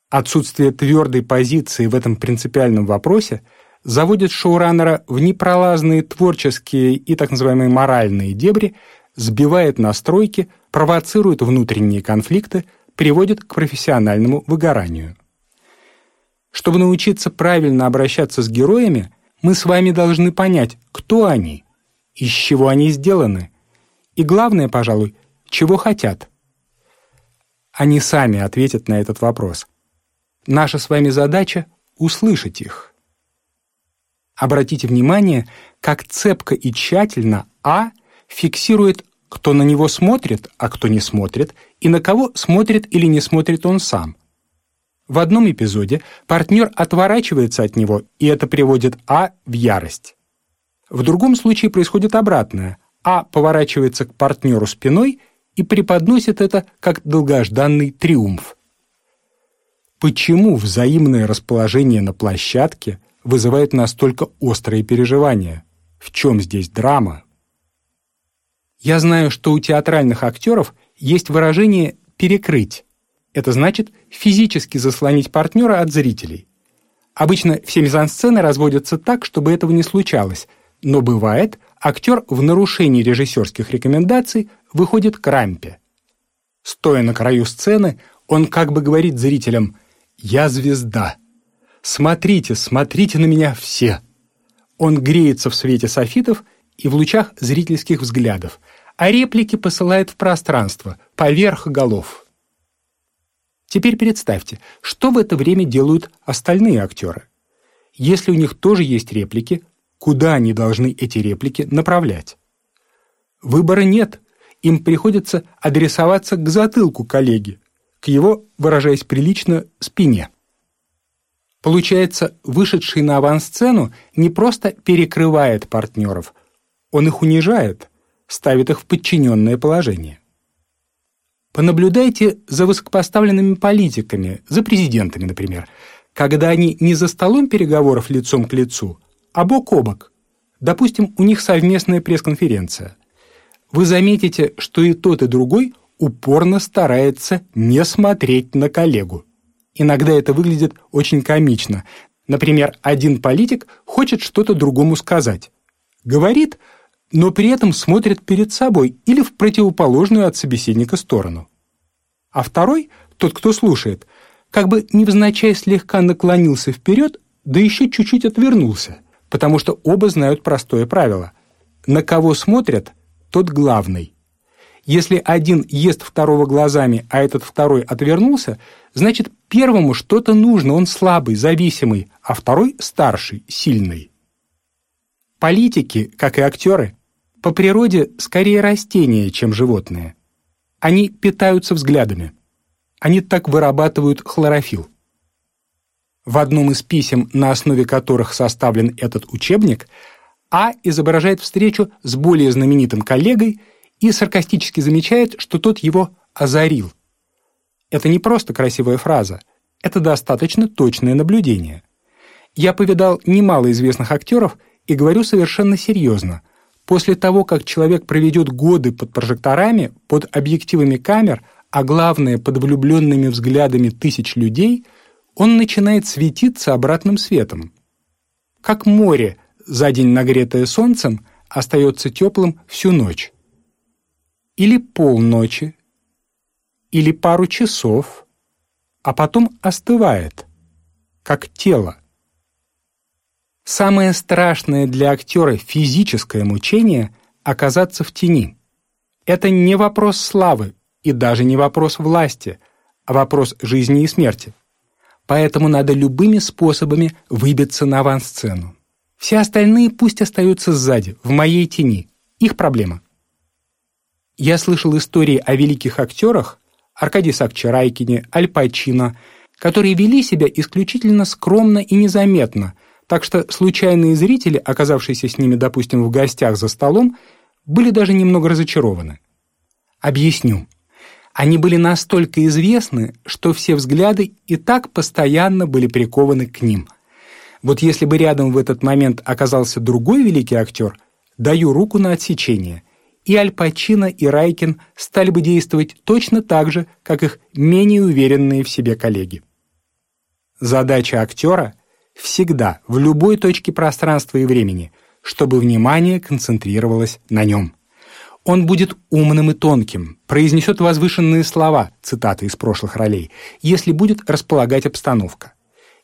Отсутствие твердой позиции в этом принципиальном вопросе заводит шоураннера в непролазные творческие и так называемые моральные дебри, сбивает настройки, провоцирует внутренние конфликты, приводит к профессиональному выгоранию. Чтобы научиться правильно обращаться с героями, мы с вами должны понять, кто они, из чего они сделаны, и главное, пожалуй, чего хотят. Они сами ответят на этот вопрос. Наша с вами задача — услышать их. Обратите внимание, как цепко и тщательно А фиксирует, кто на него смотрит, а кто не смотрит, и на кого смотрит или не смотрит он сам. В одном эпизоде партнер отворачивается от него, и это приводит А в ярость. В другом случае происходит обратное. А поворачивается к партнеру спиной и преподносит это как долгожданный триумф. Почему взаимное расположение на площадке вызывает настолько острые переживания? В чем здесь драма? Я знаю, что у театральных актеров есть выражение «перекрыть». Это значит физически заслонить партнера от зрителей. Обычно все мизансцены разводятся так, чтобы этого не случалось, но бывает, актер в нарушении режиссерских рекомендаций выходит к рампе. Стоя на краю сцены, он как бы говорит зрителям «Я звезда! Смотрите, смотрите на меня все!» Он греется в свете софитов и в лучах зрительских взглядов, а реплики посылает в пространство, поверх голов. Теперь представьте, что в это время делают остальные актеры. Если у них тоже есть реплики, куда они должны эти реплики направлять. Выбора нет, им приходится адресоваться к затылку коллеги, к его, выражаясь прилично, спине. Получается, вышедший на авансцену не просто перекрывает партнеров, он их унижает, ставит их в подчиненное положение. Понаблюдайте за высокопоставленными политиками, за президентами, например, когда они не за столом переговоров лицом к лицу, а бок о бок. Допустим, у них совместная пресс-конференция. Вы заметите, что и тот, и другой упорно старается не смотреть на коллегу. Иногда это выглядит очень комично. Например, один политик хочет что-то другому сказать. Говорит, но при этом смотрит перед собой или в противоположную от собеседника сторону. А второй, тот, кто слушает, как бы невзначай слегка наклонился вперед, да еще чуть-чуть отвернулся потому что оба знают простое правило. На кого смотрят, тот главный. Если один ест второго глазами, а этот второй отвернулся, значит, первому что-то нужно, он слабый, зависимый, а второй старший, сильный. Политики, как и актеры, по природе скорее растения, чем животные. Они питаются взглядами. Они так вырабатывают хлорофилл. В одном из писем, на основе которых составлен этот учебник, А изображает встречу с более знаменитым коллегой и саркастически замечает, что тот его озарил. Это не просто красивая фраза, это достаточно точное наблюдение. Я повидал немало известных актеров и говорю совершенно серьезно. После того, как человек проведет годы под прожекторами, под объективами камер, а главное, под влюбленными взглядами тысяч людей, он начинает светиться обратным светом. Как море, за день нагретое солнцем, остается теплым всю ночь. Или полночи, или пару часов, а потом остывает, как тело. Самое страшное для актера физическое мучение — оказаться в тени. Это не вопрос славы и даже не вопрос власти, а вопрос жизни и смерти. Поэтому надо любыми способами выбиться на авансцену. Все остальные пусть остаются сзади, в моей тени. Их проблема. Я слышал истории о великих актерах, Аркадии Сакчарайкине, Аль Пачино, которые вели себя исключительно скромно и незаметно, так что случайные зрители, оказавшиеся с ними, допустим, в гостях за столом, были даже немного разочарованы. Объясню. Они были настолько известны, что все взгляды и так постоянно были прикованы к ним. Вот если бы рядом в этот момент оказался другой великий актер, даю руку на отсечение, и Аль Пачино и Райкин стали бы действовать точно так же, как их менее уверенные в себе коллеги. Задача актера – всегда, в любой точке пространства и времени, чтобы внимание концентрировалось на нем. Он будет умным и тонким, произнесет возвышенные слова, цитаты из прошлых ролей, если будет располагать обстановка.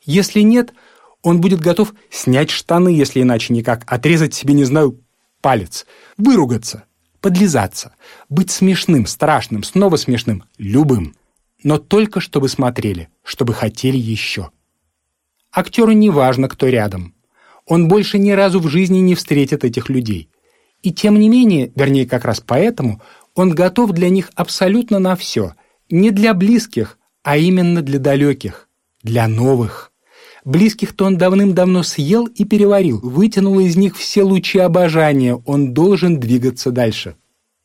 Если нет, он будет готов снять штаны, если иначе никак, отрезать себе, не знаю, палец, выругаться, подлизаться, быть смешным, страшным, снова смешным, любым. Но только чтобы смотрели, чтобы хотели еще. Актеру не важно, кто рядом. Он больше ни разу в жизни не встретит этих людей. И тем не менее, вернее, как раз поэтому, он готов для них абсолютно на все. Не для близких, а именно для далеких, для новых. Близких-то он давным-давно съел и переварил, вытянул из них все лучи обожания, он должен двигаться дальше.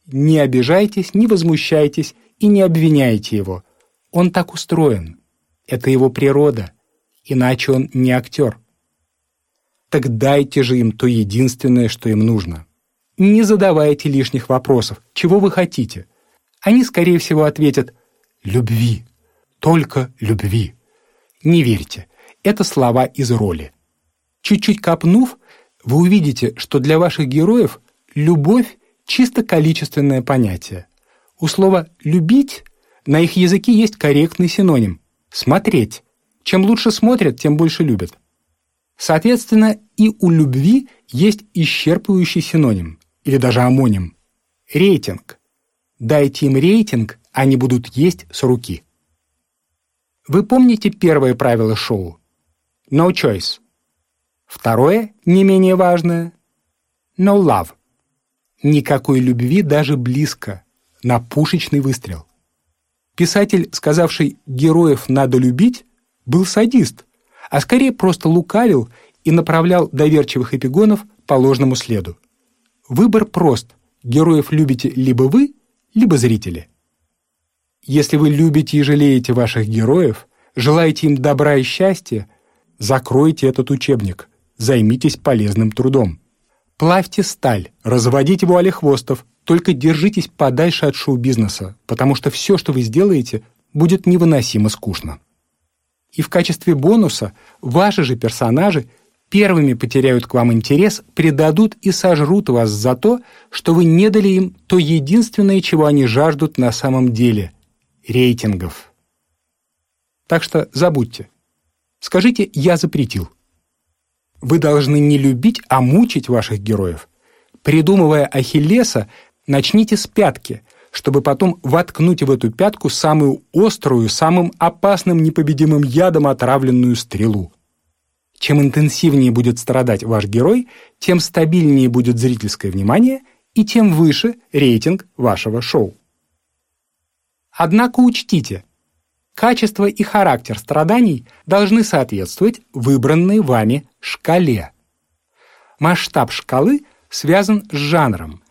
Не обижайтесь, не возмущайтесь и не обвиняйте его. Он так устроен. Это его природа. Иначе он не актер. Так дайте же им то единственное, что им нужно. Не задавайте лишних вопросов. Чего вы хотите? Они, скорее всего, ответят «любви». Только любви. Не верьте. Это слова из роли. Чуть-чуть копнув, вы увидите, что для ваших героев любовь – чисто количественное понятие. У слова «любить» на их языке есть корректный синоним – «смотреть». Чем лучше смотрят, тем больше любят. Соответственно, и у любви есть исчерпывающий синоним или даже амоним. Рейтинг. Дайте им рейтинг, они будут есть с руки. Вы помните первое правило шоу? No choice. Второе, не менее важное, no love. Никакой любви даже близко, на пушечный выстрел. Писатель, сказавший «героев надо любить», был садист, а скорее просто лукавил и направлял доверчивых эпигонов по ложному следу. Выбор прост. Героев любите либо вы, либо зрители. Если вы любите и жалеете ваших героев, желаете им добра и счастья, закройте этот учебник, займитесь полезным трудом. Плавьте сталь, разводите вуали хвостов, только держитесь подальше от шоу-бизнеса, потому что все, что вы сделаете, будет невыносимо скучно. И в качестве бонуса ваши же персонажи – первыми потеряют к вам интерес, предадут и сожрут вас за то, что вы не дали им то единственное, чего они жаждут на самом деле – рейтингов. Так что забудьте. Скажите «я запретил». Вы должны не любить, а мучить ваших героев. Придумывая Ахиллеса, начните с пятки, чтобы потом воткнуть в эту пятку самую острую, самым опасным непобедимым ядом отравленную стрелу. Чем интенсивнее будет страдать ваш герой, тем стабильнее будет зрительское внимание и тем выше рейтинг вашего шоу. Однако учтите, Качество и характер страданий должны соответствовать выбранной вами шкале. Масштаб шкалы связан с жанром.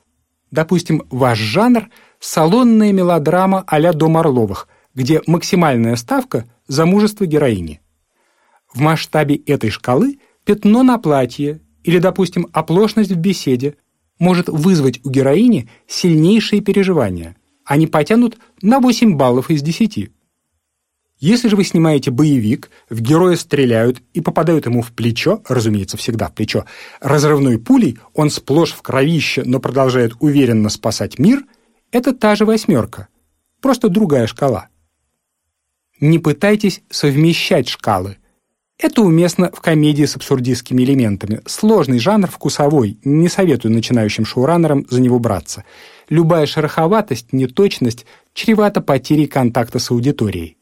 Допустим, ваш жанр – салонная мелодрама а-ля Дом Орловых, где максимальная ставка – замужество героини. В масштабе этой шкалы пятно на платье или, допустим, оплошность в беседе может вызвать у героини сильнейшие переживания. Они потянут на 8 баллов из 10. Если же вы снимаете боевик, в героя стреляют и попадают ему в плечо, разумеется, всегда в плечо, разрывной пулей, он сплошь в кровище, но продолжает уверенно спасать мир, это та же восьмерка, просто другая шкала. Не пытайтесь совмещать шкалы. Это уместно в комедии с абсурдистскими элементами. Сложный жанр вкусовой, не советую начинающим шоураннерам за него браться. Любая шероховатость, неточность чревата потерей контакта с аудиторией.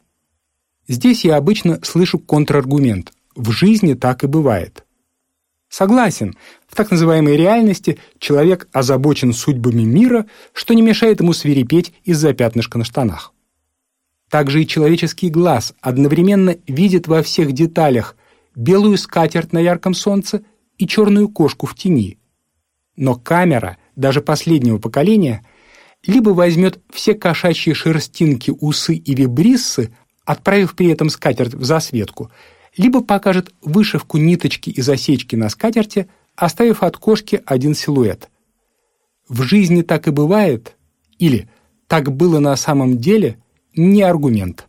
Здесь я обычно слышу контраргумент. В жизни так и бывает. Согласен, в так называемой реальности человек озабочен судьбами мира, что не мешает ему свирепеть из-за пятнышка на штанах. Также и человеческий глаз одновременно видит во всех деталях белую скатерть на ярком солнце и черную кошку в тени. Но камера, даже последнего поколения, либо возьмет все кошачьи шерстинки, усы и вибриссы, отправив при этом скатерть в засветку, либо покажет вышивку ниточки и засечки на скатерти, оставив от кошки один силуэт. В жизни так и бывает, или так было на самом деле, не аргумент.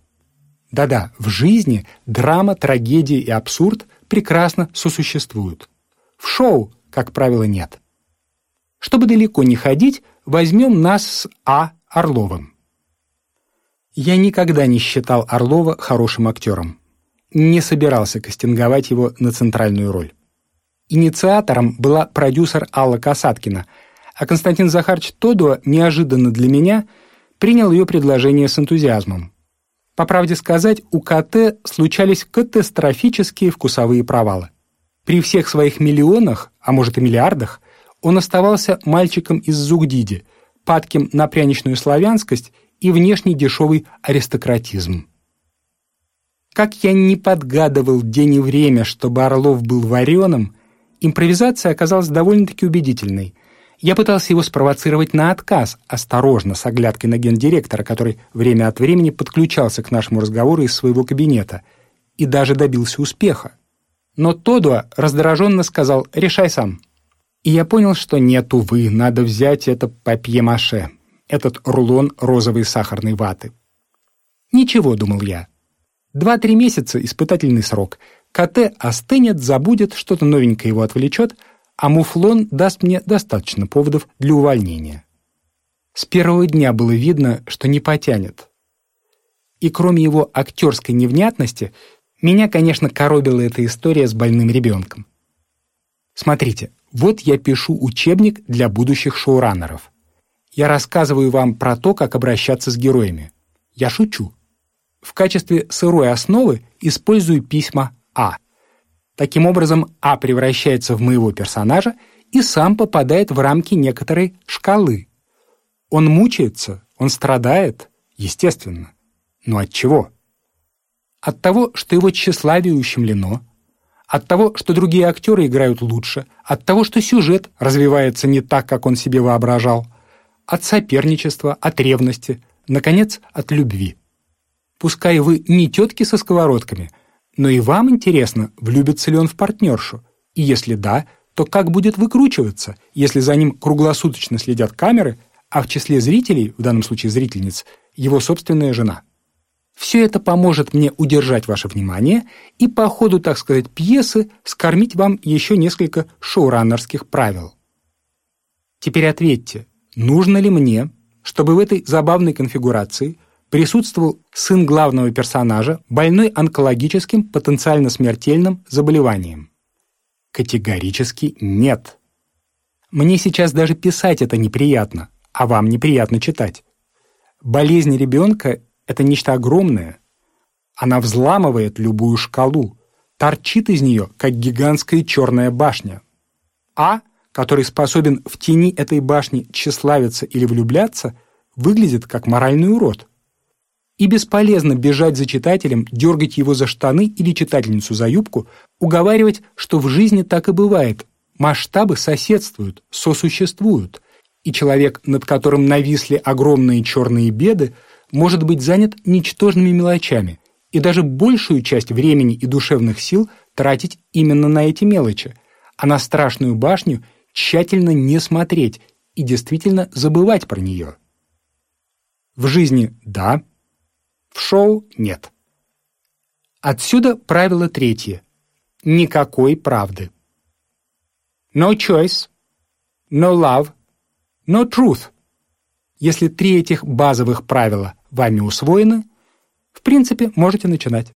Да-да, в жизни драма, трагедия и абсурд прекрасно сосуществуют. В шоу, как правило, нет. Чтобы далеко не ходить, возьмем нас с А. Орловым. Я никогда не считал Орлова хорошим актером. Не собирался кастинговать его на центральную роль. Инициатором была продюсер Алла Касаткина, а Константин Захарович Тодуа неожиданно для меня принял ее предложение с энтузиазмом. По правде сказать, у КТ случались катастрофические вкусовые провалы. При всех своих миллионах, а может и миллиардах, он оставался мальчиком из Зугдиди, падким на пряничную славянскость и внешний дешевый аристократизм. Как я не подгадывал день и время, чтобы Орлов был вареным, импровизация оказалась довольно-таки убедительной. Я пытался его спровоцировать на отказ, осторожно, с оглядкой на гендиректора, который время от времени подключался к нашему разговору из своего кабинета, и даже добился успеха. Но Тодуа раздраженно сказал «решай сам». И я понял, что нет, увы, надо взять это папье-маше этот рулон розовой сахарной ваты. «Ничего», — думал я. «Два-три месяца — испытательный срок. КТ остынет, забудет, что-то новенькое его отвлечет, а муфлон даст мне достаточно поводов для увольнения». С первого дня было видно, что не потянет. И кроме его актерской невнятности, меня, конечно, коробила эта история с больным ребенком. Смотрите, вот я пишу учебник для будущих шоураннеров. Я рассказываю вам про то, как обращаться с героями. Я шучу. В качестве сырой основы использую письма А. Таким образом, А превращается в моего персонажа и сам попадает в рамки некоторой шкалы. Он мучается, он страдает, естественно. Но от чего? От того, что его тщеславие ущемлено, от того, что другие актеры играют лучше, от того, что сюжет развивается не так, как он себе воображал, от соперничества, от ревности, наконец, от любви. Пускай вы не тетки со сковородками, но и вам интересно, влюбится ли он в партнершу, и если да, то как будет выкручиваться, если за ним круглосуточно следят камеры, а в числе зрителей, в данном случае зрительниц, его собственная жена. Все это поможет мне удержать ваше внимание и по ходу, так сказать, пьесы скормить вам еще несколько шоураннерских правил. Теперь ответьте, нужно ли мне, чтобы в этой забавной конфигурации присутствовал сын главного персонажа, больной онкологическим, потенциально смертельным заболеванием? Категорически нет. Мне сейчас даже писать это неприятно, а вам неприятно читать. Болезнь ребенка — это нечто огромное. Она взламывает любую шкалу, торчит из нее, как гигантская черная башня. А — который способен в тени этой башни тщеславиться или влюбляться, выглядит как моральный урод. И бесполезно бежать за читателем, дергать его за штаны или читательницу за юбку, уговаривать, что в жизни так и бывает. Масштабы соседствуют, сосуществуют. И человек, над которым нависли огромные черные беды, может быть занят ничтожными мелочами и даже большую часть времени и душевных сил тратить именно на эти мелочи, а на страшную башню тщательно не смотреть и действительно забывать про нее. В жизни – да, в шоу – нет. Отсюда правило третье – никакой правды. No choice, no love, no truth. Если три этих базовых правила вами усвоены, в принципе, можете начинать.